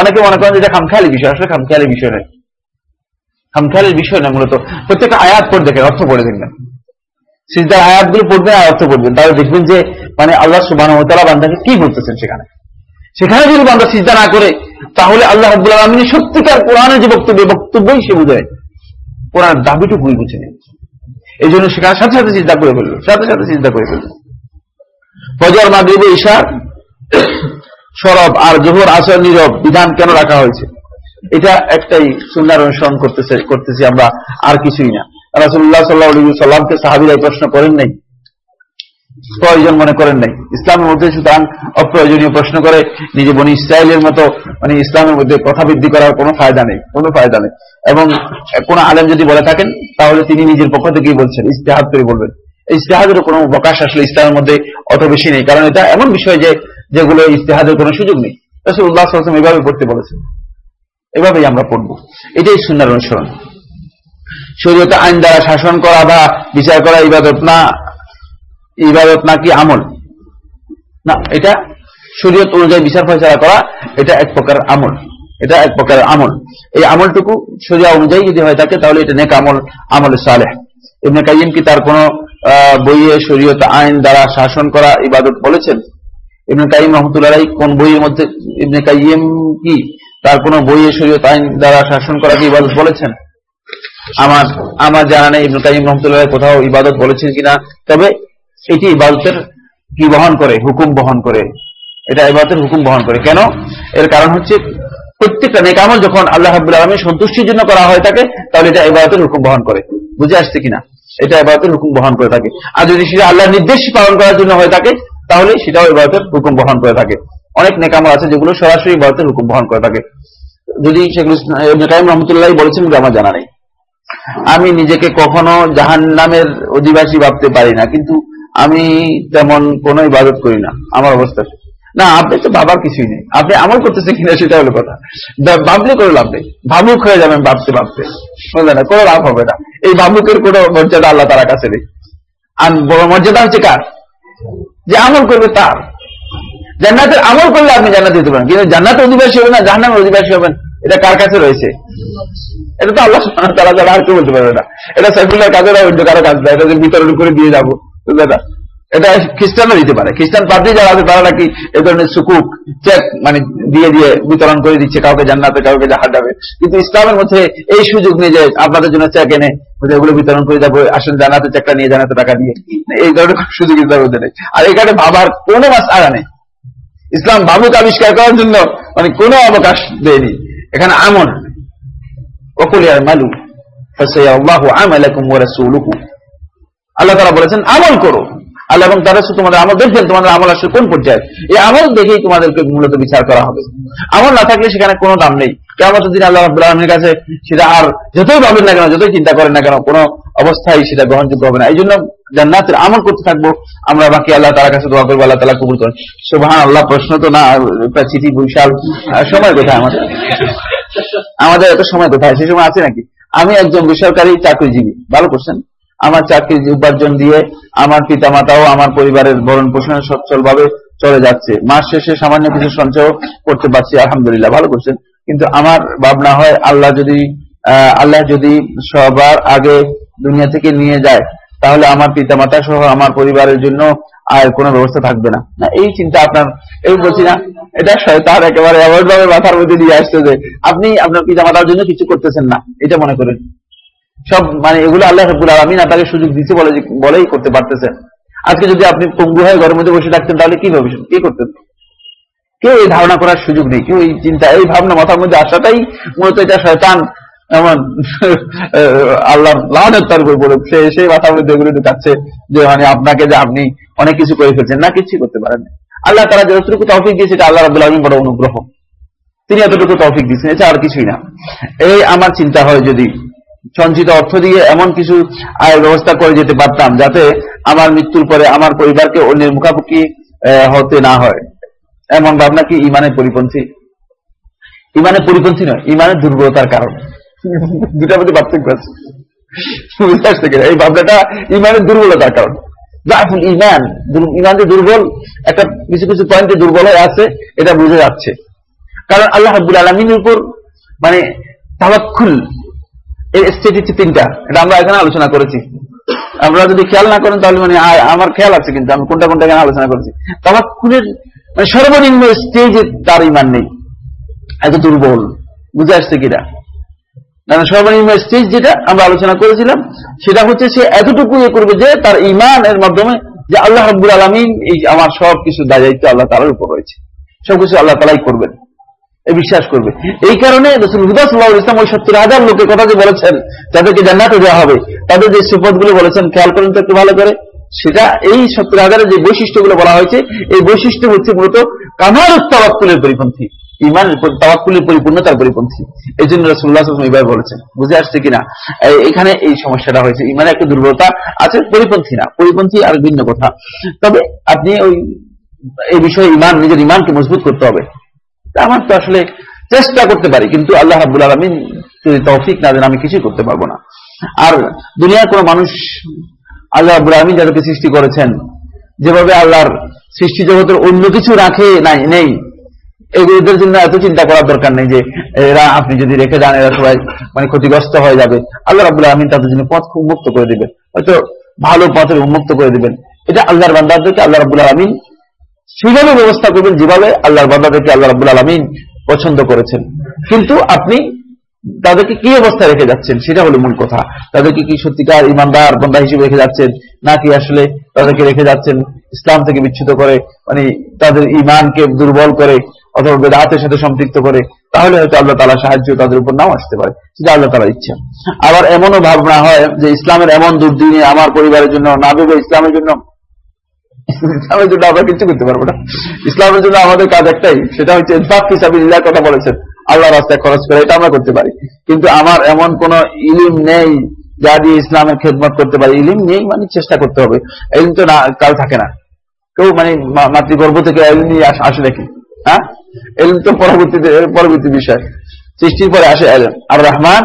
অনেকে মনে করেন এটা খামখেয়ালি বিষয়, আসলে খামখেয়ালি বিষয় নয়। খামখেয়ালির বিষয় না মূলত। প্রত্যেকটা আয়াত পড়ে দেখেন, অর্থ পড়ে দেখবেন। সিজদার আয়াতগুলো পড়বেন আর অর্থ পড়বেন। তাহলে দেখবেন যে মানে আল্লাহ সুবাহ বান্দাকে কি বলতেছেন সেখানে? সেখানে যদি বান্দা সিজদা না করে, তাহলে আল্লাহ আব্দুল আলমিন সত্যিকার কোরআনের যে বক্তব্য বক্তব্যই সে বুঝে কোরআনের দাবিটুকুই বুঝে নেই এই জন্য সেখানে সাথে সাথে চিন্তা করে ফেলল, সাথে সাথে চিন্তা করে ফেলল। ফজর, মাগরিব ঈশা সরব আর জোহর, আসর, নীরব বিধান কেন রাখা হয়েছে? এটা একটাই সুন্দর অনুসরণ করতেছে, করতেছি আমরা আর কিছুই না। রাসুল্লাহ সাল্লাহ সাল্লামকে সাহাবিরা এই প্রশ্ন করেন নাই প্রয়োজন মনে করেন নাই। ইসলামের মধ্যে সুতরাং অপ্রয়োজনীয় প্রশ্ন করে নিজে বনি ইসরায়েলের মতো মানে ইসলামের মধ্যে কথা বৃদ্ধি করার কোনো ফায়দা নেই, কোনো ফায়দা নেই। এবং কোন আলেম যদি বলে থাকেন, তাহলে তিনি নিজের পক্ষ থেকেই বলছেন, ইস্তেহাদ করে বলবেন। ইস্তেহাদের কোনো অবকাশ আসলে ইসলামের মধ্যে অত বেশি নেই, কারণ এটা এমন বিষয় যে যেগুলো ইস্তেহাদের কোনো সুযোগ নেই। রসুল্লাহ সাল্লাম এভাবে পড়তে বলেছেন। এভাবেই আমরা পড়ব। এটাই সুন্দর অনুসরণ। শরীয়ত আইন দ্বারা শাসন করা বা বিচার করা ইবাদত না ইবাদত নাকি আমল? না, এটা শরীয়ত অনুযায়ী বিচার ফয়সলা করা, এটা এক প্রকার আমল। এটা এক প্রকার আমল। এই আমলটুকু শরিয়া অনুযায়ী যদি হয় থাকে তাহলে এটা নেক আমল আমল সালেহ। ইবনে কাইম কি তার কোন বইয়ে শরীয়ত আইন দ্বারা শাসন করা ইবাদত বলেছেন? কাইম রহমতুল্লাহ কোন বইয়ের মধ্যে, ইবনে কাইম কি তার কোন বইয়ে শরীয়ত আইন দ্বারা শাসন করা কি ইবাদত বলেছেন? আমার আমার জানা নেই, ইবনে কাইম রহমতুল্লাহ কোথাও ইবাদত বলেছেন কিনা। তবে এটি ইবাদতের কি বহন করে? হুকুম বহন করে। এটা ইবাদতের হুকুম বহন করে। কেন? এর কারণ হচ্ছে প্রত্যেকটা নেকামল যখন আল্লাহ হাবুল আলমী সন্তুষ্টির জন্য করা হয় থাকে, তাহলে এটা ইবাদতের হুকুম বহন করে। বুঝে আসছে কিনা? এটা ইবাদতের হুকুম বহন করে থাকে। আর যদি সেটা আল্লাহর নির্দেশ পালন করার জন্য হয়ে থাকে, তাহলে সেটাও ইবাদতের হুকুম বহন করে থাকে। অনেক নেকামল আছে যেগুলো সরাসরি ইবাদতের হুকুম বহন করে থাকে। যদি সেগুলো নেকাইম রহমতুল্লাহ বলেছেন বলে আমার জানা নেই। আমি নিজেকে কখনো জাহান নামের অধিবাসী ভাবতে পারি না, কিন্তু আমি তেমন কোনো ইবাদত করি না, আমার অবস্থা না, আপনি তো বাবার কিছুই নেই। আপনি আমল করতেছেন কিনা সেটা হলো কথা। ভাবলে করে লাভ নেই। ভাবুক হয়ে যাবেন ভাবতে ভাবতে। বুঝলেন না, কোনো লাভ হবে না। এই ভাবুকের কোনো মর্যাদা আল্লাহ তারা কাছে নেই। আর বড় মর্যাদা হচ্ছে কার? যে আমল করবে তার। জান্নাতের আমল করলে আপনি জান্নাতে দিতে পারেন। কিন্তু জান্নাত অধিবাসী হবে না জাহান্নামের অধিবাসী হবেন, এটা কার কাছে রয়েছে? এটা তো আল্লাহ তারা ছাড়া আর কেউ বলতে পারবে না। এটা সাইফুল্লাহ কাজের অন্য কারও কাজ না, এটা যে বিতরণ করে দিয়ে যাব। ব্যাপার। এটা খ্রিস্টানও দিতে পারে। খ্রিস্টান পাদ্রি যারা আছে, তারা নাকি এ ধরনের সুকুক, চেক মানে দিয়ে দিয়ে বিতরণ করে দিচ্ছে, কাউকে জান্নাতে, কাউকে জাহার যাবে কিন্তু ইসলামের মধ্যে এই সুযোগ নিয়ে যে আপনাদের জন্য চেক এনে ওগুলো বিতরণ করে যাব আসেন জানাতে চেকটা নিয়ে জানাতে টাকা দিয়ে। এই ধরনের সুযোগ ইসলামের মধ্যে নেই। আর এখানে ভাবার কোনো মাস আড়া নেই। ইসলাম ভাবুক আবিষ্কার করার জন্য মানে কোনো অবকাশ দেয়নি। এখানে আমন অকুলিয়ার মালু ফসাইয়া আল্লাহু আমালাকুম ওয়া রাসূলুহু। আল্লাহ তারা বলেছেন, আমল করো। আল্লাহ এবং তারা তোমাদের আমল দেখবেন, তোমাদের আমল আসলে কোন পর্যায়ে। এই আমল দেখেই তোমাদেরকে মূলত বিচার করা হবে। আমল না থাকলে সেখানে কোনো দাম নেই। কেমন দিন আল্লাহ রাব্বুল কাছে সেটা আর যতই ভাবেন না কেন, যতই চিন্তা করেন না কেন, কোনো অবস্থায় সেটা গ্রহণযোগ্য হবে না। এই জন্য জান্নাতের আমল করতে থাকব। আমরা বাকি আল্লাহ তার কাছে দোয়া করব, আল্লাহ তালা কবুল করেন। সুবহান আল্লাহ প্রশ্ন তো না চিঠি, বিশাল সময় কোথায় আমাদের? আমাদের এত সময় কোথায়? সেই সময় আছে নাকি? আমি একজন বেসরকারি চাকরিজীবী। ভালো করছেন? আমার চাকরি উপার্জন দিয়ে আমার পিতা মাতাও আমার পরিবারের ভরণ পোষণ সচ্ছল ভাবে চলে যাচ্ছে। মাস শেষে সামান্য কিছু সঞ্চয় করতে পারছি, আলহামদুলিল্লাহ, ভালো করছেন। কিন্তু আমার ভাবনা হয় আল্লাহ যদি আল্লাহ যদি সবার আগে দুনিয়া থেকে নিয়ে যায়, তাহলে আমার পিতা মাতা সহ আমার পরিবারের জন্য আর কোনো ব্যবস্থা থাকবে না। এই চিন্তা আপনার, এই বলছি না, এটা শয়তান একেবারে এমন ভাবে মাথার মধ্যে দিয়ে আসছে যে আপনি আপনার পিতা মাতার জন্য কিছু করতেছেন না, এটা মনে করেন। সব মানে এগুলো আল্লাহ রাব্বুল আলামিন আপনাকে সুযোগ দিতে বলে বলেই করতে পারতেছেন। আজকে যদি আপনি পঙ্গু হয়ে ঘরের মধ্যে বসে থাকতেন, তাহলে কি ভবিষ্যৎ? কি করতেন? কেউ এই ধারণা করার সুযোগ নেই। কেউ এই চিন্তা, এই ভাবনা মাথার মধ্যে আসাটাই মূলত এটা শয়তান এমন আল্লাহ লাউনের তার উপর বলে সে সেই মাথার মধ্যে এগুলো ঢুকাচ্ছে যে মানে আপনাকে যে আপনি অনেক কিছু করে ফেলছেন, না কিছু করতে পারেন আল্লাহ তারা যতটুকু তৌফিক দিয়েছে, এটা আল্লাহ রাবুল আলমিন বড় অনুগ্রহ। তিনি এতটুকু তৌফিক দিচ্ছেন এছাড়া আর কিছুই না। এই আমার চিন্তা হয় যদি সঞ্চিত অর্থ দিয়ে এমন কিছু আয়ের ব্যবস্থা করে যেতে পারতাম যাতে আমার মৃত্যুর পরে আমার পরিবারকে অন্যের মুখামুখি আহ, হতে না হয়। এমন ভাবনা কি ইমানের পরিপন্থী? ইমানের পরিপন্থী নয় ইমানের দুর্বলতার কারণ। দুটার মধ্যে পার্থক্য আছে। বুঝতে আসছে কিনা? এই ভাবনাটা ইমানের দুর্বলতার কারণ। জাফুল ইমান ইমান যে দুর্বল একটা কিছু কিছু পয়েন্টে দুর্বল হয়ে আছে এটা বুঝে যাচ্ছে। কারণ আল্লাহ রাব্বুল আলমিনের উপর মানে তাওয়াক্কুল এই স্টেজ হচ্ছে তিনটা। এটা আমরা এখানে আলোচনা করেছি। আমরা যদি খেয়াল না করেন তাহলে মানে আমার খেয়াল আছে কিন্তু, আমি কোনটা কোনটা এখানে আলোচনা করেছি। তাওয়াক্কুলের মানে সর্বনিম্ন স্টেজে তার ইমান নেই। এত দুর্বল। বুঝে আসছে কিনা না সর্বনিম্ন স্টেজ যেটা আমরা আলোচনা করেছিলাম, সেটা হচ্ছে সে এতটুকু ইয়ে করবে যে তার ইমানের মাধ্যমে যে আল্লাহ রব্বুল আলমিন এই আমার সব কিছু দায়িত্ব আল্লাহ তালার উপর রয়েছে। সবকিছু আল্লাহ তালাই করবেন। বিশ্বাস করবে। এই কারণে ইসলাম ওই সত্তর হাজার লোকের কথা যে বলেছেন তাদেরকে জান্নাতে দেওয়া হবে, তাদের যে সুপদগুলো বলেছেন, খেয়াল করেন তো একটু ভালো করে, সেটা এই সত্তর হাজারের যে বৈশিষ্ট্যগুলো বলা হয়েছে, এই বৈশিষ্ট্য হচ্ছে মূলত কামার তাওয়াক্কুলের পরিপন্থী জন্য বলেছেন, বুঝে আসছে কিনা? এখানে এই সমস্যাটা হয়েছে। একটা দুর্বলতা আছে, পরিপন্থী না। পরিপন্থী আর ভিন্ন কথা। তবে আপনি ওই এই বিষয়ে ইমান নিজের ইমানকে মজবুত করতে হবে। আমার তো আসলে চেষ্টা করতে পারি, কিন্তু আল্লাহ রাব্বুল আলমিন যদি তৌফিক না দেন, আমি কিছুই করতে পারব না। আর দুনিয়ার কোনো মানুষ আল্লাহ রাব্বুল আলমিন যাদেরকে সৃষ্টি করেছেন, যেভাবে আল্লাহর সৃষ্টি জগতের অন্য কিছু রাখে নাই, নেই, এগুলোদের জন্য এত চিন্তা করার দরকার নেই যে এরা, আপনি যদি রেখে যান, এরা সবাই মানে ক্ষতিগ্রস্ত হয়ে যাবে। আল্লাহ রাবুল আলমিন তাদের জন্য পথ উন্মুক্ত করে দিবেন। হয়তো ভালো পথের উন্মুক্ত করে দিবেন। এটা আল্লাহর বান্দাদেরকে আল্লাহ রাবুল আলমিন সেভাবে ব্যবস্থা করবেন যেভাবে আল্লাহর বান্দাদেরকে আল্লাহ রাবুল আলমিন পছন্দ করেছেন। কিন্তু আপনি তাদেরকে কি অবস্থায় রেখে যাচ্ছেন? সেটা হলো মূল কথা। তাদেরকে কি সত্যিকার ইমানদার বন্ধা হিসেবে রেখে যাচ্ছেন? নাকি আসলে তাদেরকে রেখে যাচ্ছেন ইসলাম থেকে বিচ্ছুত করে মানে তাদের ইমানকে দুর্বল করে অথবা বেদাতের সাথে সম্পৃক্ত করে, তাহলে হয়তো আল্লাহ তালা সাহায্য তাদের উপর নাও আসতে পারে। সেটা আল্লাহ তালা ইচ্ছা। আবার এমনও ভাবনা হয় যে ইসলামের এমন দুর্দিনে আমার পরিবারের জন্য, না ভেবে ইসলামের জন্য ইসলামের জন্য আমরা কিছু করতে পারব না। ইসলামের জন্য আমাদের কাজ একটাই, সেটা হচ্ছে ইনফাক হিসাবে ইল্লার কথা বলেছেন আল্লাহ রাস্তায় খরচ করে, এটা আমরা করতে পারি। কিন্তু আমার এমন কোন ইলিম নেই যা দিয়ে ইসলামের খেদমত করতে পারি। ইলিম নেই মানে চেষ্টা করতে হবে। ইলিম তো না, কাল থাকে না। কেউ মানে মাতৃগর্ভ থেকে এলম নিয়ে আসে নাকি হ্যাঁ? এলম তো পরবর্তীতে, পরবর্তী বিষয়। সৃষ্টির পরে আসে এলম আর রহমান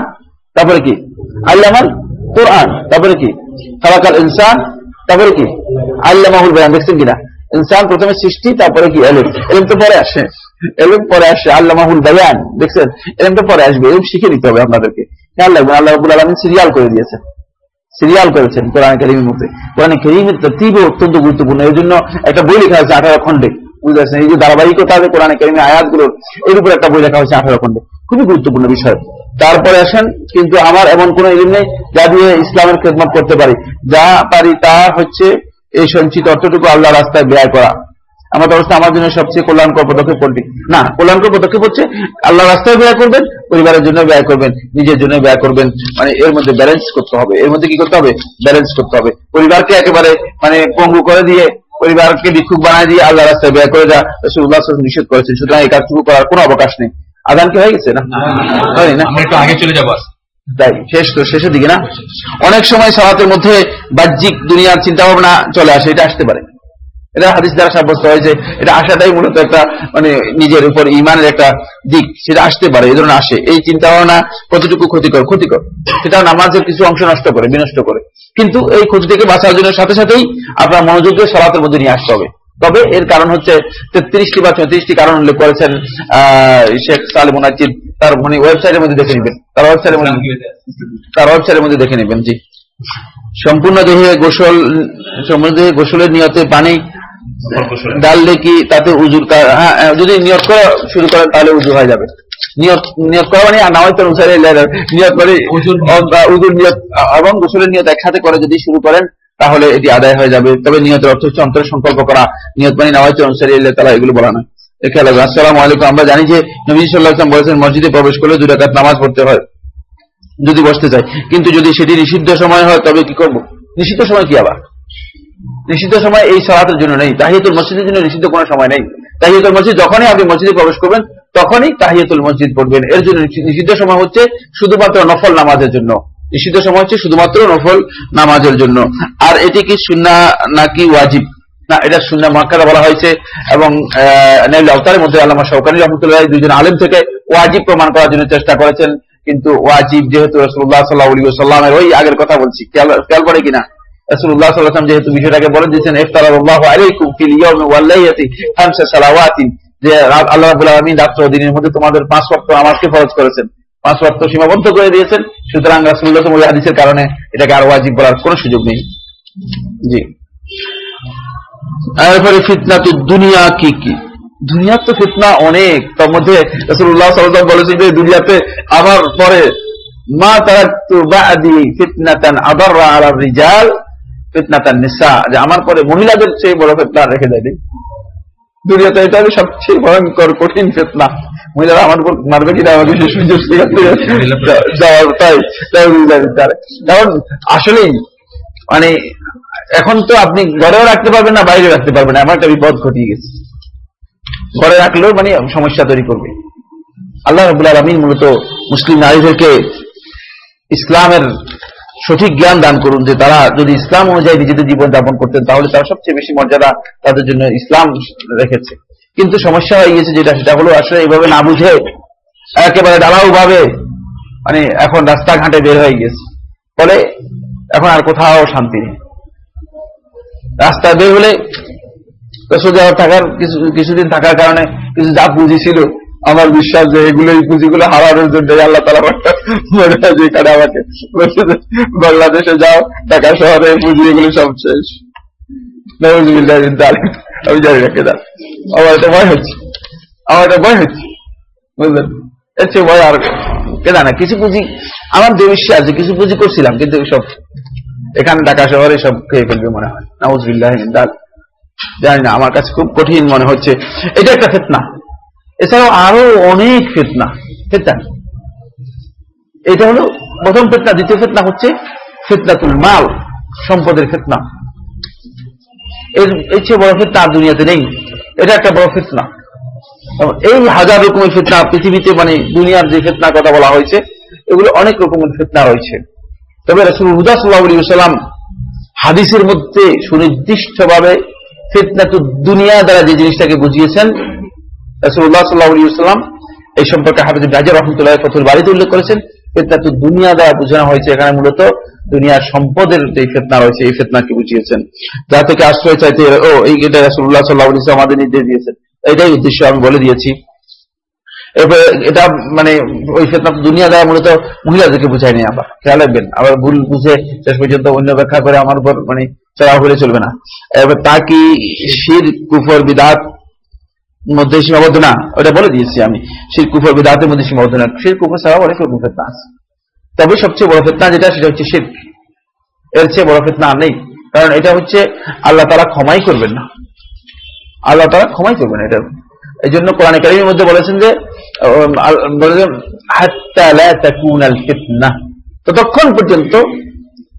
তারপরে কি? আল্লামাল কোরআন, তারপরে কি? খালাকাল ইনসান তারপরে কি? আল্লামাহুল বয়ান, দেখছেন কিনা? ইনসান প্রথমে সৃষ্টি, তারপরে কি? এলম। এলম তো পরে আসে। এলম পরে আসে আল্লামাহুল বয়ান, দেখছেন? এলম তো পরে আসবে। এলম শিখে নিতে হবে আপনাদেরকে। খেয়াল রাখবেন, আল্লাহ রাবুল আলমিন সিরিয়াল করে দিয়েছেন। সিরিয়াল করেছেন কোরআন করিমের মধ্যে। কোরআন করিমের তরতিব অত্যন্ত গুরুত্বপূর্ণ। এই জন্য একটা বই লেখা হয়েছে আঠারো খণ্ডে। বুঝতে পারছেন এই যে ধারাবাহিকতা আছে কোরআন করিমের আয়াতগুলোর, এর উপর একটা বই লেখা হয়েছে আঠারো খণ্ডে। খুবই গুরুত্বপূর্ণ বিষয়। তারপরে আসেন, কিন্তু আমার এমন কোন ইলিম নেই যা দিয়ে ইসলামের খেদমত করতে পারি। যা পারি তা হচ্ছে এই সঞ্চিত অর্থটুকু আল্লাহ রাস্তায় ব্যয় করা। আমার অবস্থা আমার জন্য সবচেয়ে কল্যাণকর পদক্ষেপ কোনটি? না, কল্যাণকর পদক্ষেপ হচ্ছে আল্লাহ রাস্তায় ব্যয় করবেন, পরিবারের জন্য ব্যয় করবেন, নিজের জন্য ব্যয় করবেন। মানে এর মধ্যে ব্যালেন্স করতে হবে। এর মধ্যে কি করতে হবে? ব্যালেন্স করতে হবে। পরিবারকে একেবারে মানে পঙ্গু করে দিয়ে, পরিবারকে ভিক্ষুক বানায় দিয়ে আল্লাহ রাস্তায় ব্যয় করে যা রসুল্লাহ নিষেধ করেছেন। সুতরাং এই কাজটুকু করার কোনো অবকাশ নেই। আদান কি হয়ে গেছে না? হয় না আমরা একটু আগে চলে যাব তাই শেষ তো শেষের দিকে না? অনেক সময় সালাতের মধ্যে বাহ্যিক দুনিয়ার চিন্তা ভাবনা চলে আসে এটা আসতে পারে। এটা হাদিস দ্বারা সাব্যস্ত হয়েছে এটা আসাটাই মূলত একটা মানে নিজের উপর ইমানের একটা দিক সেটা আসতে পারে এই ধরনের আসে। এই চিন্তা ভাবনা কতটুকু ক্ষতিকর? ক্ষতিকর। সেটা নামাজের কিছু অংশ নষ্ট করে বিনষ্ট করে। কিন্তু এই ক্ষতি থেকে বাঁচার জন্য সাথে সাথেই আপনার মনোযোগকে সলাতের মধ্যে নিয়ে আসতে হবে। তবে এর কারণ হচ্ছে তেত্রিশটি বা চৌত্রিশটি কারণ উল্লেখ করেছেন শেখ সালে মুনাজিদ তার মানে ওয়েবসাইটের মধ্যে দেখে নেবেন। তার ওয়েবসাইটের মধ্যে তার ওয়েবসাইটের মধ্যে দেখে নেবেন জি। সম্পূর্ণ দেহে গোসল সম্পূর্ণ দেহে গোসলের নিয়তে পানি ডাললে কি তাতে উজুর হ্যাঁ হ্যাঁ, যদি নিয়ত করা শুরু করেন তাহলে উজু হয়ে যাবে। নিয়ত নিয়ত করা মানে আর নামাজ তো অনুসারে নিয়ত করে অ- উজুর নিয়ত এবং গোসলের নিয়ত একসাথে করে যদি শুরু করেন তাহলে এটি আদায় হয়ে যাবে। তবে নিয়তের অর্থ হচ্ছে অন্তরে সংকল্প করা। নিয়ত মানে নামাজ অনুসারে এলে তারা এগুলো বলা না। খেয়াল রাখবেন। আসসালামু আলাইকুম। আমরা জানি যে নবী সাল্লাহ আসলাম বলেছেন, মসজিদে প্রবেশ করলে দুই রাকাত নামাজ পড়তে হয়। যদি বসতে চাই। কিন্তু যদি সেটি নিষিদ্ধ সময় হয়, তবে কি করব? নিষিদ্ধ সময় কি আবার? নিষিদ্ধ সময় এই সালাতের জন্য নেই। তাহিয়াতুল মসজিদের জন্য নিষিদ্ধ কোনো সময় নেই। তাহিয়াতুল মসজিদ যখনই আপনি মসজিদে প্রবেশ করবেন, তখনই তাহিয়াতুল মসজিদ পড়বেন। এর জন্য নিষিদ্ধ সময় হচ্ছে শুধুমাত্র নফল নামাজের জন্য। নিষিদ্ধ সময় হচ্ছে শুধুমাত্র নফল নামাজের জন্য। আর এটি কি সুন্না নাকি ওয়াজিব? না, এটা সুন্না মাক্কারা বলা হয়েছে এবং আওতারের মধ্যে আল্লামা শৌকানি রহমতুল্লাহ দুইজন আলেম থেকে ওয়াজিব প্রমাণ করার জন্য চেষ্টা করেছেন, কিন্তু ওয়াজিব যেহেতু রসুল্লাহ সাল্লাহ সাল্লামের ওই আগের কথা বলছি। খেয়াল করে কিনা? যে আল্লাহ রাব্বুল আলামিন মধ্যে তোমাদের পাঁচ ওয়াক্ত নামাজকে ফরজ করেছেন। পাঁচ ওয়াক্ত সীমাবদ্ধ করে দিয়েছেন। সুতরাং রাসূলুল্লাহ ওই হাদিসের কারণে এটাকে আর ওয়াজিব বলার কোনো সুযোগ নেই। জি। এরপরে ফিতনাতু দুনিয়া কি কি? দুনিয়ার তো ফিতনা অনেক। তার মধ্যে আলাইহি ওয়াসাল্লাম বলেছেন যে দুনিয়াতে আমার পরে মা বাদি ফিতনাতান যে আমার পরে মহিলাদের চেয়ে বড় ফিতনা রেখে দেয়নি দুনিয়াতে এটা সবচেয়ে ভয়ঙ্কর, কঠিন ফিতনা। মহিলারা আমার উপর মারবে কিনা, আমাকে সেই সুযোগ যাওয়ার তাই কারণ আসলেই মানে এখন তো আপনি ঘরেও রাখতে পারবেন না, বাইরেও রাখতে পারবেন এমন একটা বিপদ ঘটিয়ে গেছে। ঘরে রাখলেও মানে সমস্যা তৈরি করবে। আল্লাহ রবুল আলমিন মূলত মুসলিম নারীদেরকে ইসলামের সঠিক জ্ঞান দান করুন যে তারা যদি ইসলাম অনুযায়ী নিজেদের জীবন যাপন করতেন, তাহলে তারা সবচেয়ে বেশি মর্যাদা তাদের জন্য ইসলাম রেখেছে। কিন্তু সমস্যা হয়ে গেছে যেটা, সেটা হলো আসলে এইভাবে না বুঝে একেবারে ডালাও ভাবে মানে এখন রাস্তাঘাটে বের হয়ে গেছে। ফলে এখন আর কোথাও শান্তি নেই। রাস্তায় বের হলে থাকার, কিছু, কিছুদিন থাকার কারণে কিছু যা পুঁজি ছিল আমার বিশ্বাস যে এগুলো এই পুঁজিগুলো হারানোর জন্য আল্লাহ তালা যে আমাকে বাংলাদেশে যাও, ঢাকা শহরে এই পুঁজি এগুলো সব শেষ। আমি জানি না কেদা আমার ভয় হচ্ছে। আমার ভয় হচ্ছে। বুঝলেন? এর চেয়ে ভয় আর না। কিছু পুঁজি, আমার যে বিশ্বাস কিছু পুঁজি করছিলাম, কিন্তু সব এখানে ঢাকা শহরে সব খেয়ে ফেলবে মনে হয়। নাউজবিল্লাহ জানি না, আমার কাছে খুব কঠিন মনে হচ্ছে। এটা একটা ফেতনা। এছাড়াও আরও অনেক ফেতনা ফেতনা। এটা হলো প্রথম ফেতনা, দ্বিতীয় ফেতনা হচ্ছে ফেতনাতুল মাল, সম্পদের ফেতনা। এর চেয়ে বড় ফেতনা আর দুনিয়াতে নেই। এটা একটা বড় ফেতনা। এই হাজার রকমের ফেতনা, পৃথিবীতে মানে দুনিয়ার যে ফেতনার কথা বলা হয়েছে, এগুলো অনেক রকমের ফেতনা রয়েছে। তবে রসুল হুদা সাল্লাহ সাল্লাম হাদিসের মধ্যে সুনির্দিষ্টভাবে ফিতনাতু দুনিয়া দ্বারা যে জিনিসটাকে বুঝিয়েছেন সাল্লাল্লাহু এই সম্পর্কে হাফিজ হাজার রাহমাতুল্লাহ ফতুল বাড়িতে উল্লেখ করেছেন ফিতনাতু দুনিয়া দ্বারা বোঝানো হয়েছে, এখানে মূলত দুনিয়ার সম্পদের যে ফিতনা রয়েছে, এই ফিতনাকে বুঝিয়েছেন। যা থেকে আশ্রয় চাইতে ও, এই এটা রাসূলুল্লাহ সাল্লাল্লাহু আলাইহি ওয়াসাল্লাম আমাদের নির্দেশ দিয়েছেন। এটাই উদ্দেশ্য আমি বলে দিয়েছি। এরপরে এটা মানে ওই ফেতনা দুনিয়া দ্বারা মূলত মহিলাদেরকে বুঝায় নেই আবার, খেয়াল রাখবেন। আবার ভুল বুঝে শেষ পর্যন্ত অন্য ব্যাখ্যা করে আমার উপর মানে চড়া হলে চলবে না। এবার তা কি শির, কুফর, বিদাত মধ্যে সীমাবদ্ধ না। ওটা বলে দিয়েছি আমি। শির কুফর বিদাতের মধ্যে সীমাবদ্ধ না। শির কুফর ছাড়াও অনেক রকম ফেতনা আছে। তবে সবচেয়ে বড় ফেতনা যেটা, সেটা হচ্ছে শির। এর চেয়ে বড় ফেতনা নেই। কারণ এটা হচ্ছে আল্লাহ তারা ক্ষমাই করবেন না। আল্লাহ তারা ক্ষমাই করবেন এটা। এই জন্য কোরআন কারিমের মধ্যে বলেছেন যে ততক্ষণ পর্যন্ত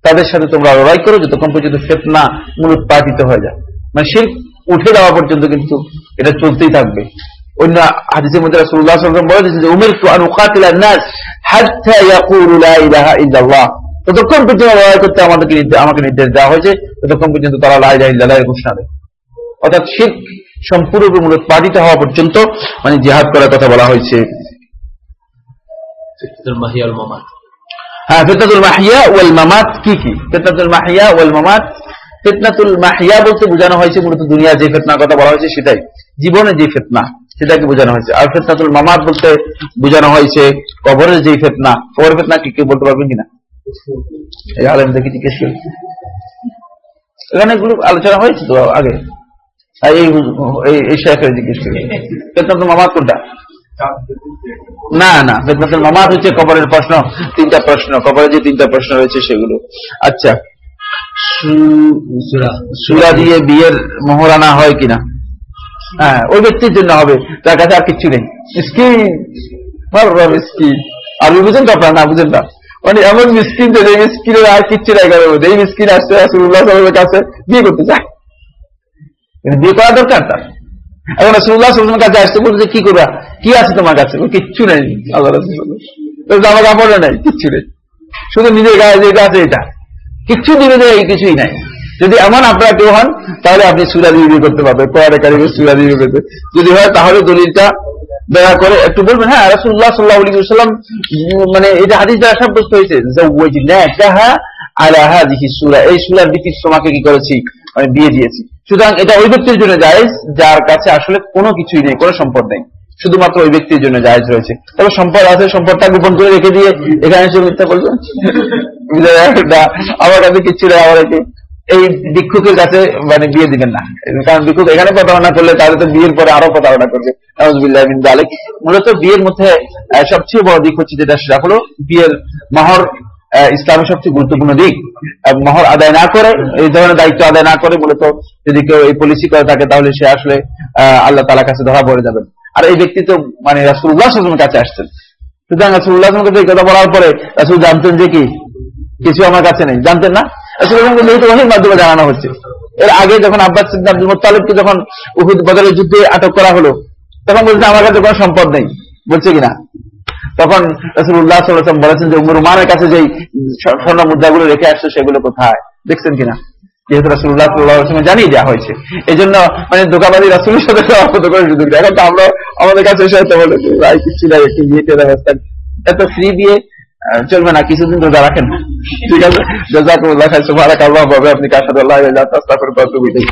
তাদের সাথে তোমরা লড়াই করো, যতক্ষণ পর্যন্ত ফেতনা মূলোৎপাদিত হয়ে যায়। মানে শির উঠে দেওয়া পর্যন্ত কিন্তু এটা চলতেই থাকবে। অন্য হাদিসের মধ্যে রাসূলুল্লাহ সাল্লাল্লাহু আলাইহি ওয়াসাল্লাম বলে দিয়েছেন যে উমিরতু আন উকাতিলা নাস হাত্তা ইয়াকুলু লা ইলাহা ইল্লাল্লাহ। ততক্ষণ পর্যন্ত লড়াই করতে আমাদেরকে আমাকে নির্দেশ দেওয়া হয়েছে ততক্ষণ পর্যন্ত তারা লা ইলাহা ইল্লাল্লাহ এর ঘোষণা দেয়। অর্থাৎ শিখ সম্পূর্ণরূপে মূলোৎপাদিত হওয়া পর্যন্ত মানে জিহাদ করার কথা বলা হয়েছে। হ্যাঁ ফিতনাতুল মাহিয়া ওয়াল মামাত কি কি? ফিতনাতুল মাহিয়া ওয়াল মামাত ফিতনাতুল মাহিয়া বলতে বোঝানো হয়েছে, মূলত দুনিয়া যে ফিতনার কথা বলা হয়েছে সেটাই। জীবনে যে ফিতনা, সেটাকে বোঝানো হয়েছে। আর ফিতনাতুল মামাত বলতে বোঝানো হয়েছে, কবরের যে ফিতনা, কবরের ফিতনা কি কেউ বলতে পারবেন কিনা? এখানে এগুলো আলোচনা হয়েছে তো আগে। না না কবরের প্রশ্ন, তিনটা প্রশ্ন, কবরের যে তিনটা প্রশ্ন রয়েছে সেগুলো। আচ্ছা সূরা দিয়ে বিয়ের মোহরানা হয় কিনা? হ্যাঁ ওই ব্যক্তির জন্য হবে। তার কাছে আর কিচ্ছু নেই। মিসকিন বাবা মিসকিন। আরবি বুঝেন তো আপনারা, না বুঝেন না? মানে এমন মিসকিন যে এই মিসকিনের আর কিচ্ছু নাই ঘরের মধ্যে। এই মিসকিন আসছে, রাসূলুল্লাহ সাল্লাল্লাহু আলাইহি কাছে বিয়ে করতে চায়। বিয়ে করা দরকার তার। এখন রাসূলুল্লাহ সাল্লাল্লাহু কাছে আসতে বলছে, কি করবা? কি আছে তোমার কাছে? কিচ্ছু নেই। আল্লাহ রাসূল। জামা কাপড়ও নাই, কিচ্ছু নেই। শুধু নিজের গায়ে যেটা আছে এটা। কিচ্ছু দিবে যে এই কিছুই নাই। যদি এমন আপনারা কেউ হন তাহলে আপনি সুরা দিয়ে বিয়ে করতে পারবেন কোরআনে কারিমে সুরা দিয়ে বিয়ে করতে। যদি হয় তাহলে দলিলটা দয়া করে একটু বলবেন। হ্যাঁ রাসূলুল্লাহ সাল্লাল্লাহু আলাইহি ওয়াসাল্লাম উম, মানে এটা হাদিস দ্বারা সাব্যস্ত হয়েছে আলা হাযিহি সূরা এই সূরার ভিত্তিতে তোমাকে কি করেছি? মানে বিয়ে দিয়েছি। সুতরাং এটা ওই ব্যক্তির জন্য জায়েজ যার কাছে আসলে কোনো কিছুই নেই কোনো সম্পদ নেই। শুধুমাত্র ওই ব্যক্তির জন্য জায়েজ রয়েছে। তবে সম্পদ আছে, সম্পদটা গোপন করে রেখে দিয়ে এখানে এসে মিথ্যা বলবেন আমার কাছে কিচ্ছু নেই আমার এই ভিক্ষুকের কাছে মানে বিয়ে দিবেন না। কারণ ভিক্ষুক এখানে প্রতারণা করলে তাহলে তো বিয়ের পরে আরও প্রতারণা করবে জালিক মূলত বিয়ের মধ্যে সবচেয়ে বড় দিক হচ্ছে যেটা, সেটা হলো বিয়ের মহর ইসলামের সবচেয়ে গুরুত্বপূর্ণ দিক। মহর আদায় না করে, এই ধরনের দায়িত্ব আদায় না করে মূলত যদি কেউ এই পলিসি করে থাকে, তাহলে সে আসলে আল্লাহ তালার কাছে ধরা পড়ে যাবেন। আর এই ব্যক্তি তো মানে রাসুল্লাহ সাল্লামের কাছে আসছেন। সুতরাং রাসুল্লাহ কাছে এই কথা বলার পরে রাসুল জানতেন যে কি? কিছু আমার কাছে নেই। জানতেন না? রাসূল যেহেতু ওহির মাধ্যমে জানানো হচ্ছে। এর আগে যখন আব্বাস আব্দুল মুত্তালিবকে যখন উহুদ বদরের যুদ্ধে আটক করা হলো, তখন বলছে, আমার কাছে কোনো সম্পদ নেই। বলছে কিনা? তখন ওয়াসাল্লাম বলেছেন যে, উমর উমারের কাছে যেই স্বর্ণ মুদ্রাগুলো রেখে আসছে, সেগুলো কোথায়? দেখছেন কিনা? যেহেতু রাসুল্লাহ সাল্লাহ জানিয়ে দেওয়া হয়েছে। এই জন্য মানে দোকানবাদী রাসুলের সাথে সমাপ্ত করে সুযোগ এখন তো আমরা আমাদের কাছে একটু বিয়েতে ব্যবস্থা এত ফ্রি দিয়ে চলবে না, কিছুদিন রোজা রাখেন ঠিক আছে? জাজাকুমুল্লাহ খাইছে ভালো কাল্লাহ ভাবে আপনি কার সাথে আল্লাহ ওয়া আতুবু ইলাইক